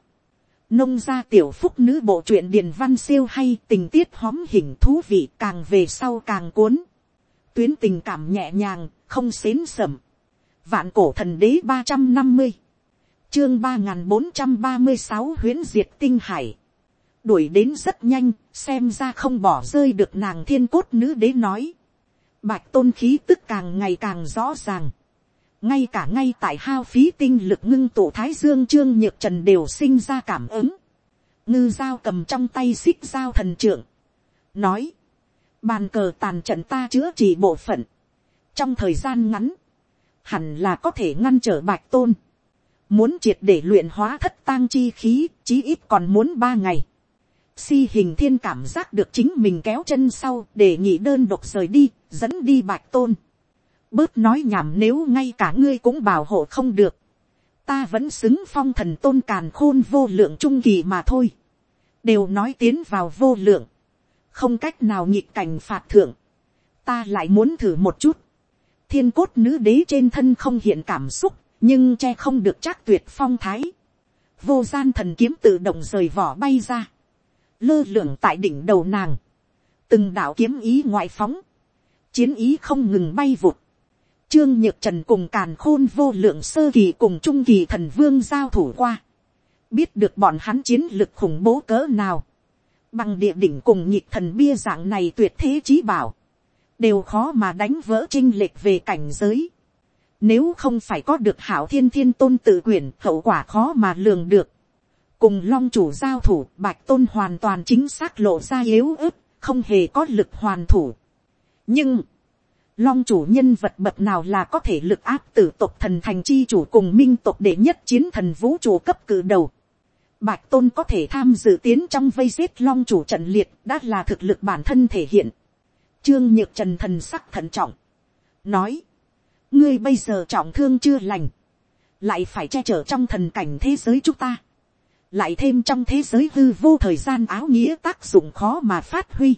nông gia tiểu phúc nữ bộ truyện điền văn siêu hay tình tiết hóm hình thú vị càng về sau càng cuốn. tuyến tình cảm nhẹ nhàng, không xến sầm. vạn cổ thần đế ba trăm năm mươi, chương ba n bốn trăm ba mươi sáu huyễn diệt tinh hải đuổi đến rất nhanh, xem ra không bỏ rơi được nàng thiên cốt nữ đế nói. bạch tôn khí tức càng ngày càng rõ ràng. Ngay cả ngay tại hao phí tinh lực ngưng tụ thái dương trương nhược trần đều sinh ra cảm ứng, ngư dao cầm trong tay xích dao thần trưởng, nói, bàn cờ tàn trận ta chữa trị bộ phận, trong thời gian ngắn, hẳn là có thể ngăn trở bạch tôn, muốn triệt để luyện hóa thất tang chi khí, chí ít còn muốn ba ngày. Si hình thiên cảm giác được chính mình kéo chân sau để nhị đơn độc rời đi, dẫn đi bạch tôn. Bớt nói nhảm nếu ngay cả ngươi cũng bảo hộ không được, ta vẫn xứng phong thần tôn càn khôn vô lượng trung kỳ mà thôi, đều nói tiến vào vô lượng, không cách nào nhịp cảnh phạt thượng, ta lại muốn thử một chút, thiên cốt nữ đế trên thân không hiện cảm xúc, nhưng che không được chắc tuyệt phong thái, vô gian thần kiếm tự động rời vỏ bay ra, lơ lửng tại đỉnh đầu nàng, từng đạo kiếm ý ngoại phóng, chiến ý không ngừng bay vụt, Trương Nhược Trần cùng càn khôn vô lượng sơ kỳ cùng trung kỳ thần vương giao thủ qua. Biết được bọn hắn chiến lực khủng bố cỡ nào. Bằng địa đỉnh cùng nhịp thần bia dạng này tuyệt thế chí bảo. Đều khó mà đánh vỡ trinh lệch về cảnh giới. Nếu không phải có được hảo thiên thiên tôn tự quyền hậu quả khó mà lường được. Cùng long chủ giao thủ bạch tôn hoàn toàn chính xác lộ ra yếu ớt, không hề có lực hoàn thủ. Nhưng long chủ nhân vật bậc nào là có thể lực áp tử tộc thần thành chi chủ cùng minh tộc để nhất chiến thần vũ trụ cấp cử đầu. Bạch tôn có thể tham dự tiến trong vây giết long chủ trận liệt đã là thực lực bản thân thể hiện. Trương nhược trần thần sắc thận trọng. Nói. Ngươi bây giờ trọng thương chưa lành. Lại phải che chở trong thần cảnh thế giới chúng ta. Lại thêm trong thế giới hư vô thời gian áo nghĩa tác dụng khó mà phát huy.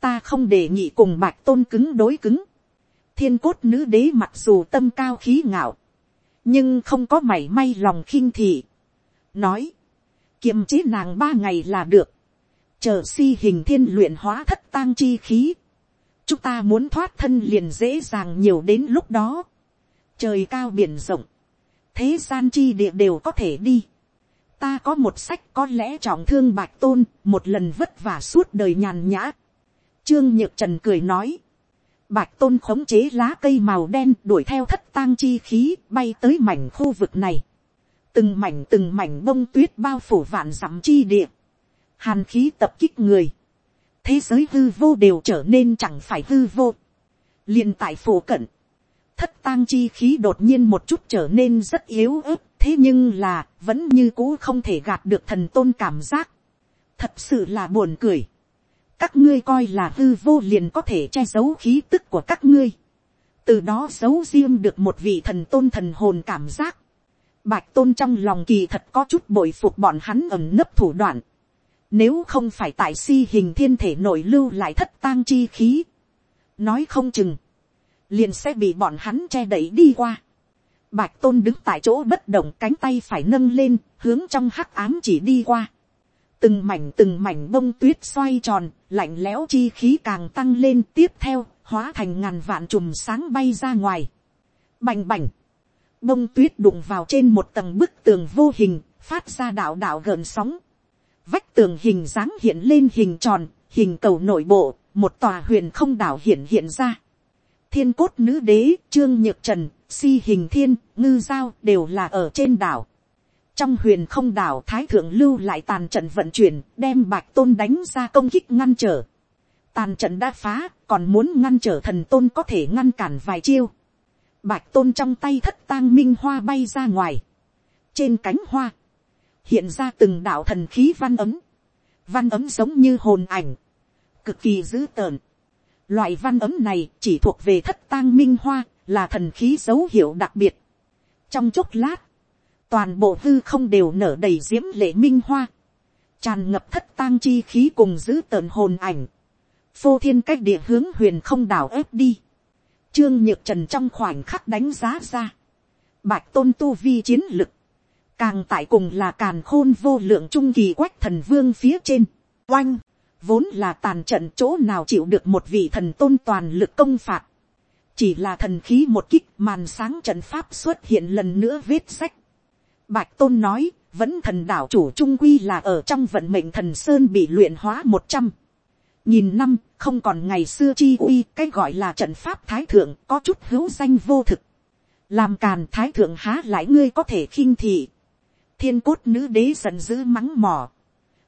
Ta không để nhị cùng bạch tôn cứng đối cứng. Thiên cốt nữ đế mặc dù tâm cao khí ngạo, nhưng không có mảy may lòng khinh thị. nói, kiềm chế nàng ba ngày là được, chờ si hình thiên luyện hóa thất tang chi khí, chúng ta muốn thoát thân liền dễ dàng nhiều đến lúc đó, trời cao biển rộng, thế gian chi địa đều có thể đi, ta có một sách có lẽ trọng thương bạch tôn, một lần vất vả suốt đời nhàn nhã. Trương nhược trần cười nói. Bạch tôn khống chế lá cây màu đen đuổi theo thất tang chi khí bay tới mảnh khu vực này. Từng mảnh từng mảnh bông tuyết bao phủ vạn dặm chi địa. Hàn khí tập kích người. Thế giới hư vô đều trở nên chẳng phải hư vô. liền tại phổ cận. Thất tang chi khí đột nhiên một chút trở nên rất yếu ớt thế nhưng là, vẫn như cũ không thể gạt được thần tôn cảm giác. thật sự là buồn cười. các ngươi coi là hư vô liền có thể che giấu khí tức của các ngươi. từ đó giấu riêng được một vị thần tôn thần hồn cảm giác. bạch tôn trong lòng kỳ thật có chút bội phục bọn hắn ẩm nấp thủ đoạn. nếu không phải tại si hình thiên thể nội lưu lại thất tang chi khí. nói không chừng. liền sẽ bị bọn hắn che đẩy đi qua Bạch tôn đứng tại chỗ bất động cánh tay phải nâng lên, hướng trong hắc ám chỉ đi qua. Từng mảnh từng mảnh bông tuyết xoay tròn, lạnh lẽo chi khí càng tăng lên tiếp theo, hóa thành ngàn vạn chùm sáng bay ra ngoài. Bành bành. Bông tuyết đụng vào trên một tầng bức tường vô hình, phát ra đạo đạo gợn sóng. Vách tường hình dáng hiện lên hình tròn, hình cầu nội bộ, một tòa huyền không đảo hiện hiện ra. Thiên cốt nữ đế, trương nhược trần, si hình thiên, ngư giao đều là ở trên đảo. Trong huyền không đảo Thái Thượng lưu lại tàn trận vận chuyển, đem bạch tôn đánh ra công kích ngăn trở. Tàn trận đã phá, còn muốn ngăn trở thần tôn có thể ngăn cản vài chiêu. Bạch tôn trong tay thất tang minh hoa bay ra ngoài. Trên cánh hoa, hiện ra từng đạo thần khí văn ấm. Văn ấm giống như hồn ảnh. Cực kỳ dữ tợn. Loại văn ấm này chỉ thuộc về thất tang minh hoa, là thần khí dấu hiệu đặc biệt. trong chốc lát, toàn bộ hư không đều nở đầy diễm lệ minh hoa, tràn ngập thất tang chi khí cùng giữ tợn hồn ảnh, phô thiên cách địa hướng huyền không đảo ép đi, trương nhược trần trong khoảnh khắc đánh giá ra, bạch tôn tu vi chiến lực, càng tại cùng là càn khôn vô lượng trung kỳ quách thần vương phía trên, oanh, vốn là tàn trận chỗ nào chịu được một vị thần tôn toàn lực công phạt, chỉ là thần khí một kích màn sáng trận pháp xuất hiện lần nữa vết sách. Bạch tôn nói, vẫn thần đảo chủ trung quy là ở trong vận mệnh thần sơn bị luyện hóa một trăm. Nhìn năm không còn ngày xưa chi uy cái gọi là trận pháp thái thượng có chút hữu danh vô thực. Làm càn thái thượng há lại ngươi có thể khinh thị. Thiên cốt nữ đế giận dữ mắng mỏ.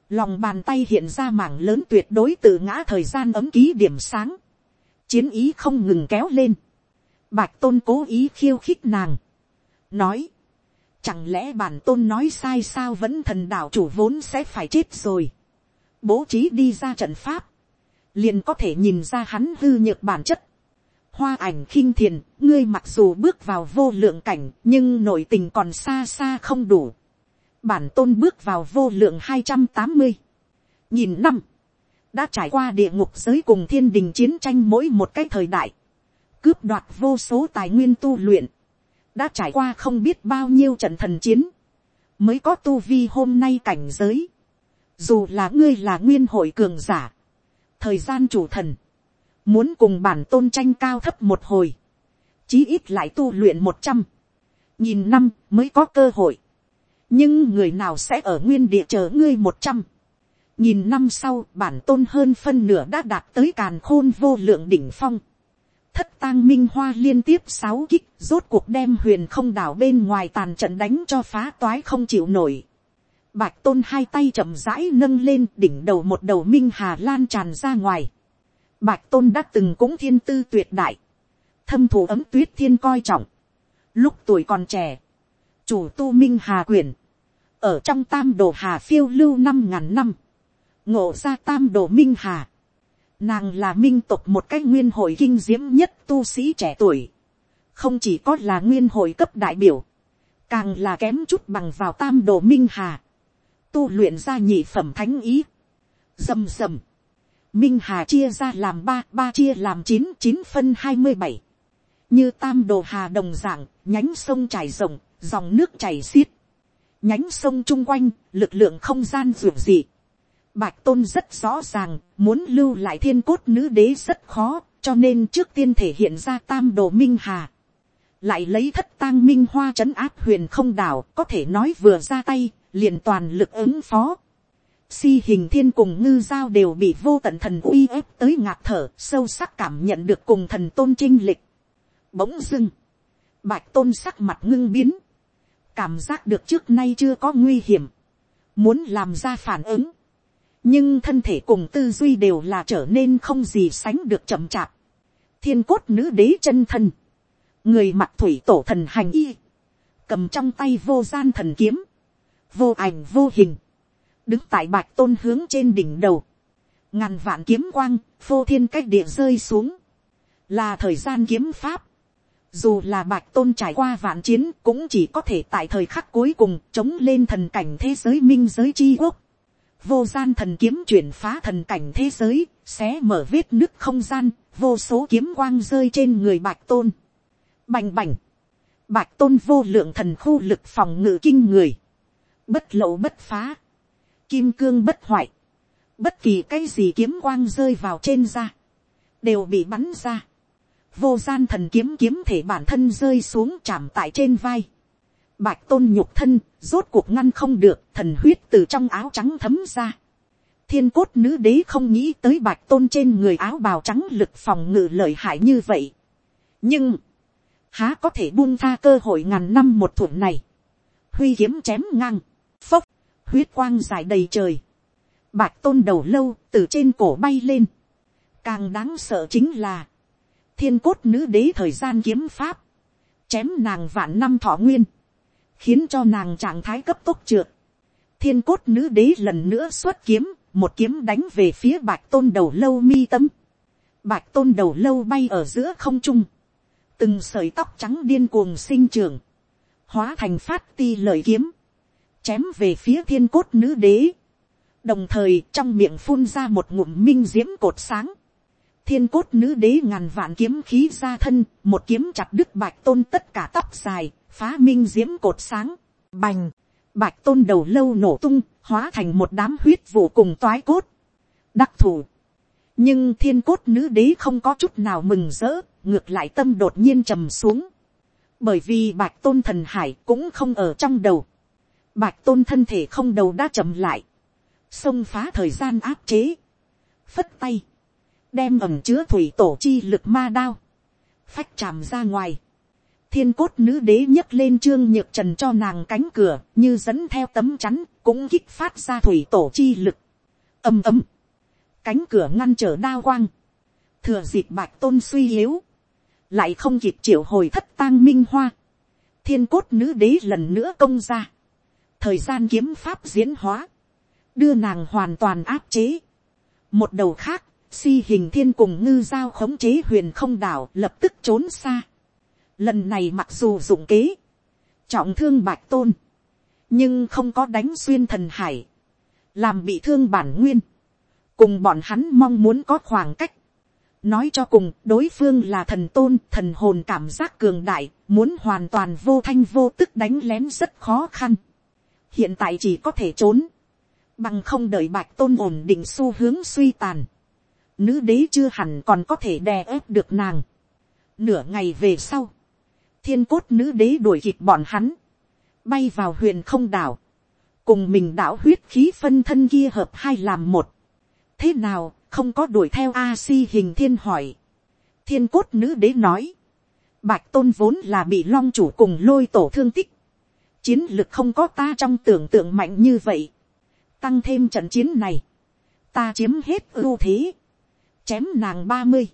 Lòng bàn tay hiện ra mảng lớn tuyệt đối từ ngã thời gian ấm ký điểm sáng. Chiến ý không ngừng kéo lên. Bạch tôn cố ý khiêu khích nàng. Nói. Chẳng lẽ bản tôn nói sai sao vẫn thần đạo chủ vốn sẽ phải chết rồi. Bố trí đi ra trận pháp. Liền có thể nhìn ra hắn hư nhược bản chất. Hoa ảnh khinh thiền, ngươi mặc dù bước vào vô lượng cảnh, nhưng nội tình còn xa xa không đủ. Bản tôn bước vào vô lượng hai trăm tám mươi Nhìn năm đã trải qua địa ngục giới cùng thiên đình chiến tranh mỗi một cái thời đại, cướp đoạt vô số tài nguyên tu luyện, đã trải qua không biết bao nhiêu trận thần chiến, mới có tu vi hôm nay cảnh giới. Dù là ngươi là nguyên hội cường giả, thời gian chủ thần, muốn cùng bản tôn tranh cao thấp một hồi, chí ít lại tu luyện một trăm, nhìn năm mới có cơ hội. nhưng người nào sẽ ở nguyên địa chờ ngươi một trăm, nhìn năm sau bản tôn hơn phân nửa đã đạt tới càn khôn vô lượng đỉnh phong thất tang minh hoa liên tiếp sáu kích, rốt cuộc đem huyền không đảo bên ngoài tàn trận đánh cho phá toái không chịu nổi. Bạch tôn hai tay chậm rãi nâng lên, đỉnh đầu một đầu minh hà lan tràn ra ngoài. Bạch tôn đã từng cũng thiên tư tuyệt đại. Thâm thủ ấm tuyết thiên coi trọng. Lúc tuổi còn trẻ. Chủ tu minh hà quyển. Ở trong tam đồ hà phiêu lưu năm ngàn năm, ngộ ra tam đồ minh hà. Nàng là minh tộc một cái nguyên hội kinh diễm nhất tu sĩ trẻ tuổi. Không chỉ có là nguyên hội cấp đại biểu. Càng là kém chút bằng vào tam đồ minh hà. Tu luyện ra nhị phẩm thánh ý. Dầm dầm. Minh hà chia ra làm ba, ba chia làm chín, chín phân hai mươi bảy. Như tam đồ hà đồng dạng, nhánh sông chảy rộng, dòng nước chảy xiết. Nhánh sông chung quanh, lực lượng không gian dường dị Bạch tôn rất rõ ràng, muốn lưu lại thiên cốt nữ đế rất khó, cho nên trước tiên thể hiện ra tam đồ minh hà. Lại lấy thất tang minh hoa trấn áp huyền không đảo, có thể nói vừa ra tay, liền toàn lực ứng phó. Si hình thiên cùng ngư giao đều bị vô tận thần uy ép tới ngạt thở, sâu sắc cảm nhận được cùng thần tôn trinh lịch. Bỗng dưng, bạch tôn sắc mặt ngưng biến, cảm giác được trước nay chưa có nguy hiểm, muốn làm ra phản ứng, nhưng thân thể cùng tư duy đều là trở nên không gì sánh được chậm chạp. thiên cốt nữ đế chân thân, người mặc thủy tổ thần hành y, cầm trong tay vô gian thần kiếm, vô ảnh vô hình, đứng tại bạch tôn hướng trên đỉnh đầu, ngàn vạn kiếm quang, phô thiên cách địa rơi xuống, là thời gian kiếm pháp, dù là bạch tôn trải qua vạn chiến cũng chỉ có thể tại thời khắc cuối cùng chống lên thần cảnh thế giới minh giới chi quốc. Vô gian thần kiếm chuyển phá thần cảnh thế giới, xé mở vết nứt không gian, vô số kiếm quang rơi trên người bạch tôn. Bành bành. Bạch tôn vô lượng thần khu lực phòng ngự kinh người. Bất lậu bất phá. Kim cương bất hoại. Bất kỳ cái gì kiếm quang rơi vào trên da. Đều bị bắn ra vô gian thần kiếm kiếm thể bản thân rơi xuống chạm tại trên vai. Bạch tôn nhục thân, rốt cuộc ngăn không được, thần huyết từ trong áo trắng thấm ra. Thiên cốt nữ đế không nghĩ tới bạch tôn trên người áo bào trắng lực phòng ngự lợi hại như vậy. Nhưng, há có thể buông tha cơ hội ngàn năm một thủ này. Huy kiếm chém ngang, phốc, huyết quang dài đầy trời. Bạch tôn đầu lâu từ trên cổ bay lên. Càng đáng sợ chính là, thiên cốt nữ đế thời gian kiếm pháp, chém nàng vạn năm thọ nguyên, khiến cho nàng trạng thái cấp tốc trượt. thiên cốt nữ đế lần nữa xuất kiếm, một kiếm đánh về phía bạch tôn đầu lâu mi tâm. bạch tôn đầu lâu bay ở giữa không trung, từng sợi tóc trắng điên cuồng sinh trường, hóa thành phát ti lời kiếm, chém về phía thiên cốt nữ đế. đồng thời trong miệng phun ra một ngụm minh diễm cột sáng, thiên cốt nữ đế ngàn vạn kiếm khí ra thân, một kiếm chặt đứt bạch tôn tất cả tóc dài, phá minh diễm cột sáng, bành, bạch tôn đầu lâu nổ tung, hóa thành một đám huyết vụ cùng toái cốt, đặc thù. nhưng thiên cốt nữ đế không có chút nào mừng rỡ, ngược lại tâm đột nhiên trầm xuống, bởi vì bạch tôn thần hải cũng không ở trong đầu, bạch tôn thân thể không đầu đã chậm lại, xông phá thời gian áp chế, phất tay, đem ẩm chứa thủy tổ chi lực ma đao, phách tràm ra ngoài, thiên cốt nữ đế nhấc lên trương nhược trần cho nàng cánh cửa, như dẫn theo tấm chắn, cũng kích phát ra thủy tổ chi lực. Ầm ầm cánh cửa ngăn trở đao quang. Thừa dịp bạch tôn suy yếu. Lại không kịp triệu hồi thất tang minh hoa. Thiên cốt nữ đế lần nữa công ra. Thời gian kiếm pháp diễn hóa. Đưa nàng hoàn toàn áp chế. Một đầu khác, si hình thiên cùng ngư giao khống chế huyền không đảo lập tức trốn xa. Lần này mặc dù dụng kế, trọng thương bạch tôn, nhưng không có đánh xuyên thần hải, làm bị thương bản nguyên, cùng bọn hắn mong muốn có khoảng cách. nói cho cùng đối phương là thần tôn thần hồn cảm giác cường đại muốn hoàn toàn vô thanh vô tức đánh lén rất khó khăn hiện tại chỉ có thể trốn bằng không đợi bạch tôn ổn định xu hướng suy tàn nữ đế chưa hẳn còn có thể đè ép được nàng. Nửa ngày về sau, thiên cốt nữ đế đuổi kịp bọn hắn, bay vào huyền không đảo, cùng mình đảo huyết khí phân thân kia hợp hai làm một. thế nào, không có đuổi theo a si hình thiên hỏi. thiên cốt nữ đế nói, bạch tôn vốn là bị long chủ cùng lôi tổ thương tích, chiến lực không có ta trong tưởng tượng mạnh như vậy, tăng thêm trận chiến này, ta chiếm hết ưu thế, chém nàng ba mươi,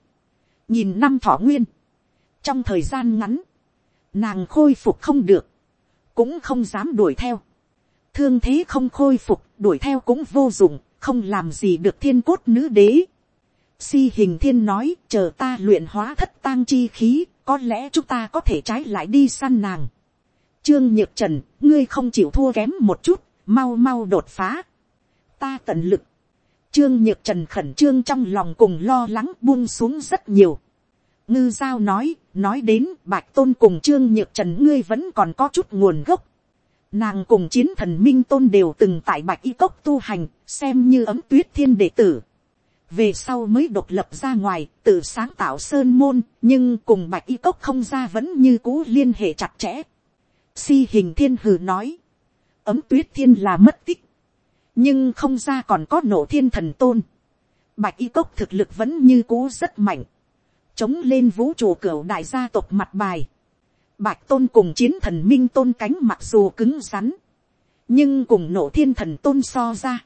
nhìn năm thọ nguyên, trong thời gian ngắn, nàng khôi phục không được, cũng không dám đuổi theo, thương thế không khôi phục đuổi theo cũng vô dụng, không làm gì được thiên cốt nữ đế. Si hình thiên nói chờ ta luyện hóa thất tang chi khí, có lẽ chúng ta có thể trái lại đi săn nàng. Trương nhược trần, ngươi không chịu thua kém một chút, mau mau đột phá. Ta tận lực, Trương Nhược Trần khẩn trương trong lòng cùng lo lắng buông xuống rất nhiều. Ngư Giao nói, nói đến Bạch Tôn cùng Trương Nhược Trần ngươi vẫn còn có chút nguồn gốc. Nàng cùng chiến thần Minh Tôn đều từng tại Bạch Y Cốc tu hành, xem như ấm tuyết thiên đệ tử. Về sau mới độc lập ra ngoài, tự sáng tạo sơn môn, nhưng cùng Bạch Y Cốc không ra vẫn như cũ liên hệ chặt chẽ. Si hình thiên hừ nói. Ấm tuyết thiên là mất tích. Nhưng không ra còn có nổ thiên thần tôn. Bạch Y Cốc thực lực vẫn như cũ rất mạnh. Chống lên vũ trụ cửa đại gia tộc mặt bài Bạch tôn cùng chiến thần minh tôn cánh mặc dù cứng rắn. Nhưng cùng nổ thiên thần tôn so ra.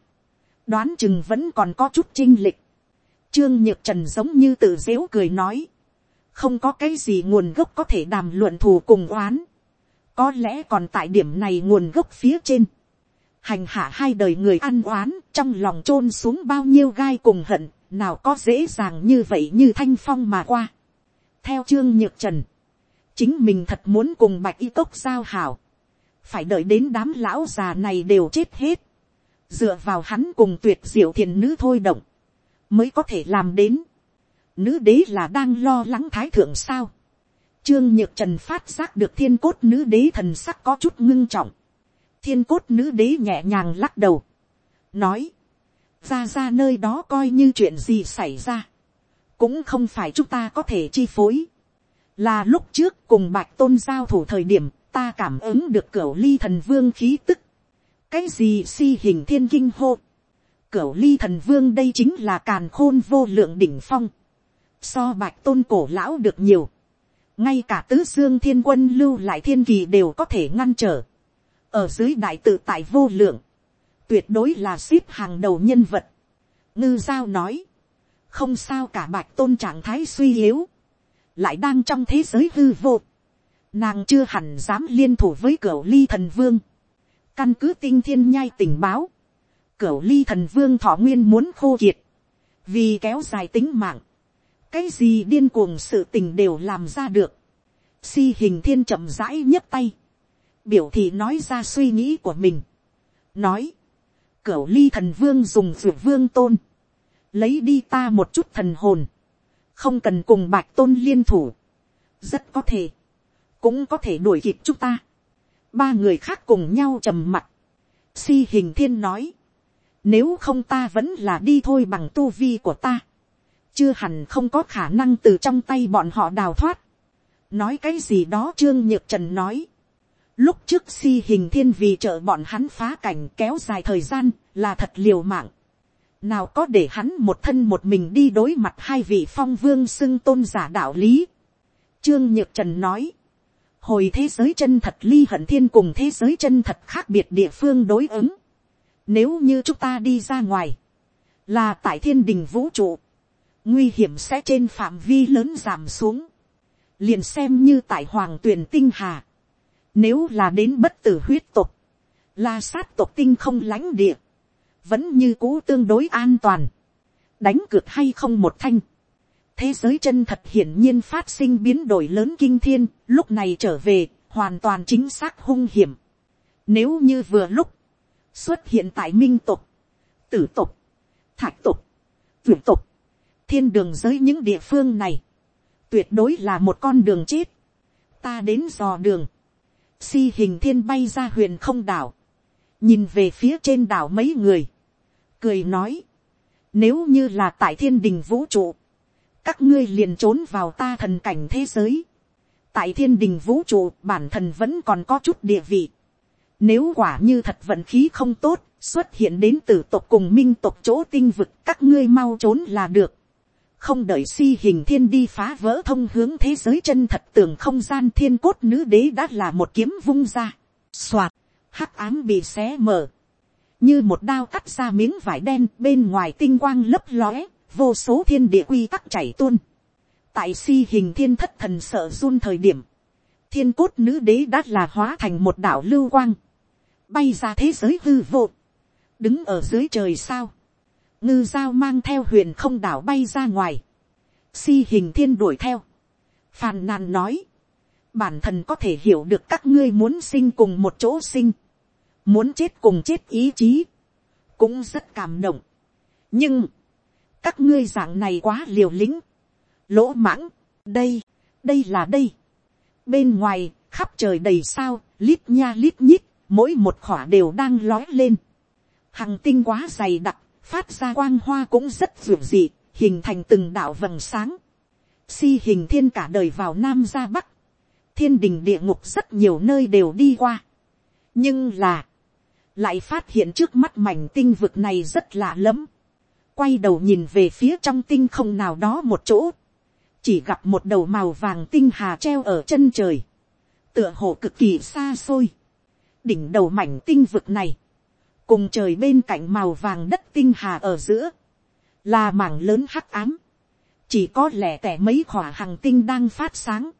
Đoán chừng vẫn còn có chút trinh lịch. Trương Nhược Trần giống như tự dễu cười nói. Không có cái gì nguồn gốc có thể đàm luận thù cùng oán. Có lẽ còn tại điểm này nguồn gốc phía trên. Hành hạ hai đời người ăn oán, trong lòng chôn xuống bao nhiêu gai cùng hận. Nào có dễ dàng như vậy như thanh phong mà qua. Theo Trương Nhược Trần chính mình thật muốn cùng bạch y cốc giao hảo, phải đợi đến đám lão già này đều chết hết, dựa vào hắn cùng tuyệt diệu thiền nữ thôi động, mới có thể làm đến. Nữ đế là đang lo lắng thái thượng sao. Trương nhược trần phát giác được thiên cốt nữ đế thần sắc có chút ngưng trọng. thiên cốt nữ đế nhẹ nhàng lắc đầu. nói, ra ra nơi đó coi như chuyện gì xảy ra. cũng không phải chúng ta có thể chi phối là lúc trước cùng bạch tôn giao thủ thời điểm, ta cảm ứng được cửa ly thần vương khí tức. cái gì si hình thiên kinh hô. cửa ly thần vương đây chính là càn khôn vô lượng đỉnh phong. so bạch tôn cổ lão được nhiều. ngay cả tứ dương thiên quân lưu lại thiên kỳ đều có thể ngăn trở. ở dưới đại tự tại vô lượng tuyệt đối là ship hàng đầu nhân vật. ngư giao nói. không sao cả bạch tôn trạng thái suy yếu lại đang trong thế giới hư vô, nàng chưa hẳn dám liên thủ với cửa ly thần vương, căn cứ tinh thiên nhai tình báo, cửa ly thần vương thọ nguyên muốn khô kiệt, vì kéo dài tính mạng, cái gì điên cuồng sự tình đều làm ra được, si hình thiên chậm rãi nhấp tay, biểu thị nói ra suy nghĩ của mình, nói, Cửu ly thần vương dùng dược vương tôn, lấy đi ta một chút thần hồn, không cần cùng bạch tôn liên thủ, rất có thể, cũng có thể đuổi kịp chúng ta. ba người khác cùng nhau trầm mặt, si hình thiên nói, nếu không ta vẫn là đi thôi bằng tu vi của ta, chưa hẳn không có khả năng từ trong tay bọn họ đào thoát. nói cái gì đó trương nhược trần nói lúc trước si hình thiên vì trợ bọn hắn phá cảnh kéo dài thời gian là thật liều mạng nào có để hắn một thân một mình đi đối mặt hai vị phong vương xưng tôn giả đạo lý. Trương Nhược Trần nói, hồi thế giới chân thật ly hận thiên cùng thế giới chân thật khác biệt địa phương đối ứng. Nếu như chúng ta đi ra ngoài, là tại thiên đình vũ trụ, nguy hiểm sẽ trên phạm vi lớn giảm xuống. Liền xem như tại hoàng tuyển tinh hà. Nếu là đến bất tử huyết tục, la sát tộc tinh không lãnh địa vẫn như cũ tương đối an toàn, đánh cược hay không một thanh. thế giới chân thật hiển nhiên phát sinh biến đổi lớn kinh thiên, lúc này trở về, hoàn toàn chính xác hung hiểm. Nếu như vừa lúc, xuất hiện tại minh tục, tử tục, thạch tục, tuyển tục, thiên đường giới những địa phương này, tuyệt đối là một con đường chết. ta đến dò đường, si hình thiên bay ra huyền không đảo, nhìn về phía trên đảo mấy người, cười nói, nếu như là tại thiên đình vũ trụ, các ngươi liền trốn vào ta thần cảnh thế giới. tại thiên đình vũ trụ bản thân vẫn còn có chút địa vị. nếu quả như thật vận khí không tốt, xuất hiện đến từ tộc cùng minh tộc chỗ tinh vực các ngươi mau trốn là được không đợi si hình thiên đi phá vỡ thông hướng thế giới chân thật tường không gian thiên cốt nữ đế đã là một kiếm vung ra. soạt, hắc ám bị xé mở như một đao cắt ra miếng vải đen bên ngoài tinh quang lấp lóe, vô số thiên địa quy tắc chảy tuôn. tại si hình thiên thất thần sợ run thời điểm, thiên cốt nữ đế đã là hóa thành một đảo lưu quang, bay ra thế giới hư vô, đứng ở dưới trời sao, ngư giao mang theo huyền không đảo bay ra ngoài, si hình thiên đuổi theo, phàn nàn nói, bản thân có thể hiểu được các ngươi muốn sinh cùng một chỗ sinh, muốn chết cùng chết ý chí, cũng rất cảm động. nhưng, các ngươi dạng này quá liều lĩnh, lỗ mãng, đây, đây là đây. bên ngoài, khắp trời đầy sao, lít nha lít nhít, mỗi một khỏa đều đang lói lên, hằng tinh quá dày đặc, phát ra quang hoa cũng rất dịu dị, hình thành từng đạo vầng sáng, si hình thiên cả đời vào nam ra bắc, thiên đình địa ngục rất nhiều nơi đều đi qua, nhưng là, lại phát hiện trước mắt mảnh tinh vực này rất lạ lẫm, quay đầu nhìn về phía trong tinh không nào đó một chỗ, chỉ gặp một đầu màu vàng tinh hà treo ở chân trời, tựa hồ cực kỳ xa xôi, đỉnh đầu mảnh tinh vực này, cùng trời bên cạnh màu vàng đất tinh hà ở giữa, là mảng lớn hắc ám, chỉ có lẻ tẻ mấy khỏa hàng tinh đang phát sáng,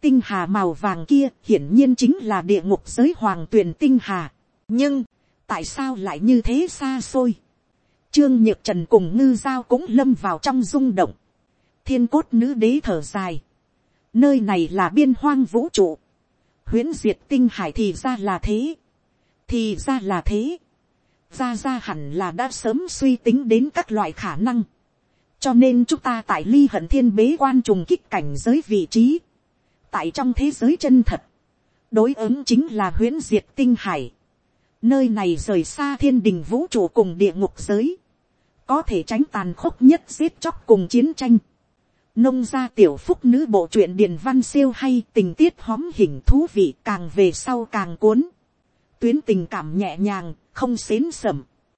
tinh hà màu vàng kia hiển nhiên chính là địa ngục giới hoàng tuyền tinh hà, nhưng, tại sao lại như thế xa xôi, trương nhược trần cùng ngư giao cũng lâm vào trong rung động, thiên cốt nữ đế thở dài, nơi này là biên hoang vũ trụ, huyễn diệt tinh hải thì ra là thế, thì ra là thế, ra ra hẳn là đã sớm suy tính đến các loại khả năng, cho nên chúng ta tại ly hận thiên bế quan trùng kích cảnh giới vị trí, tại trong thế giới chân thật, đối ứng chính là huyễn diệt tinh hải, nơi này rời xa thiên đình vũ trụ cùng địa ngục giới, có thể tránh tàn khốc nhất giết chóc cùng chiến tranh, nông gia tiểu phúc nữ bộ truyện điền văn siêu hay tình tiết hóm hình thú vị càng về sau càng cuốn. Tuyến tình cảm nhẹ nhàng không xến sầm.